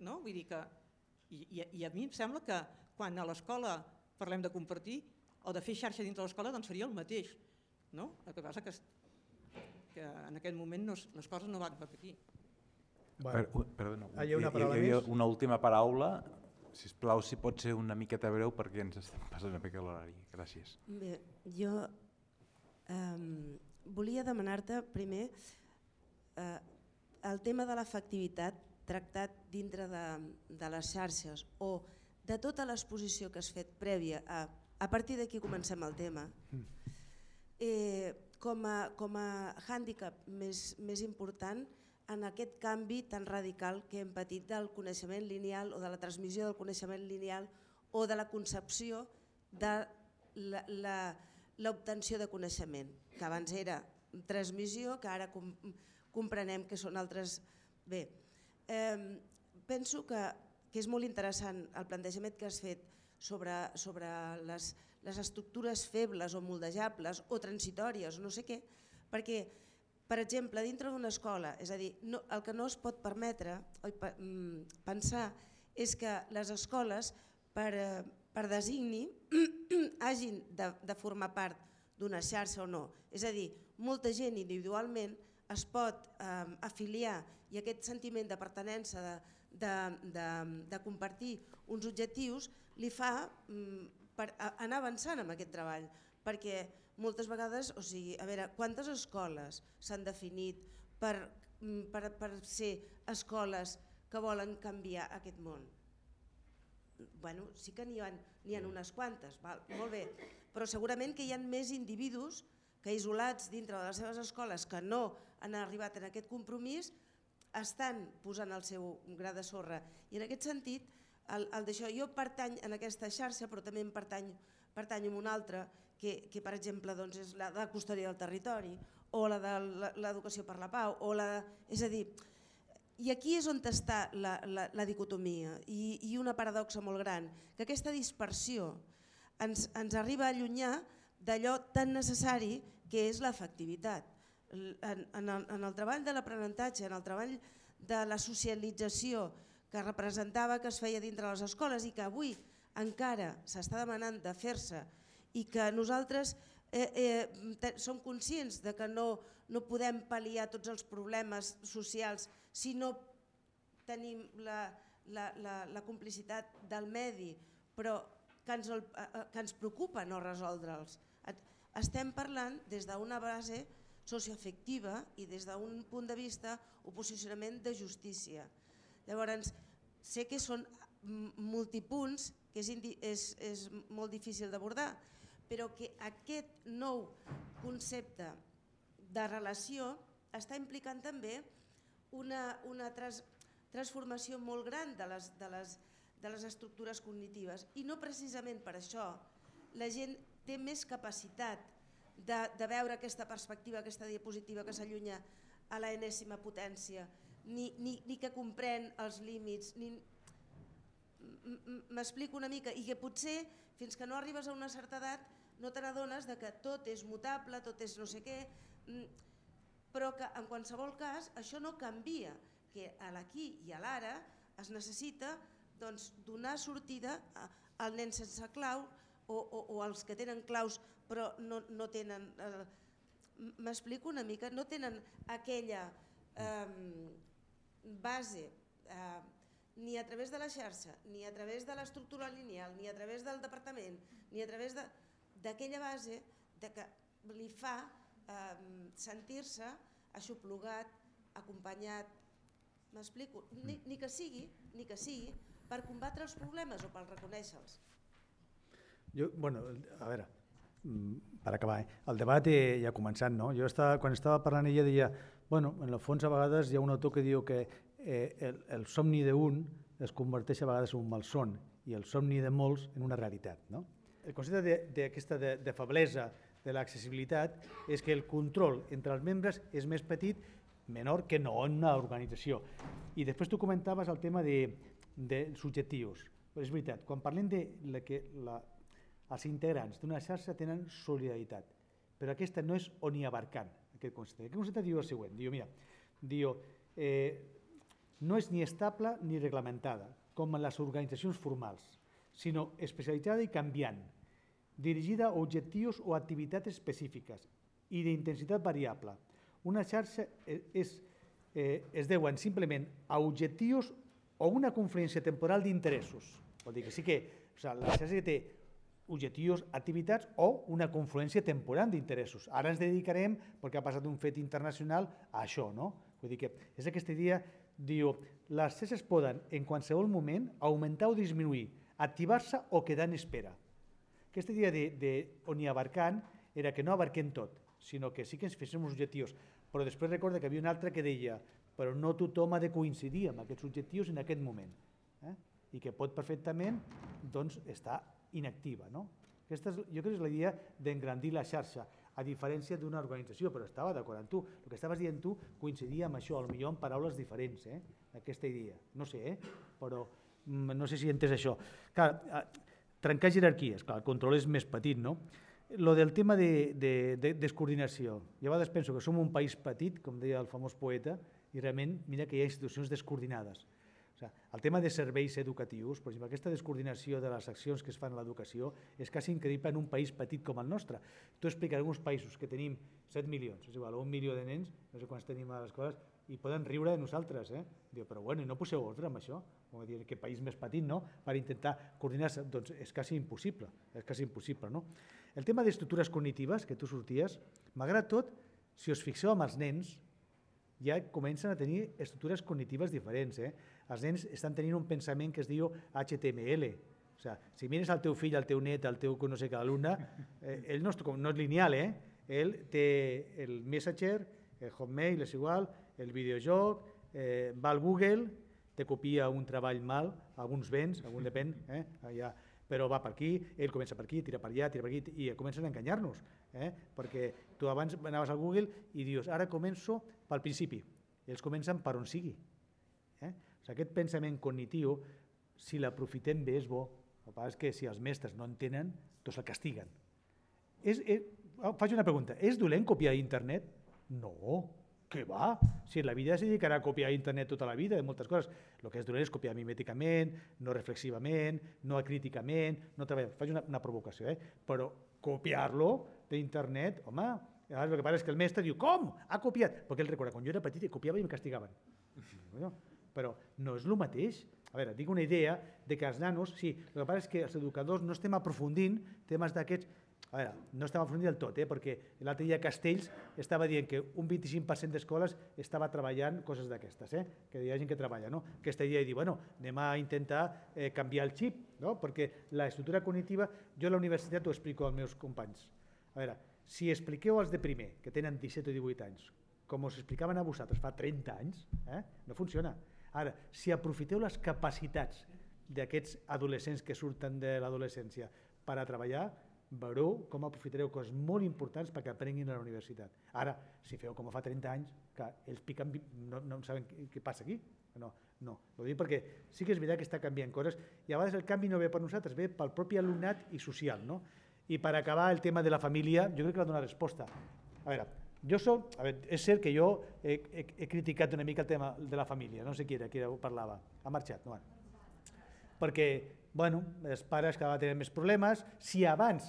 No? Vull dir que... I, i, I a mi em sembla que quan a l'escola parlem de compartir o de fer xarxa dintre l'escola doncs seria el mateix. No? El que passa que, que en aquest moment no, les coses no van cap aquí. Bueno, per, perdona, hi ha una, paraula hi, hi, hi, una última paraula, si us plau, si pot ser una miqueta breu perquè ens estem passant una mica l'horari. Gràcies. Bé, jo um, volia demanar-te primer uh, el tema de l'efectivitat tractat dintre de, de les xarxes o de tota l'exposició que has fet prèvia a, a partir d'aquí comencem el tema. Eh, com, a, com a hàndicap més, més important en aquest canvi tan radical que hem patit del coneixement lineal o de la transmissió del coneixement lineal o de la concepció de l'obtenció de coneixement, que abans era transmissió, que ara com, comprenem que són altres... Bé, eh, penso que, que és molt interessant el plantejament que has fet sobre, sobre les, les estructures febles o moldejables o transitòries, no sé què, perquè, per exemple, dintre d'una escola, és a dir, no, el que no es pot permetre oi, mm, pensar és que les escoles, per, per designi, hagin de, de formar part d'una xarxa o no. És a dir, molta gent individualment es pot eh, afiliar i aquest sentiment de pertenença, de, de, de, de compartir uns objectius, li fa mm, per anar avançant amb aquest treball, perquè moltes vegades, o sigui, a veure, quantes escoles s'han definit per, mm, per, per ser escoles que volen canviar aquest món? Bueno, sí que n'hi ha, ha unes quantes, val, molt bé, però segurament que hi ha més individus que isolats dintre de les seves escoles que no han arribat en aquest compromís estan posant el seu gra de sorra. I en aquest sentit, el, el d'això, jo pertany en aquesta xarxa, però també em pertany, pertany a una altra, que, que per exemple doncs, és la de la custòdia del territori, o la de l'educació per la pau, o la, és a dir, i aquí és on està la, la, la dicotomia i, i una paradoxa molt gran, que aquesta dispersió ens, ens arriba a allunyar d'allò tan necessari que és l'efectivitat. En, en, en el treball de l'aprenentatge, en el treball de la socialització que representava que es feia dintre les escoles i que avui encara s'està demanant de fer-se i que nosaltres eh, eh, som conscients de que no, no podem pal·liar tots els problemes socials si no tenim la, la, la, la complicitat del medi, però que ens, el, eh, que ens preocupa no resoldre'ls. Estem parlant des d'una base socioafectiva i des d'un punt de vista o posicionament de justícia. Llavors, sé que són multipunts, que és, és, és molt difícil d'abordar, però que aquest nou concepte de relació està implicant també una, una trans, transformació molt gran de les, de, les, de les estructures cognitives. I no precisament per això la gent té més capacitat de, de veure aquesta perspectiva, aquesta diapositiva que s'allunya a la enèsima potència, ni, ni, ni que comprèn els límits, ni... m'explico una mica, i que potser fins que no arribes a una certa edat no te n'adones que tot és mutable, tot és no sé què, mm, però que en qualsevol cas això no canvia, que a l'aquí i a l'ara es necessita doncs, donar sortida al nen sense clau o, o, o els que tenen claus però no, no tenen... Eh, M'explico una mica? No tenen aquella eh, base eh, ni a través de la xarxa, ni a través de l'estructura lineal, ni a través del departament, ni a través d'aquella base de que li fa eh, sentir-se aixoplugat, acompanyat, m'explico, ni, ni, que sigui, ni que sigui per combatre els problemes o per reconèixer-los. Jo, bueno, a veure, mm, per acabar, eh? el debat ja ha començat, no? Jo estava, quan estava parlant ella deia, bueno, en el fons a vegades hi ha un autor que diu que eh, el, el somni d'un es converteix a vegades en un malson i el somni de molts en una realitat. No? El concepte d'aquesta de, de, de feblesa de l'accessibilitat és que el control entre els membres és més petit, menor que no en una organització. I després tu comentaves el tema de, de subjectius. Però és veritat, quan parlem de la, que la, els integrants d'una xarxa tenen solidaritat, però aquesta no és oniabarcant, aquest concepte. Aquest concepte diu el següent, diu, mira, diu, eh, no és ni estable ni reglamentada, com en les organitzacions formals, sinó especialitzada i canviant, dirigida a objectius o activitats específiques i d'intensitat variable. Una xarxa és, eh, es deuen simplement a objectius o una confluència temporal d'interessos. Vol dir que sí que o sigui, la xarxa té objectius, activitats o una confluència temporal d'interessos. Ara ens dedicarem, perquè ha passat un fet internacional, a això. No? Vull dir que és aquesta idea diu, les xarxes poden en qualsevol moment augmentar o disminuir, activar-se o quedar en espera. Aquesta idea de, de hi abarcant era que no abarquem tot, sinó que sí que ens féssim uns objectius. Però després recorda que havia un altre que deia però no tothom ha de coincidir amb aquests objectius en aquest moment. Eh? I que pot perfectament doncs, estar inactiva. No? Aquesta és, jo crec que és la idea d'engrandir la xarxa a diferència d'una organització, però estava d'acord amb tu. El que estaves dient tu coincidia amb això, millor en paraules diferents, eh? aquesta idea. No sé, eh? però mm, no sé si entès això. Clar, trencar jerarquies, clar, el control és més petit, no? Lo del tema de, de, de descoordinació. Jo a vegades penso que som un país petit, com deia el famós poeta, i realment mira que hi ha institucions descoordinades. O sigui, el tema de serveis educatius, per exemple, aquesta descoordinació de les accions que es fan a l'educació és quasi increïble en un país petit com el nostre. Tu expliques alguns països que tenim 7 milions, és igual, un milió de nens, no sé quants tenim a les escoles, i poden riure de nosaltres. Eh? Diu, però bueno, no poseu ordre amb això? Com a dir, que país més petit, no? Per intentar coordinar-se, doncs és quasi impossible, és quasi impossible, no? El tema d'estructures cognitives, que tu sorties, malgrat tot, si us fixeu amb els nens, ja comencen a tenir estructures cognitives diferents. Eh? Els nens estan tenint un pensament que es diu HTML. O sigui, si mires al teu fill, al teu net, al teu no sé què alumne, eh, ell no és, no és lineal, eh? ell té el Messenger, el Hotmail és igual, el videojoc, eh, va al Google, te copia un treball mal, alguns vents, algun depèn, eh? Allà, però va per aquí, ell comença per aquí, tira per allà, tira per aquí, i comencen a enganyar-nos, eh? perquè tu abans anaves al Google i dius, ara començo pel principi, i ells comencen per on sigui. Eh? O sigui, aquest pensament cognitiu, si l'aprofitem bé, és bo. El que és que si els mestres no en tenen, doncs el castiguen. És, és, oh, faig una pregunta, és dolent copiar internet? No, que va? Si la vida es dedicarà a copiar internet tota la vida, de moltes coses. El que és dolent és copiar mimèticament, no reflexivament, no acríticament, no treballar. Faig una, una provocació, eh? però copiar-lo d'internet, home, el que passa és que el mestre diu, com? Ha copiat? Perquè ell recorda, quan jo era petit copiava i em castigaven. Però no és el mateix. A veure, dic una idea de que els nanos, sí, el que passa és que els educadors no estem aprofundint temes d'aquests, a veure, no estem aprofundint del tot, eh, perquè l'altre dia Castells estava dient que un 25% d'escoles estava treballant coses d'aquestes, eh, que hi ha gent que treballa, no? Aquesta idea de dir, bueno, anem a intentar eh, canviar el xip, no? perquè l'estructura cognitiva, jo a la universitat ho explico als meus companys. A veure, si expliqueu als de primer, que tenen 17 o 18 anys, com us explicaven a vosaltres fa 30 anys, eh, no funciona. Ara, si aprofiteu les capacitats d'aquests adolescents que surten de l'adolescència per a treballar, veureu com aprofitareu coses molt importants perquè aprenguin a la universitat. Ara, si feu com fa 30 anys, que ells piquen, no, no saben què, passa aquí. No, no. Ho dic perquè sí que és veritat que està canviant coses i a vegades el canvi no ve per nosaltres, ve pel propi alumnat i social. No? I per acabar el tema de la família, jo crec que va donar resposta. A veure, jo soc, a veure, és cert que jo he, he, he criticat una mica el tema de la família, no sé qui era, qui era, parlava, ha marxat, no? Perquè bueno, els pares cada vegada tenen més problemes. Si abans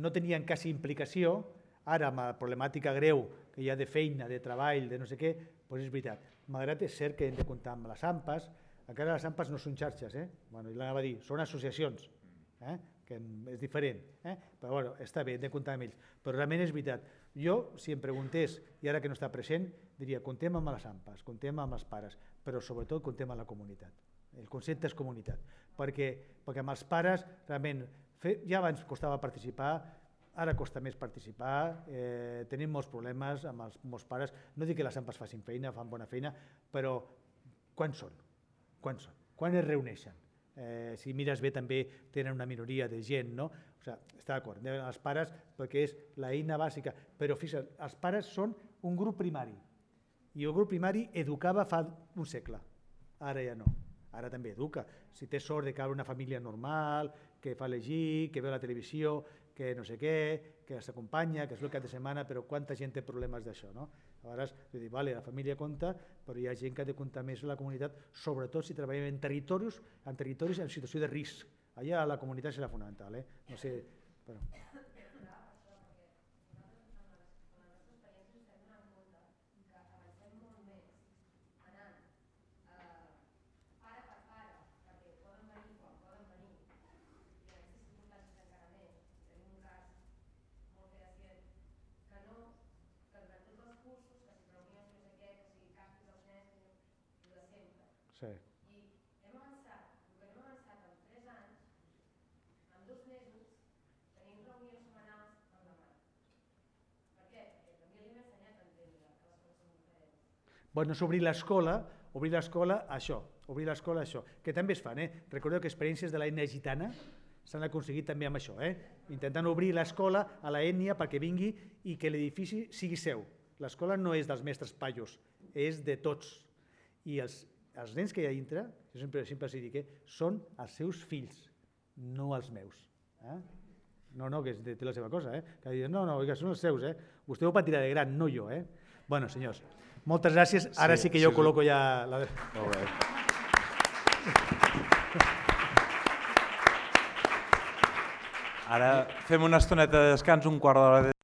no tenien quasi implicació, ara amb la problemàtica greu que hi ha de feina, de treball, de no sé què, doncs és veritat. Malgrat és cert que hem de comptar amb les AMPAs, encara les AMPAs no són xarxes, eh? bueno, l'anava a dir, són associacions, eh? que és diferent, eh? però bueno, està bé, hem de comptar amb ells. Però realment és veritat, jo, si em preguntés, i ara que no està present, diria, contem amb les AMPAs, contem amb els pares, però sobretot contem amb la comunitat. El concepte és comunitat, perquè, perquè amb els pares realment fer, ja abans costava participar, ara costa més participar, eh, tenim molts problemes amb els molts pares, no dic que les AMPAs facin feina, fan bona feina, però quan són? Quan són? Quan es reuneixen? Eh, si mires bé també tenen una minoria de gent, no? O sigui, està d'acord, els pares perquè és la eina bàsica, però fixa't, els pares són un grup primari i el grup primari educava fa un segle, ara ja no, ara també educa. Si té sort de caure una família normal, que fa llegir, que veu la televisió, que no sé què, que s'acompanya, que és el cap de setmana, però quanta gent té problemes d'això, no? A vegades, dir, vale, la família compta, però hi ha gent que ha de comptar més la comunitat, sobretot si treballem en territoris, en territoris en situació de risc. Allà la comunitat serà fonamental, eh? No sé, però... Sí. I hem avançat, el que hem avançat en 3 anys, en dos mesos, tenim reunions setmanals amb la mare. Per què? Perquè també li hem ensenyat a entendre que les coses són diferents. Bueno, és obrir l'escola, obrir l'escola això, obrir l'escola això, que també es fan, eh? Recordeu que experiències de l'ètnia gitana s'han aconseguit també amb això, eh? intentant obrir l'escola a la ètnia perquè vingui i que l'edifici sigui seu. L'escola no és dels mestres paios, és de tots. I els els nens que hi ha dintre, jo sempre, sempre els dic, eh, són els seus fills, no els meus. Eh? No, no, que té la seva cosa, eh? Que diuen, no, no, que són els seus, eh? Vostè ho patirà de gran, no jo, eh? Bueno, senyors, moltes gràcies. Ara sí, sí que jo sí, col·loco ja la... Molt bé. Ara fem una estoneta de descans, un quart d'hora de